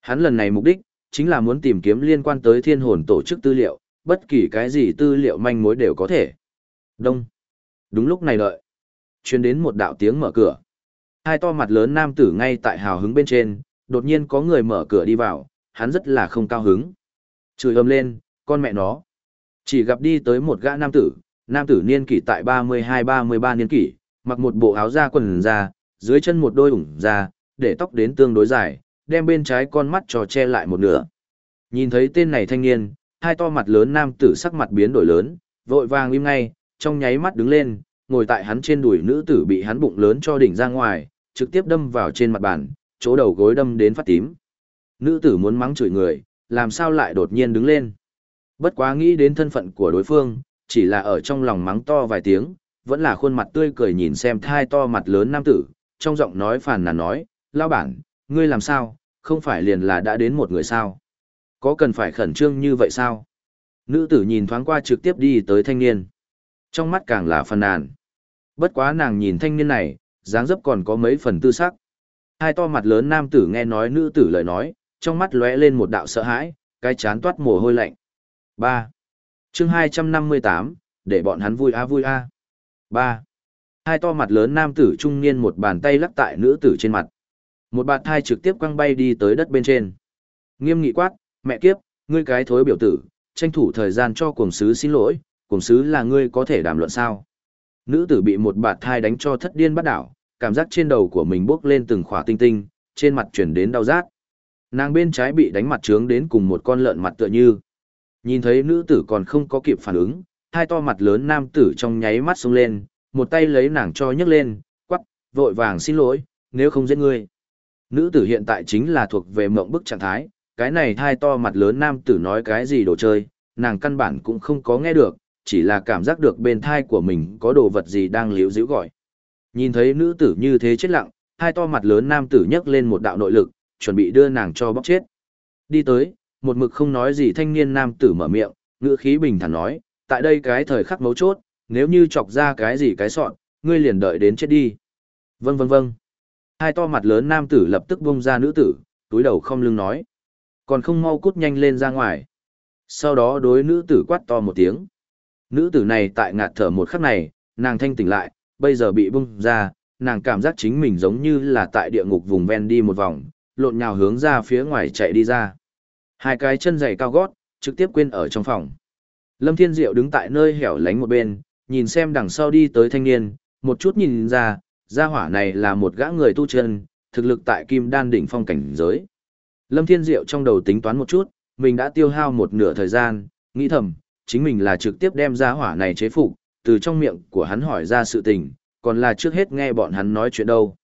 Hắn lần này mục đích, chính là muốn tìm kiếm liên quan tới thiên hồn tổ chức tư liệu, bất kỳ cái gì tư liệu manh mối đều có thể. Đông. Đúng lúc này đợi. Chuyên đến một đạo tiếng mở cửa. Hai to mặt lớn nam tử ngay tại hào hứng bên trên, đột nhiên có người mở cửa đi vào, hắn rất là không cao hứng. Chửi ầm lên, con mẹ nó. Chỉ gặp đi tới một gã nam tử, nam tử niên kỷ tại 32-33 niên kỷ, mặc một bộ áo da quần da, dưới chân một đôi ủng da, để tóc đến tương đối dài, đem bên trái con mắt trò che lại một nửa. Nhìn thấy tên này thanh niên, hai to mặt lớn nam tử sắc mặt biến đổi lớn, vội vàng im ngay, trong nháy mắt đứng lên, ngồi tại hắn trên đùi nữ tử bị hắn bụng lớn cho đỉnh ra ngoài, trực tiếp đâm vào trên mặt bàn, chỗ đầu gối đâm đến phát tím. Nữ tử muốn mắng chửi người, làm sao lại đột nhiên đứng lên. Bất quá nghĩ đến thân phận của đối phương, chỉ là ở trong lòng mắng to vài tiếng, vẫn là khuôn mặt tươi cười nhìn xem thai to mặt lớn nam tử, trong giọng nói phàn nàn nói, lao bản, ngươi làm sao, không phải liền là đã đến một người sao? Có cần phải khẩn trương như vậy sao? Nữ tử nhìn thoáng qua trực tiếp đi tới thanh niên. Trong mắt càng là phàn nàn. Bất quá nàng nhìn thanh niên này, dáng dấp còn có mấy phần tư sắc. Hai to mặt lớn nam tử nghe nói nữ tử lời nói, trong mắt lóe lên một đạo sợ hãi, cái chán toát mồ hôi lạnh. 3. chương 258, để bọn hắn vui a vui a. 3. Hai to mặt lớn nam tử trung niên một bàn tay lắc tại nữ tử trên mặt. Một bạt thai trực tiếp quăng bay đi tới đất bên trên. Nghiêm nghị quát, mẹ kiếp, ngươi cái thối biểu tử, tranh thủ thời gian cho cuồng sứ xin lỗi, cuồng sứ là ngươi có thể đàm luận sao. Nữ tử bị một bạt thai đánh cho thất điên bắt đảo, cảm giác trên đầu của mình bốc lên từng khỏa tinh tinh, trên mặt chuyển đến đau rát. Nàng bên trái bị đánh mặt trướng đến cùng một con lợn mặt tựa như. Nhìn thấy nữ tử còn không có kịp phản ứng, hai to mặt lớn nam tử trong nháy mắt xuống lên, một tay lấy nàng cho nhấc lên, quắc, vội vàng xin lỗi, nếu không giết ngươi. Nữ tử hiện tại chính là thuộc về mộng bức trạng thái, cái này hai to mặt lớn nam tử nói cái gì đồ chơi, nàng căn bản cũng không có nghe được, chỉ là cảm giác được bên thai của mình có đồ vật gì đang liễu dĩu gọi. Nhìn thấy nữ tử như thế chết lặng, hai to mặt lớn nam tử nhấc lên một đạo nội lực, chuẩn bị đưa nàng cho bóc chết. Đi tới, một mực không nói gì thanh niên nam tử mở miệng, ngữ khí bình thản nói, tại đây cái thời khắc mấu chốt, nếu như chọc ra cái gì cái sọn, ngươi liền đợi đến chết đi. Vâng vâng vâng. Hai to mặt lớn nam tử lập tức bung ra nữ tử, túi đầu không lưng nói. Còn không mau cút nhanh lên ra ngoài. Sau đó đối nữ tử quát to một tiếng. Nữ tử này tại ngạt thở một khắc này, nàng thanh tỉnh lại, bây giờ bị bung ra, nàng cảm giác chính mình giống như là tại địa ngục vùng ven đi một vòng, lộn nhào hướng ra phía ngoài chạy đi ra. Hai cái chân giày cao gót, trực tiếp quên ở trong phòng. Lâm Thiên Diệu đứng tại nơi hẻo lánh một bên, nhìn xem đằng sau đi tới thanh niên, một chút nhìn ra, gia hỏa này là một gã người tu chân, thực lực tại kim đan đỉnh phong cảnh giới. Lâm Thiên Diệu trong đầu tính toán một chút, mình đã tiêu hao một nửa thời gian, nghĩ thầm, chính mình là trực tiếp đem ra hỏa này chế phục, từ trong miệng của hắn hỏi ra sự tình, còn là trước hết nghe bọn hắn nói chuyện đâu.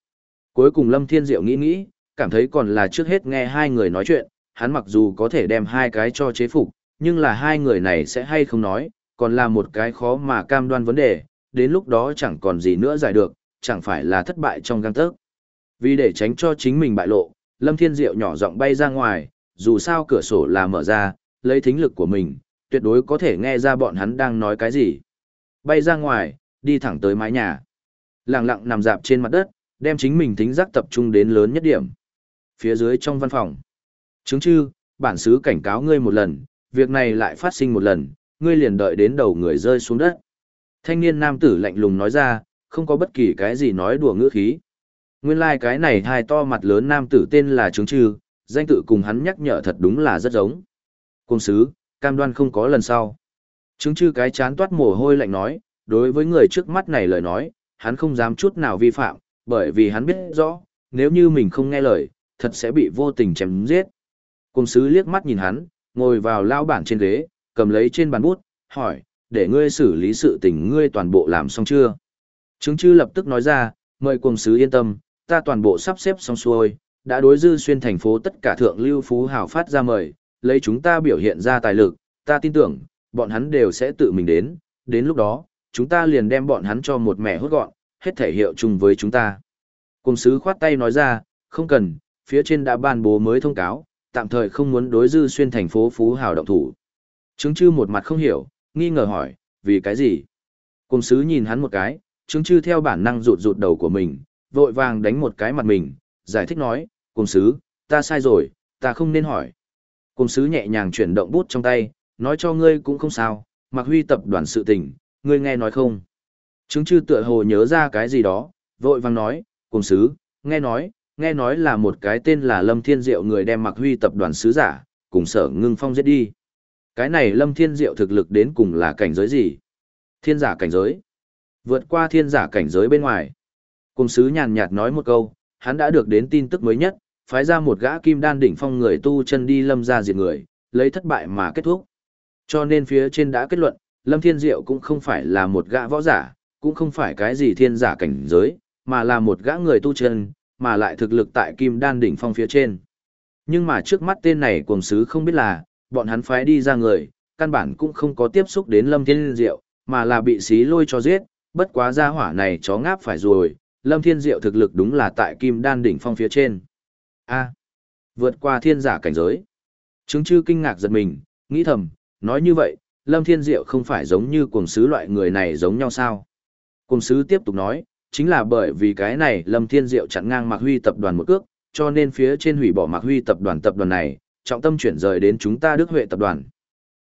Cuối cùng Lâm Thiên Diệu nghĩ nghĩ, cảm thấy còn là trước hết nghe hai người nói chuyện, hắn mặc dù có thể đem hai cái cho chế phục, nhưng là hai người này sẽ hay không nói, còn là một cái khó mà cam đoan vấn đề, đến lúc đó chẳng còn gì nữa giải được, chẳng phải là thất bại trong găng tớc. Vì để tránh cho chính mình bại lộ, Lâm Thiên Diệu nhỏ giọng bay ra ngoài, dù sao cửa sổ là mở ra, lấy thính lực của mình, tuyệt đối có thể nghe ra bọn hắn đang nói cái gì. Bay ra ngoài, đi thẳng tới mái nhà. Lặng lặng nằm dạp trên mặt đất, đem chính mình tính giác tập trung đến lớn nhất điểm. Phía dưới trong văn phòng. Chứng chư, bản xứ cảnh cáo ngươi một lần, việc này lại phát sinh một lần, ngươi liền đợi đến đầu người rơi xuống đất. Thanh niên nam tử lạnh lùng nói ra, không có bất kỳ cái gì nói đùa ngữ khí. Nguyên lai like cái này hai to mặt lớn nam tử tên là Trướng Trư, danh tự cùng hắn nhắc nhở thật đúng là rất giống. Công sứ, cam đoan không có lần sau. Trướng Trư cái chán toát mồ hôi lạnh nói, đối với người trước mắt này lời nói, hắn không dám chút nào vi phạm, bởi vì hắn biết rõ, nếu như mình không nghe lời, thật sẽ bị vô tình chém giết. Cùng sứ liếc mắt nhìn hắn, ngồi vào lao bản trên ghế, cầm lấy trên bàn bút, hỏi, để ngươi xử lý sự tình ngươi toàn bộ làm xong chưa? Chứng chư lập tức nói ra, mời cùng sứ yên tâm, ta toàn bộ sắp xếp xong xuôi, đã đối dư xuyên thành phố tất cả thượng lưu phú hào phát ra mời, lấy chúng ta biểu hiện ra tài lực, ta tin tưởng, bọn hắn đều sẽ tự mình đến, đến lúc đó, chúng ta liền đem bọn hắn cho một mẹ hốt gọn, hết thể hiệu chung với chúng ta. Cùng sứ khoát tay nói ra, không cần, phía trên đã ban bố mới thông cáo, tạm thời không muốn đối dư xuyên thành phố phú hào động thủ. Chứng chư một mặt không hiểu, nghi ngờ hỏi, vì cái gì? Cùng sứ nhìn hắn một cái, chứng chư theo bản năng rụt rụt đầu của mình, vội vàng đánh một cái mặt mình, giải thích nói, cùng sứ, ta sai rồi, ta không nên hỏi. Cùng sứ nhẹ nhàng chuyển động bút trong tay, nói cho ngươi cũng không sao, mặc huy tập đoàn sự tình, ngươi nghe nói không? Chứng chư tựa hồ nhớ ra cái gì đó, vội vàng nói, cùng sứ, nghe nói, nghe nói là một cái tên là Lâm Thiên Diệu người đem mặc huy tập đoàn sứ giả, cùng sở ngưng phong giết đi. Cái này Lâm Thiên Diệu thực lực đến cùng là cảnh giới gì? Thiên giả cảnh giới. Vượt qua thiên giả cảnh giới bên ngoài. Cùng sứ nhàn nhạt nói một câu, hắn đã được đến tin tức mới nhất, phái ra một gã kim đan đỉnh phong người tu chân đi lâm ra diệt người, lấy thất bại mà kết thúc. Cho nên phía trên đã kết luận, Lâm Thiên Diệu cũng không phải là một gã võ giả, cũng không phải cái gì thiên giả cảnh giới, mà là một gã người tu chân, mà lại thực lực tại kim đan đỉnh phong phía trên. Nhưng mà trước mắt tên này cuồng sứ không biết là, bọn hắn phái đi ra người, căn bản cũng không có tiếp xúc đến Lâm Thiên Diệu, mà là bị xí lôi cho giết, bất quá gia hỏa này chó ngáp phải rồi, Lâm Thiên Diệu thực lực đúng là tại kim đan đỉnh phong phía trên. A, vượt qua thiên giả cảnh giới. Chứng chư kinh ngạc giật mình, nghĩ thầm, nói như vậy, Lâm Thiên Diệu không phải giống như cuồng sứ loại người này giống nhau sao? Cuồng sứ tiếp tục nói, chính là bởi vì cái này Lâm Thiên Diệu chặn ngang Mạc Huy tập đoàn một cước, cho nên phía trên hủy bỏ Mạc Huy tập đoàn tập đoàn này, trọng tâm chuyển rời đến chúng ta Đức Huệ tập đoàn.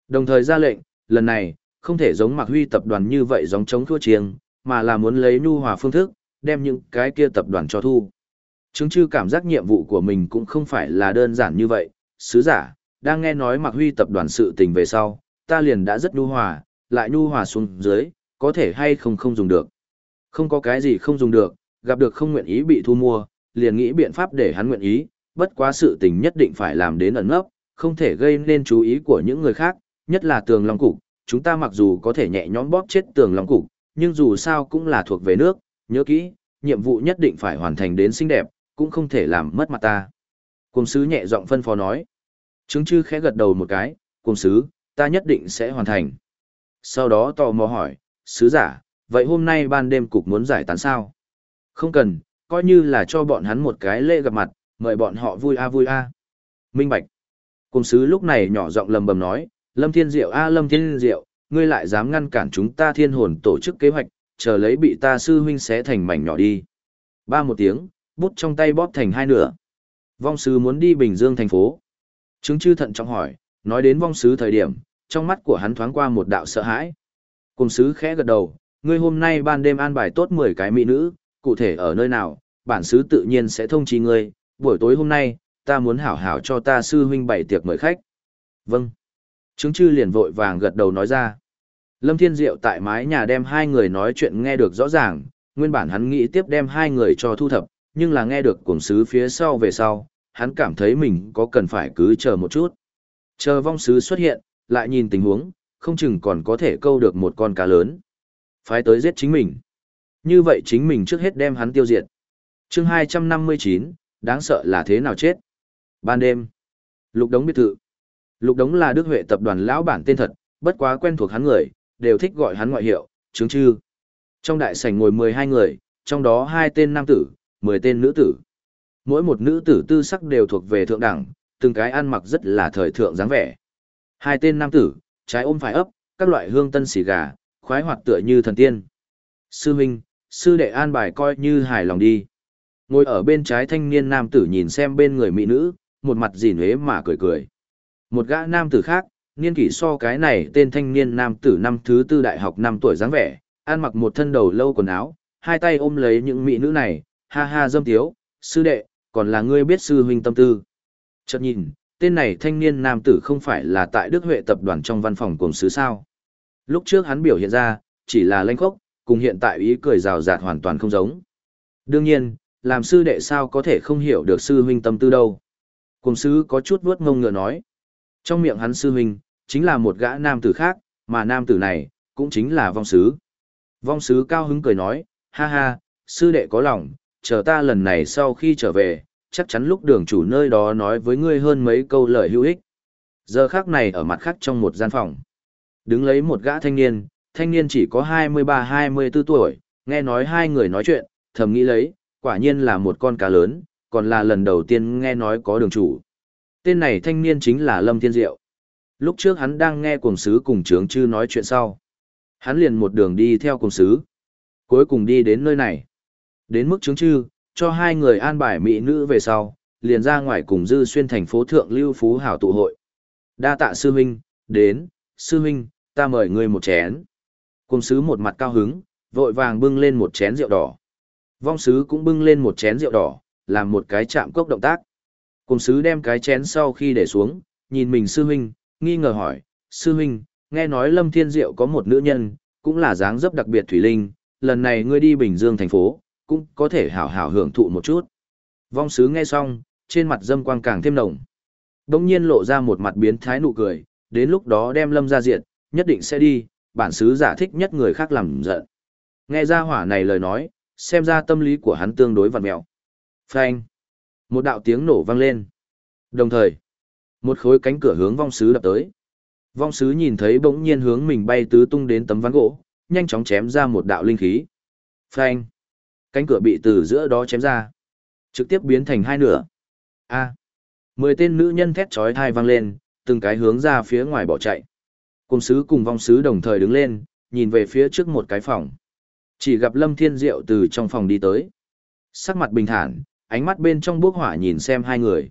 Đồng thời ra lệnh, lần này, không thể giống Mạc Huy tập đoàn như vậy giống chống thua chiêng, mà là muốn lấy nhu hòa phương thức, đem những cái kia tập đoàn cho thu. Chứng chư cảm giác nhiệm vụ của mình cũng không phải là đơn giản như vậy, sứ giả, đang nghe nói Mạc Huy tập đoàn sự tình về sau, ta liền đã rất nhu hòa, lại nhu hòa xuống dưới, có thể hay không không dùng được. Không có cái gì không dùng được, gặp được không nguyện ý bị thu mua, liền nghĩ biện pháp để hắn nguyện ý, bất quá sự tình nhất định phải làm đến ẩn nấp, không thể gây nên chú ý của những người khác, nhất là tường long cục, chúng ta mặc dù có thể nhẹ nhõm bóp chết tường long cục, nhưng dù sao cũng là thuộc về nước, nhớ kỹ, nhiệm vụ nhất định phải hoàn thành đến xinh đẹp, cũng không thể làm mất mặt ta. Cùng sứ nhẹ giọng phân phó nói. Chứng chư khẽ gật đầu một cái, cùng sứ, ta nhất định sẽ hoàn thành. Sau đó tò mò hỏi, sứ giả, vậy hôm nay ban đêm cục muốn giải tán sao? Không cần, coi như là cho bọn hắn một cái lễ gặp mặt, mời bọn họ vui a vui a. Minh Bạch. Cùng sứ lúc này nhỏ giọng lầm bầm nói, Lâm Thiên Diệu a Lâm Thiên Diệu, ngươi lại dám ngăn cản chúng ta thiên hồn tổ chức kế hoạch, chờ lấy bị ta sư huynh xé thành mảnh nhỏ đi. Ba một tiếng, bút trong tay bóp thành hai nửa. Vong sứ muốn đi Bình Dương thành phố. Chứng chư thận trọng hỏi, nói đến vong sứ thời điểm, trong mắt của hắn thoáng qua một đạo sợ hãi. Cùng sứ khẽ gật đầu, ngươi hôm nay ban đêm an bài tốt 10 cái mỹ nữ, cụ thể ở nơi nào, bản sứ tự nhiên sẽ thông chi ngươi, buổi tối hôm nay, ta muốn hảo hảo cho ta sư huynh bày tiệc mời khách. Vâng. Chứng chư liền vội vàng gật đầu nói ra. Lâm Thiên Diệu tại mái nhà đem hai người nói chuyện nghe được rõ ràng, nguyên bản hắn nghĩ tiếp đem hai người cho thu thập, nhưng là nghe được cuồng sứ phía sau về sau, hắn cảm thấy mình có cần phải cứ chờ một chút. Chờ vong sứ xuất hiện, lại nhìn tình huống, không chừng còn có thể câu được một con cá lớn. Phái tới giết chính mình. Như vậy chính mình trước hết đem hắn tiêu diệt. chương 259, đáng sợ là thế nào chết. Ban đêm, lục đống biệt thự. Lục đống là Đức Huệ tập đoàn lão bản tên thật, bất quá quen thuộc hắn người, đều thích gọi hắn ngoại hiệu, chứng chư. Trong đại sảnh ngồi 12 người, trong đó hai tên nam tử, 10 tên nữ tử. Mỗi một nữ tử tư sắc đều thuộc về thượng đẳng, từng cái ăn mặc rất là thời thượng dáng vẻ. Hai tên nam tử, trái ôm phải ấp, các loại hương tân xì gà, khoái hoạt tựa như thần tiên. Sư huynh, sư đệ an bài coi như hài lòng đi. Ngồi ở bên trái thanh niên nam tử nhìn xem bên người mỹ nữ, một mặt gìn huế mà cười cười. Một gã nam tử khác, niên kỷ so cái này tên thanh niên nam tử năm thứ tư đại học năm tuổi dáng vẻ, ăn mặc một thân đầu lâu quần áo, hai tay ôm lấy những mỹ nữ này, ha ha dâm tiếu, sư đệ, còn là ngươi biết sư huynh tâm tư. Chợt nhìn, tên này thanh niên nam tử không phải là tại Đức Huệ tập đoàn trong văn phòng cùng sứ sao. Lúc trước hắn biểu hiện ra, chỉ là lanh khốc, cùng hiện tại ý cười rào rạt hoàn toàn không giống. Đương nhiên, làm sư đệ sao có thể không hiểu được sư huynh tâm tư đâu. Cùng sứ có chút vuốt ngông ngựa nói. Trong miệng hắn sư huynh, chính là một gã nam tử khác, mà nam tử này, cũng chính là vong sứ. Vong sứ cao hứng cười nói, ha ha, sư đệ có lòng, chờ ta lần này sau khi trở về, chắc chắn lúc đường chủ nơi đó nói với ngươi hơn mấy câu lời hữu ích. Giờ khác này ở mặt khác trong một gian phòng. Đứng lấy một gã thanh niên, thanh niên chỉ có 23-24 tuổi, nghe nói hai người nói chuyện, thầm nghĩ lấy, quả nhiên là một con cá lớn, còn là lần đầu tiên nghe nói có đường chủ. Tên này thanh niên chính là Lâm Thiên Diệu. Lúc trước hắn đang nghe cuồng sứ cùng trướng chư nói chuyện sau. Hắn liền một đường đi theo cuồng sứ. Cuối cùng đi đến nơi này. Đến mức chứng chư, cho hai người an bài mỹ nữ về sau, liền ra ngoài cùng dư xuyên thành phố thượng lưu phú hảo tụ hội. Đa tạ sư huynh, đến, sư huynh, ta mời ngươi một chén. Cùng sứ một mặt cao hứng, vội vàng bưng lên một chén rượu đỏ. Vong sứ cũng bưng lên một chén rượu đỏ, làm một cái chạm cốc động tác. Cùng sứ đem cái chén sau khi để xuống, nhìn mình sư huynh, nghi ngờ hỏi, sư huynh, nghe nói Lâm Thiên Diệu có một nữ nhân, cũng là dáng dấp đặc biệt thủy linh, lần này ngươi đi Bình Dương thành phố, cũng có thể hảo hảo hưởng thụ một chút. Vong sứ nghe xong, trên mặt dâm quang càng thêm nồng. Đông nhiên lộ ra một mặt biến thái nụ cười, đến lúc đó đem lâm ra diện, nhất định sẽ đi, bản sứ giả thích nhất người khác làm giận. Nghe ra hỏa này lời nói, xem ra tâm lý của hắn tương đối vặn mẹo. Phanh. Một đạo tiếng nổ vang lên. Đồng thời, một khối cánh cửa hướng vong sứ đập tới. Vong sứ nhìn thấy bỗng nhiên hướng mình bay tứ tung đến tấm ván gỗ, nhanh chóng chém ra một đạo linh khí. Phanh! Cánh cửa bị từ giữa đó chém ra, trực tiếp biến thành hai nửa. A! Mười tên nữ nhân thét chói thai vang lên, từng cái hướng ra phía ngoài bỏ chạy. Cùng sứ cùng vong sứ đồng thời đứng lên, nhìn về phía trước một cái phòng. Chỉ gặp Lâm Thiên Diệu từ trong phòng đi tới. Sắc mặt bình thản, ánh mắt bên trong bước hỏa nhìn xem hai người.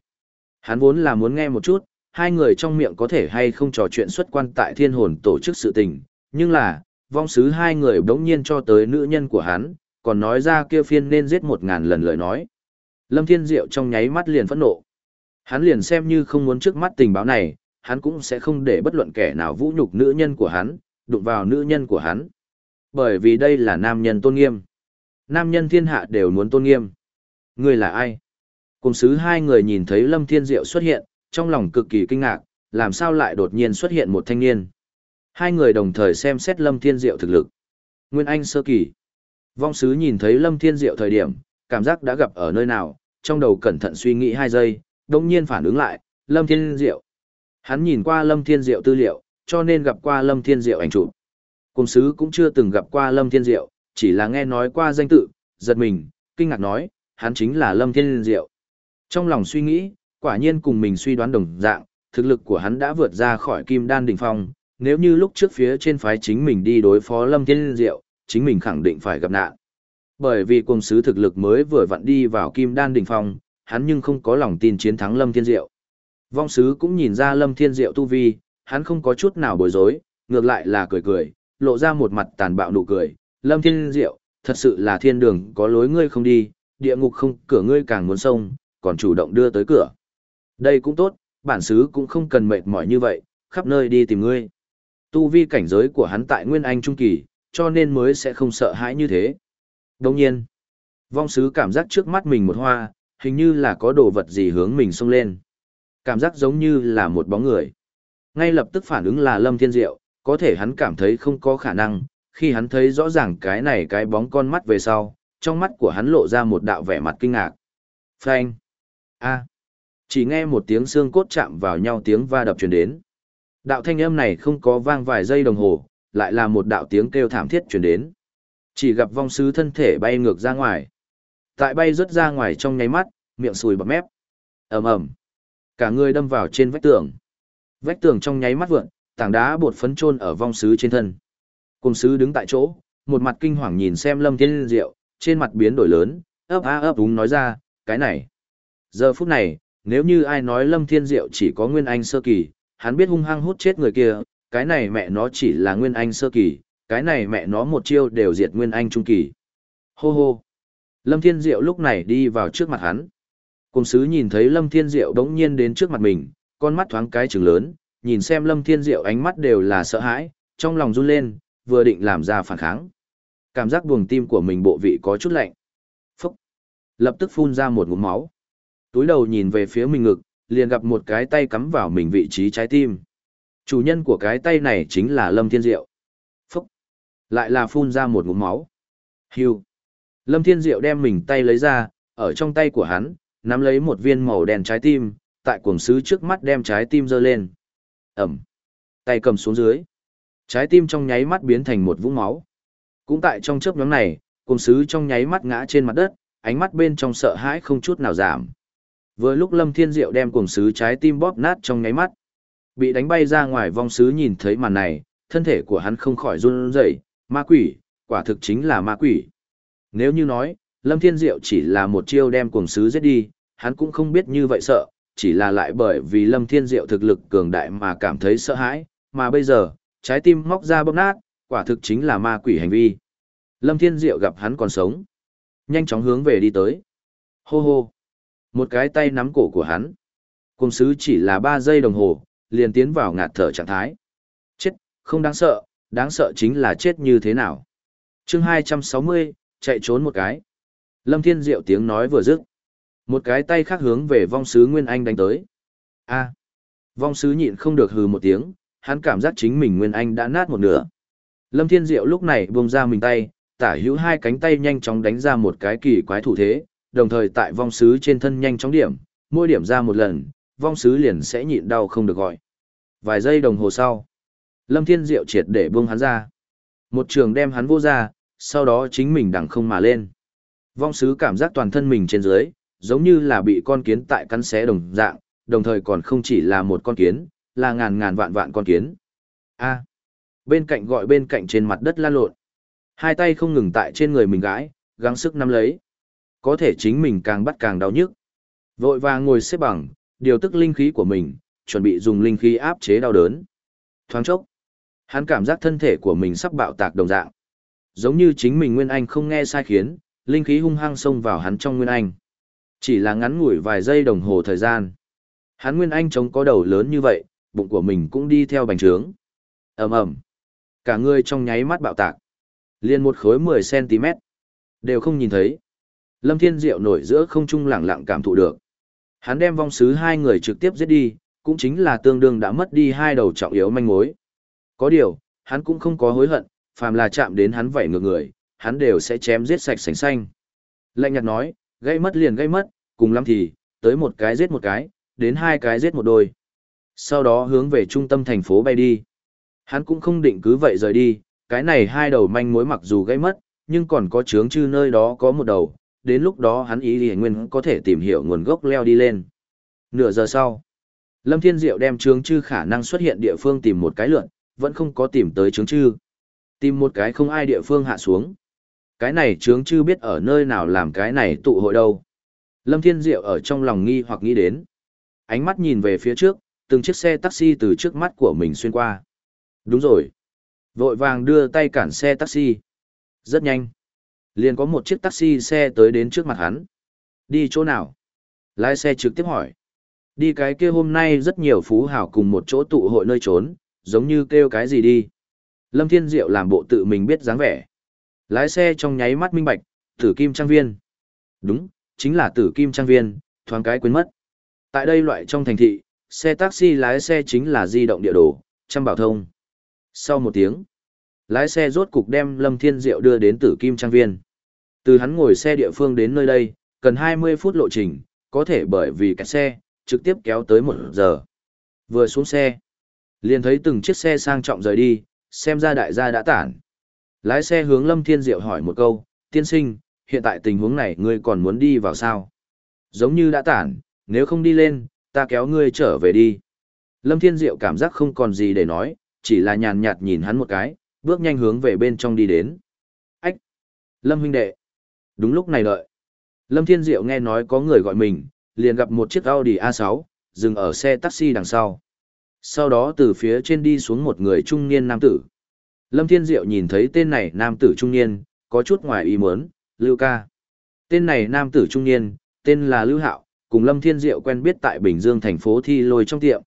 Hắn vốn là muốn nghe một chút, hai người trong miệng có thể hay không trò chuyện xuất quan tại thiên hồn tổ chức sự tình, nhưng là, vong sứ hai người đống nhiên cho tới nữ nhân của hắn, còn nói ra kia phiên nên giết một ngàn lần lời nói. Lâm Thiên Diệu trong nháy mắt liền phẫn nộ. Hắn liền xem như không muốn trước mắt tình báo này, hắn cũng sẽ không để bất luận kẻ nào vũ nhục nữ nhân của hắn, đụng vào nữ nhân của hắn. Bởi vì đây là nam nhân tôn nghiêm. Nam nhân thiên hạ đều muốn tôn nghiêm. Người là ai? Cùng sứ hai người nhìn thấy Lâm Thiên Diệu xuất hiện, trong lòng cực kỳ kinh ngạc, làm sao lại đột nhiên xuất hiện một thanh niên. Hai người đồng thời xem xét Lâm Thiên Diệu thực lực. Nguyên Anh sơ kỳ. Vong sứ nhìn thấy Lâm Thiên Diệu thời điểm, cảm giác đã gặp ở nơi nào, trong đầu cẩn thận suy nghĩ hai giây, đồng nhiên phản ứng lại, Lâm Thiên Diệu. Hắn nhìn qua Lâm Thiên Diệu tư liệu, cho nên gặp qua Lâm Thiên Diệu ảnh chụp. Cùng sứ cũng chưa từng gặp qua Lâm Thiên Diệu, chỉ là nghe nói qua danh tự, giật mình, kinh ngạc nói, hắn chính là Lâm Thiên Diệu. Trong lòng suy nghĩ, quả nhiên cùng mình suy đoán đồng dạng, thực lực của hắn đã vượt ra khỏi kim đan đỉnh phong, nếu như lúc trước phía trên phái chính mình đi đối phó Lâm Thiên Diệu, chính mình khẳng định phải gặp nạn. Bởi vì cùng sứ thực lực mới vừa vặn đi vào kim đan đỉnh phong, hắn nhưng không có lòng tin chiến thắng Lâm Thiên Diệu. Vong sứ cũng nhìn ra Lâm Thiên Diệu tu vi, hắn không có chút nào bối rối, ngược lại là cười cười, lộ ra một mặt tàn bạo nụ cười. Lâm Thiên Diệu, thật sự là thiên đường có lối ngươi không đi, địa ngục không cửa ngươi càng muốn sông, còn chủ động đưa tới cửa. Đây cũng tốt, bản xứ cũng không cần mệt mỏi như vậy, khắp nơi đi tìm ngươi. Tu vi cảnh giới của hắn tại Nguyên Anh Trung Kỳ, cho nên mới sẽ không sợ hãi như thế. Đồng nhiên, vong sứ cảm giác trước mắt mình một hoa, hình như là có đồ vật gì hướng mình xông lên. Cảm giác giống như là một bóng người. Ngay lập tức phản ứng là Lâm Thiên Diệu, có thể hắn cảm thấy không có khả năng, khi hắn thấy rõ ràng cái này cái bóng con mắt về sau, trong mắt của hắn lộ ra một đạo vẻ mặt kinh ngạc. Phanh! a Chỉ nghe một tiếng xương cốt chạm vào nhau tiếng va đập truyền đến. Đạo thanh âm này không có vang vài giây đồng hồ, lại là một đạo tiếng kêu thảm thiết truyền đến. Chỉ gặp vong sứ thân thể bay ngược ra ngoài. Tại bay rớt ra ngoài trong nháy mắt, miệng sùi bọt mép. ầm ầm, Cả người đâm vào trên vách tường. Vách tường trong nháy mắt vượn, tảng đá bột phấn trôn ở vong sứ trên thân. Cùng sứ đứng tại chỗ, một mặt kinh hoàng nhìn xem Lâm Thiên Diệu, trên mặt biến đổi lớn, ấp a ấp úng nói ra, cái này. Giờ phút này, nếu như ai nói Lâm Thiên Diệu chỉ có Nguyên Anh sơ kỳ, hắn biết hung hăng hút chết người kia, cái này mẹ nó chỉ là Nguyên Anh sơ kỳ, cái này mẹ nó một chiêu đều diệt Nguyên Anh trung kỳ. Hô hô. Lâm Thiên Diệu lúc này đi vào trước mặt hắn. Cùng sứ nhìn thấy Lâm Thiên Diệu đống nhiên đến trước mặt mình, con mắt thoáng cái trừng lớn, nhìn xem Lâm Thiên Diệu ánh mắt đều là sợ hãi, trong lòng run lên, vừa định làm ra phản kháng. Cảm giác buồng tim của mình bộ vị có chút lạnh. Phúc! Lập tức phun ra một ngụm máu. Túi đầu nhìn về phía mình ngực, liền gặp một cái tay cắm vào mình vị trí trái tim. Chủ nhân của cái tay này chính là Lâm Thiên Diệu. Phúc! Lại là phun ra một ngụm máu. Hiu, Lâm Thiên Diệu đem mình tay lấy ra, ở trong tay của hắn, nắm lấy một viên màu đen trái tim, tại cuồng sứ trước mắt đem trái tim giơ lên. Ẩm! Tay cầm xuống dưới. Trái tim trong nháy mắt biến thành một vũng máu. Cũng tại trong chớp nhóm này, cuồng sứ trong nháy mắt ngã trên mặt đất, ánh mắt bên trong sợ hãi không chút nào giảm. Vừa lúc Lâm Thiên Diệu đem cuồng sứ trái tim bóp nát trong nháy mắt, bị đánh bay ra ngoài vong sứ nhìn thấy màn này, thân thể của hắn không khỏi run rẩy, ma quỷ, quả thực chính là ma quỷ. Nếu như nói, Lâm Thiên Diệu chỉ là một chiêu đem cuồng sứ giết đi, hắn cũng không biết như vậy sợ, chỉ là lại bởi vì Lâm Thiên Diệu thực lực cường đại mà cảm thấy sợ hãi, mà bây giờ, trái tim móc ra bóp nát, quả thực chính là ma quỷ hành vi. Lâm Thiên Diệu gặp hắn còn sống. Nhanh chóng hướng về đi tới. Hô hô. Một cái tay nắm cổ của hắn. Cùng sứ chỉ là 3 giây đồng hồ, liền tiến vào ngạt thở trạng thái. Chết, không đáng sợ, đáng sợ chính là chết như thế nào. chương 260, chạy trốn một cái. Lâm Thiên Diệu tiếng nói vừa dứt. Một cái tay khác hướng về vong sứ Nguyên Anh đánh tới. a Vong sứ nhịn không được hừ một tiếng, hắn cảm giác chính mình Nguyên Anh đã nát một nửa. Lâm Thiên Diệu lúc này buông ra mình tay, tả hữu hai cánh tay nhanh chóng đánh ra một cái kỳ quái thủ thế, đồng thời tại vong sứ trên thân nhanh chóng điểm, mỗi điểm ra một lần, vong sứ liền sẽ nhịn đau không được gọi. Vài giây đồng hồ sau, Lâm Thiên Diệu triệt để buông hắn ra. Một trường đem hắn vô ra, sau đó chính mình đằng không mà lên. Vong sứ cảm giác toàn thân mình trên dưới, giống như là bị con kiến tại cắn xé đồng dạng, đồng thời còn không chỉ là một con kiến, là ngàn ngàn vạn vạn con kiến. A. Bên cạnh gọi bên cạnh trên mặt đất lan lộn. Hai tay không ngừng tại trên người mình gãi, gắng sức nắm lấy. Có thể chính mình càng bắt càng đau nhức. Vội vàng ngồi xếp bằng, điều tức linh khí của mình, chuẩn bị dùng linh khí áp chế đau đớn. Thoáng chốc, hắn cảm giác thân thể của mình sắp bạo tạc đồng dạng. Giống như chính mình Nguyên Anh không nghe sai khiến, linh khí hung hăng xông vào hắn trong Nguyên Anh. Chỉ là ngắn ngủi vài giây đồng hồ thời gian. Hắn Nguyên Anh trống có đầu lớn như vậy, bụng của mình cũng đi theo bành trướng. ầm ầm Cả người trong nháy mắt bạo tạc. liền một khối 10cm. Đều không nhìn thấy. Lâm Thiên Diệu nổi giữa không trung lặng lặng cảm thụ được. Hắn đem vong sứ hai người trực tiếp giết đi, cũng chính là tương đương đã mất đi hai đầu trọng yếu manh mối. Có điều, hắn cũng không có hối hận, phàm là chạm đến hắn vảy ngược người, hắn đều sẽ chém giết sạch sành xanh. Lạnh nhạt nói, gây mất liền gây mất, cùng lắm thì, tới một cái giết một cái, đến hai cái giết một đôi. Sau đó hướng về trung tâm thành phố bay đi. Hắn cũng không định cứ vậy rời đi, cái này hai đầu manh mối mặc dù gây mất, nhưng còn có chướng chư nơi đó có một đầu, đến lúc đó hắn ý thì nguyên có thể tìm hiểu nguồn gốc leo đi lên. Nửa giờ sau, Lâm Thiên Diệu đem chướng chư khả năng xuất hiện địa phương tìm một cái lượn, vẫn không có tìm tới chướng chư. Tìm một cái không ai địa phương hạ xuống. Cái này chướng chư biết ở nơi nào làm cái này tụ hội đâu. Lâm Thiên Diệu ở trong lòng nghi hoặc nghĩ đến. Ánh mắt nhìn về phía trước, từng chiếc xe taxi từ trước mắt của mình xuyên qua. Đúng rồi. Vội vàng đưa tay cản xe taxi. Rất nhanh. Liền có một chiếc taxi xe tới đến trước mặt hắn. Đi chỗ nào? Lái xe trực tiếp hỏi. Đi cái kia hôm nay rất nhiều phú hảo cùng một chỗ tụ hội nơi trốn, giống như kêu cái gì đi. Lâm Thiên Diệu làm bộ tự mình biết dáng vẻ. Lái xe trong nháy mắt minh bạch, tử kim trang viên. Đúng, chính là tử kim trang viên, thoáng cái quên mất. Tại đây loại trong thành thị, xe taxi lái xe chính là di động địa đồ, trăm bảo thông. Sau một tiếng, lái xe rốt cục đem Lâm Thiên Diệu đưa đến tử kim trang viên. Từ hắn ngồi xe địa phương đến nơi đây, cần 20 phút lộ trình, có thể bởi vì cái xe, trực tiếp kéo tới một giờ. Vừa xuống xe, liền thấy từng chiếc xe sang trọng rời đi, xem ra đại gia đã tản. Lái xe hướng Lâm Thiên Diệu hỏi một câu, tiên sinh, hiện tại tình huống này ngươi còn muốn đi vào sao? Giống như đã tản, nếu không đi lên, ta kéo ngươi trở về đi. Lâm Thiên Diệu cảm giác không còn gì để nói, chỉ là nhàn nhạt nhìn hắn một cái, bước nhanh hướng về bên trong đi đến. Ách! Lâm huynh đệ! Đúng lúc này đợi. Lâm Thiên Diệu nghe nói có người gọi mình, liền gặp một chiếc Audi A6, dừng ở xe taxi đằng sau. Sau đó từ phía trên đi xuống một người trung niên nam tử. Lâm Thiên Diệu nhìn thấy tên này nam tử trung niên, có chút ngoài ý muốn, Lưu Ca. Tên này nam tử trung niên, tên là Lưu Hạo, cùng Lâm Thiên Diệu quen biết tại Bình Dương thành phố thi lôi trong tiệm.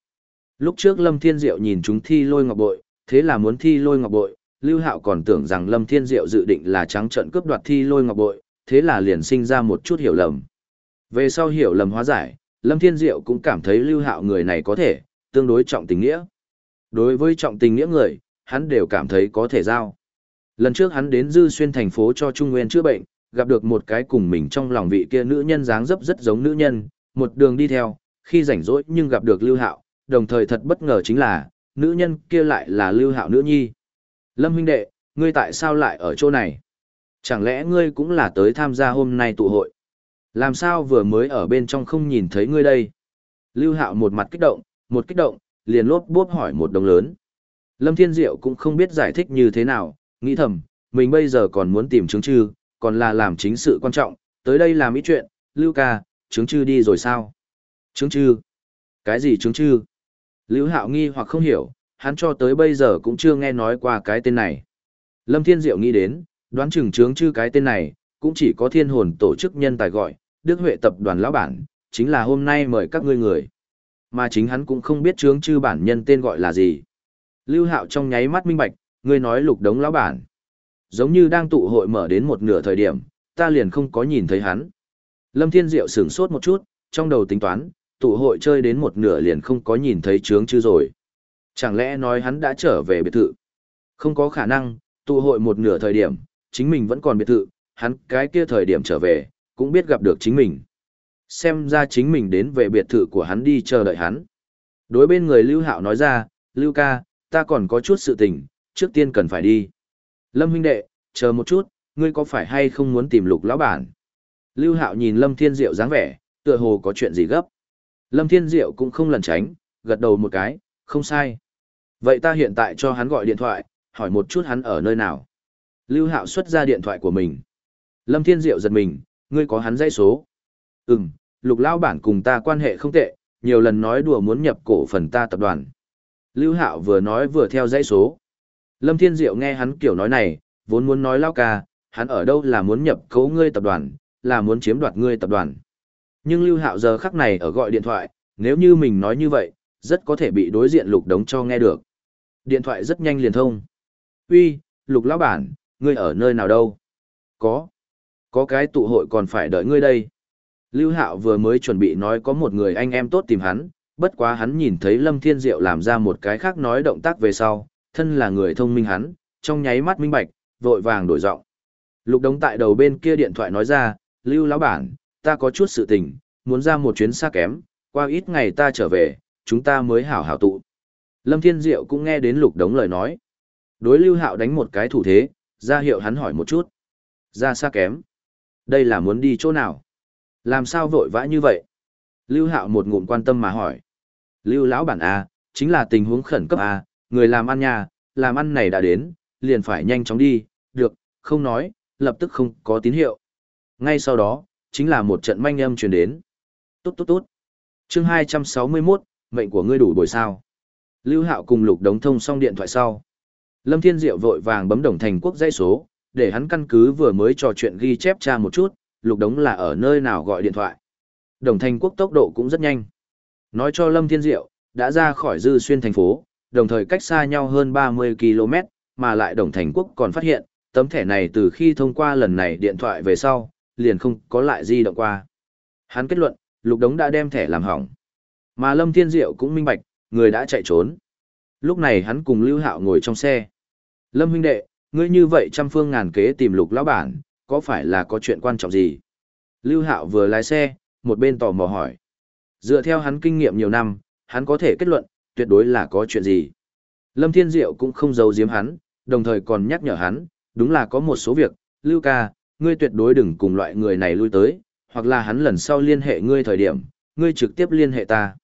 Lúc trước Lâm Thiên Diệu nhìn chúng thi lôi ngọc bội, thế là muốn thi lôi ngọc bội, Lưu Hạo còn tưởng rằng Lâm Thiên Diệu dự định là trắng trận cướp đoạt thi lôi ngọc bội, thế là liền sinh ra một chút hiểu lầm. Về sau hiểu lầm hóa giải, Lâm Thiên Diệu cũng cảm thấy Lưu Hạo người này có thể, tương đối trọng tình nghĩa. Đối với trọng tình nghĩa người, hắn đều cảm thấy có thể giao. Lần trước hắn đến Dư Xuyên thành phố cho Trung Nguyên chữa bệnh, gặp được một cái cùng mình trong lòng vị kia nữ nhân dáng dấp rất giống nữ nhân, một đường đi theo, khi rảnh rỗi nhưng gặp được Lưu Hạo, đồng thời thật bất ngờ chính là, nữ nhân kia lại là Lưu Hạo nữ nhi. Lâm huynh đệ, ngươi tại sao lại ở chỗ này? Chẳng lẽ ngươi cũng là tới tham gia hôm nay tụ hội? Làm sao vừa mới ở bên trong không nhìn thấy ngươi đây? Lưu Hạo một mặt kích động, một kích động, liền lốp bốp hỏi một đồng lớn. Lâm Thiên Diệu cũng không biết giải thích như thế nào, nghĩ thầm, mình bây giờ còn muốn tìm chứng chư, còn là làm chính sự quan trọng, tới đây làm ít chuyện, Lưu ca, chứng chư đi rồi sao? Chứng chư? Cái gì chứng chư? Lưu Hạo nghi hoặc không hiểu, hắn cho tới bây giờ cũng chưa nghe nói qua cái tên này. Lâm Thiên Diệu nghĩ đến, đoán chừng chứng chư cái tên này, cũng chỉ có thiên hồn tổ chức nhân tài gọi, Đức Huệ tập đoàn lão bản, chính là hôm nay mời các ngươi người. Mà chính hắn cũng không biết chướng chư bản nhân tên gọi là gì. Lưu Hạo trong nháy mắt minh bạch, ngươi nói lục đống lão bản. Giống như đang tụ hội mở đến một nửa thời điểm, ta liền không có nhìn thấy hắn. Lâm Thiên Diệu sửng sốt một chút, trong đầu tính toán, tụ hội chơi đến một nửa liền không có nhìn thấy trướng chư rồi. Chẳng lẽ nói hắn đã trở về biệt thự? Không có khả năng, tụ hội một nửa thời điểm, chính mình vẫn còn biệt thự, hắn cái kia thời điểm trở về, cũng biết gặp được chính mình. Xem ra chính mình đến về biệt thự của hắn đi chờ đợi hắn. Đối bên người Lưu Hạo nói ra, Lưu ca, ta còn có chút sự tình, trước tiên cần phải đi. Lâm huynh đệ, chờ một chút, ngươi có phải hay không muốn tìm lục lão bản? Lưu Hạo nhìn Lâm Thiên Diệu dáng vẻ, tựa hồ có chuyện gì gấp. Lâm Thiên Diệu cũng không lẩn tránh, gật đầu một cái, không sai. Vậy ta hiện tại cho hắn gọi điện thoại, hỏi một chút hắn ở nơi nào. Lưu Hạo xuất ra điện thoại của mình. Lâm Thiên Diệu giật mình, ngươi có hắn dây số. Ừm, lục lão bản cùng ta quan hệ không tệ, nhiều lần nói đùa muốn nhập cổ phần ta tập đoàn. Lưu Hạo vừa nói vừa theo dãy số. Lâm Thiên Diệu nghe hắn kiểu nói này, vốn muốn nói lao ca, hắn ở đâu là muốn nhập cấu ngươi tập đoàn, là muốn chiếm đoạt ngươi tập đoàn. Nhưng Lưu Hạo giờ khắc này ở gọi điện thoại, nếu như mình nói như vậy, rất có thể bị đối diện lục đống cho nghe được. Điện thoại rất nhanh liền thông. Uy, lục lão bản, ngươi ở nơi nào đâu? Có. Có cái tụ hội còn phải đợi ngươi đây. Lưu Hạo vừa mới chuẩn bị nói có một người anh em tốt tìm hắn, bất quá hắn nhìn thấy Lâm Thiên Diệu làm ra một cái khác nói động tác về sau, thân là người thông minh hắn, trong nháy mắt minh bạch, vội vàng đổi giọng. Lục đống tại đầu bên kia điện thoại nói ra, Lưu lão bản, ta có chút sự tình, muốn ra một chuyến xa kém, qua ít ngày ta trở về, chúng ta mới hảo hảo tụ. Lâm Thiên Diệu cũng nghe đến lục đống lời nói. Đối Lưu Hạo đánh một cái thủ thế, ra hiệu hắn hỏi một chút. Ra xa kém. Đây là muốn đi chỗ nào? Làm sao vội vã như vậy? Lưu Hạo một ngụm quan tâm mà hỏi. Lưu lão bản A, chính là tình huống khẩn cấp A, người làm ăn nhà, làm ăn này đã đến, liền phải nhanh chóng đi, được, không nói, lập tức không có tín hiệu. Ngay sau đó, chính là một trận manh âm truyền đến. Tốt tốt tốt. Chương 261, mệnh của ngươi đủ bồi sao. Lưu Hạo cùng Lục Đống thông xong điện thoại sau. Lâm Thiên Diệu vội vàng bấm đồng thành quốc dãy số, để hắn căn cứ vừa mới trò chuyện ghi chép tra một chút, Lục Đống là ở nơi nào gọi điện thoại. Đồng thành quốc tốc độ cũng rất nhanh. Nói cho Lâm Thiên Diệu, đã ra khỏi dư xuyên thành phố, đồng thời cách xa nhau hơn 30 km, mà lại đồng thành quốc còn phát hiện, tấm thẻ này từ khi thông qua lần này điện thoại về sau, liền không có lại di động qua. Hắn kết luận, Lục Đống đã đem thẻ làm hỏng. Mà Lâm Thiên Diệu cũng minh bạch, người đã chạy trốn. Lúc này hắn cùng Lưu Hạo ngồi trong xe. Lâm huynh đệ, ngươi như vậy trăm phương ngàn kế tìm Lục lão bản, có phải là có chuyện quan trọng gì? Lưu Hạo vừa lái xe, một bên tò mò hỏi. Dựa theo hắn kinh nghiệm nhiều năm, hắn có thể kết luận, tuyệt đối là có chuyện gì. Lâm Thiên Diệu cũng không giấu giếm hắn, đồng thời còn nhắc nhở hắn, đúng là có một số việc, Lưu ca, ngươi tuyệt đối đừng cùng loại người này lui tới, hoặc là hắn lần sau liên hệ ngươi thời điểm, ngươi trực tiếp liên hệ ta.